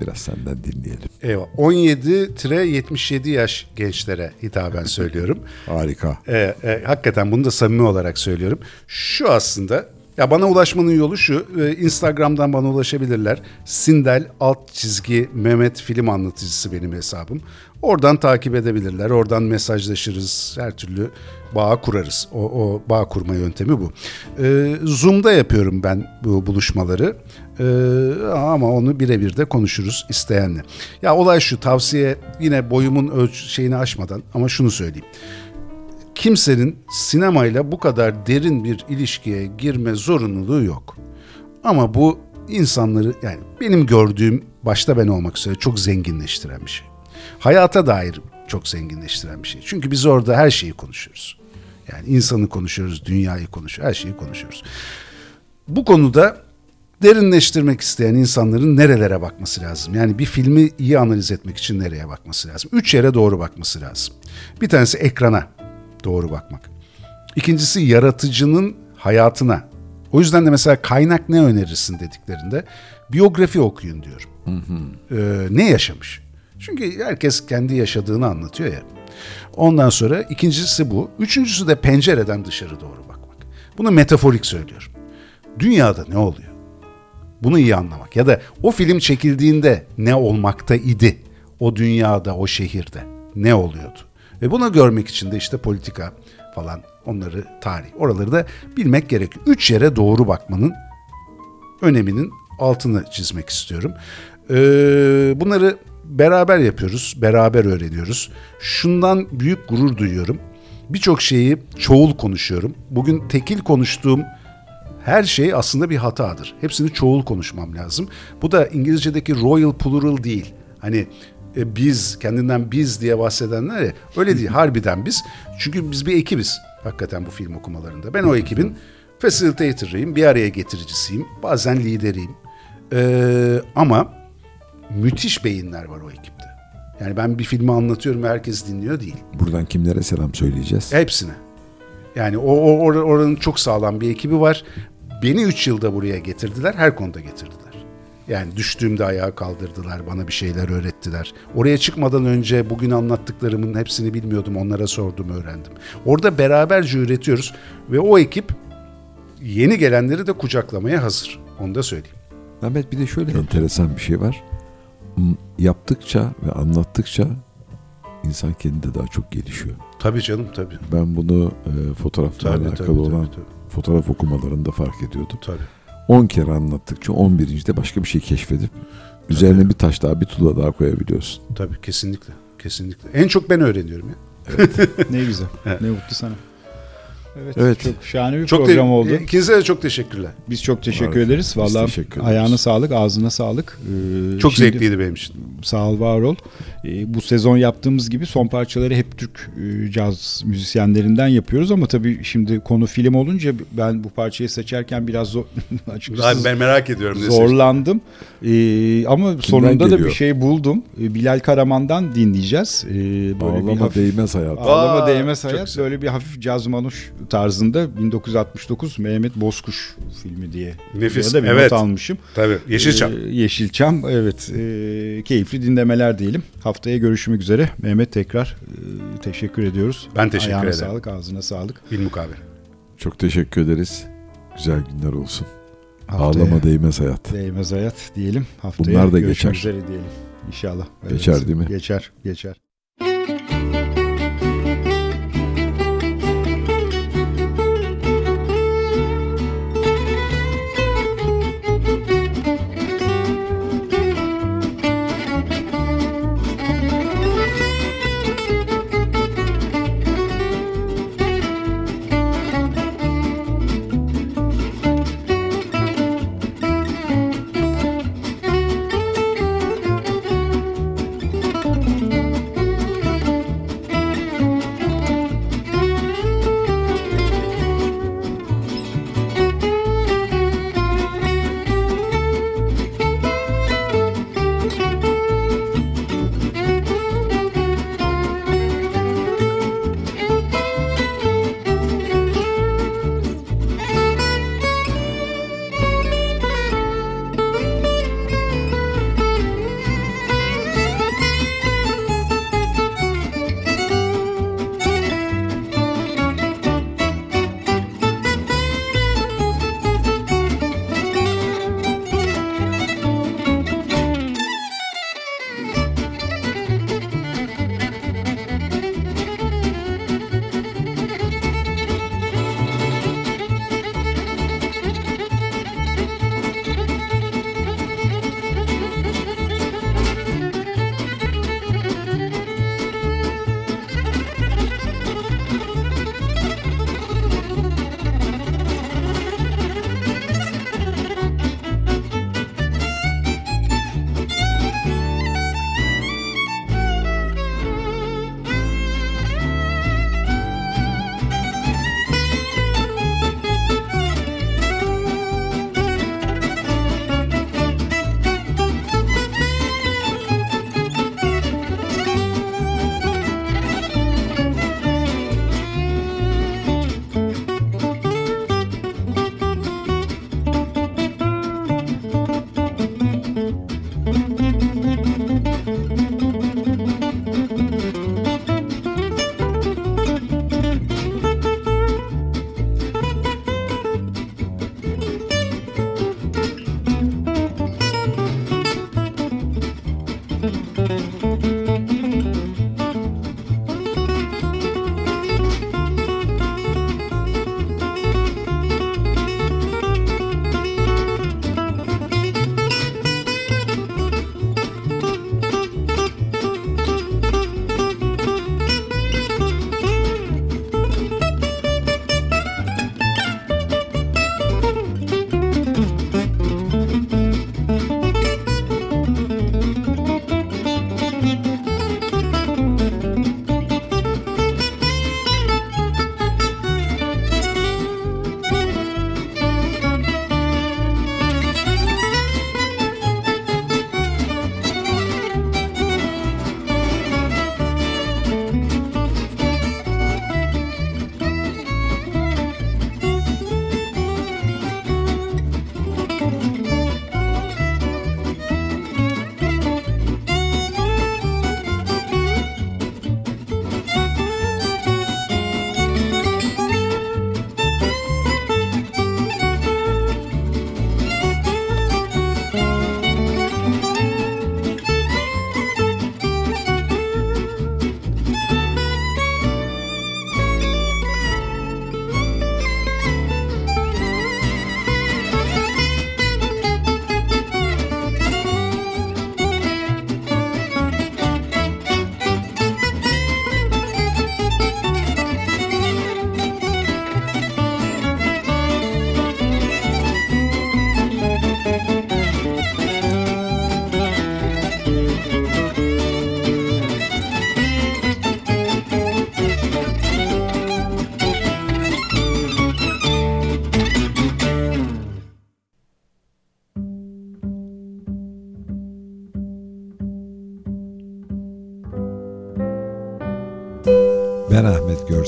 Biraz senden dinleyelim. Eyvallah. 17-77 yaş gençlere hitaben söylüyorum. Harika. E, e, hakikaten bunu da samimi olarak söylüyorum. Şu aslında ya bana ulaşmanın yolu şu. e, Instagram'dan bana ulaşabilirler. Sindel alt çizgi Mehmet film anlatıcısı benim hesabım. Oradan takip edebilirler. Oradan mesajlaşırız. Her türlü bağ kurarız. O, o bağ kurma yöntemi bu. E, Zoom'da yapıyorum ben bu buluşmaları. E, ama onu birebir de konuşuruz isteyenle. Ya olay şu tavsiye yine boyumun ölç şeyini aşmadan ama şunu söyleyeyim kimsenin sinemayla bu kadar derin bir ilişkiye girme zorunluluğu yok. Ama bu insanları yani benim gördüğüm başta ben olmak üzere çok zenginleştiren bir şey. Hayata dair çok zenginleştiren bir şey. Çünkü biz orada her şeyi konuşuyoruz. Yani insanı konuşuyoruz, dünyayı konuşuyoruz, her şeyi konuşuyoruz. Bu konuda derinleştirmek isteyen insanların nerelere bakması lazım? Yani bir filmi iyi analiz etmek için nereye bakması lazım? Üç yere doğru bakması lazım. Bir tanesi ekrana doğru bakmak. İkincisi yaratıcının hayatına. O yüzden de mesela kaynak ne önerirsin dediklerinde biyografi okuyun diyorum. Ee, ne yaşamış? Çünkü herkes kendi yaşadığını anlatıyor ya. Ondan sonra ikincisi bu. Üçüncüsü de pencereden dışarı doğru bakmak. Bunu metaforik söylüyorum. Dünyada ne oluyor? Bunu iyi anlamak. Ya da o film çekildiğinde ne olmakta idi? O dünyada, o şehirde ne oluyordu? Ve bunu görmek için de işte politika falan onları tarih oraları da bilmek gerekiyor. Üç yere doğru bakmanın öneminin altını çizmek istiyorum. Ee, bunları beraber yapıyoruz, beraber öğreniyoruz. Şundan büyük gurur duyuyorum. Birçok şeyi çoğul konuşuyorum. Bugün tekil konuştuğum her şey aslında bir hatadır. Hepsini çoğul konuşmam lazım. Bu da İngilizce'deki royal plural değil. Hani e, biz, kendinden biz diye bahsedenler ya öyle değil. Harbiden biz. Çünkü biz bir ekibiz hakikaten bu film okumalarında. Ben o ekibin facilitator'ıyım, bir araya getiricisiyim, bazen lideriyim. Ee, ama müthiş beyinler var o ekipte. Yani ben bir filmi anlatıyorum ve herkes dinliyor değil. Buradan kimlere selam söyleyeceğiz? Hepsine. Yani o, o or- oranın çok sağlam bir ekibi var. Beni 3 yılda buraya getirdiler. Her konuda getirdiler. Yani düştüğümde ayağa kaldırdılar. Bana bir şeyler öğrettiler. Oraya çıkmadan önce bugün anlattıklarımın hepsini bilmiyordum. Onlara sordum, öğrendim. Orada beraberce üretiyoruz. Ve o ekip yeni gelenleri de kucaklamaya hazır. Onu da söyleyeyim. Mehmet bir de şöyle enteresan bir şey var. Yaptıkça ve anlattıkça insan kendi de daha çok gelişiyor. Tabii canım tabii. Ben bunu e, fotoğrafla Tabii, alakalı tabii, olan tabii, tabii. Fotoğraf okumalarında fark ediyordum. Tabii. 10 kere anlattıkça 11. de başka bir şey keşfedip üzerine bir taş daha bir tuğla daha koyabiliyorsun. Tabii kesinlikle. Kesinlikle. En çok ben öğreniyorum ya. Ne güzel. ne mutlu sana. Evet, Evet. çok şahane bir Çok program oldu. İkinize de çok teşekkürler. Biz çok teşekkür Harika. ederiz. Ederiz. ayağına sağlık, ağzına sağlık. Ee, Çok şimdi- zevkliydi benim için. Sağ ol, var ol. Ee, bu sezon yaptığımız gibi son parçaları hep Türk e, caz müzisyenlerinden yapıyoruz ama tabii şimdi konu film olunca ben bu parçayı seçerken biraz zor, açıkçası Ben, ben merak ediyorum. zorlandım. Ee, ama sonunda da geliyor? bir şey buldum. Ee, Bilal Karaman'dan dinleyeceğiz. Ee, böyle bir Ağlama hafif- değmez hayat. Ağlama Aa, Değmez Hayat böyle bir hafif caz manuş tarzında 1969 Mehmet Bozkuş filmi diye. Nefis, Burada bir evet. not almışım. Tabii. Yeşilçam. Ee, Yeşilçam evet e, keyifli dinlemeler diyelim. Haftaya görüşmek üzere. Mehmet tekrar e, teşekkür ediyoruz. Ben teşekkür Ayağına ederim. sağlık ağzına sağlık. Bilmukabele. Çok teşekkür ederiz. Güzel günler olsun. Haftaya Ağlama değmez hayat. değmez hayat diyelim. Haftaya Bunlar da görüşmek geçer. üzere diyelim. İnşallah. Geçer değil mi? Geçer geçer.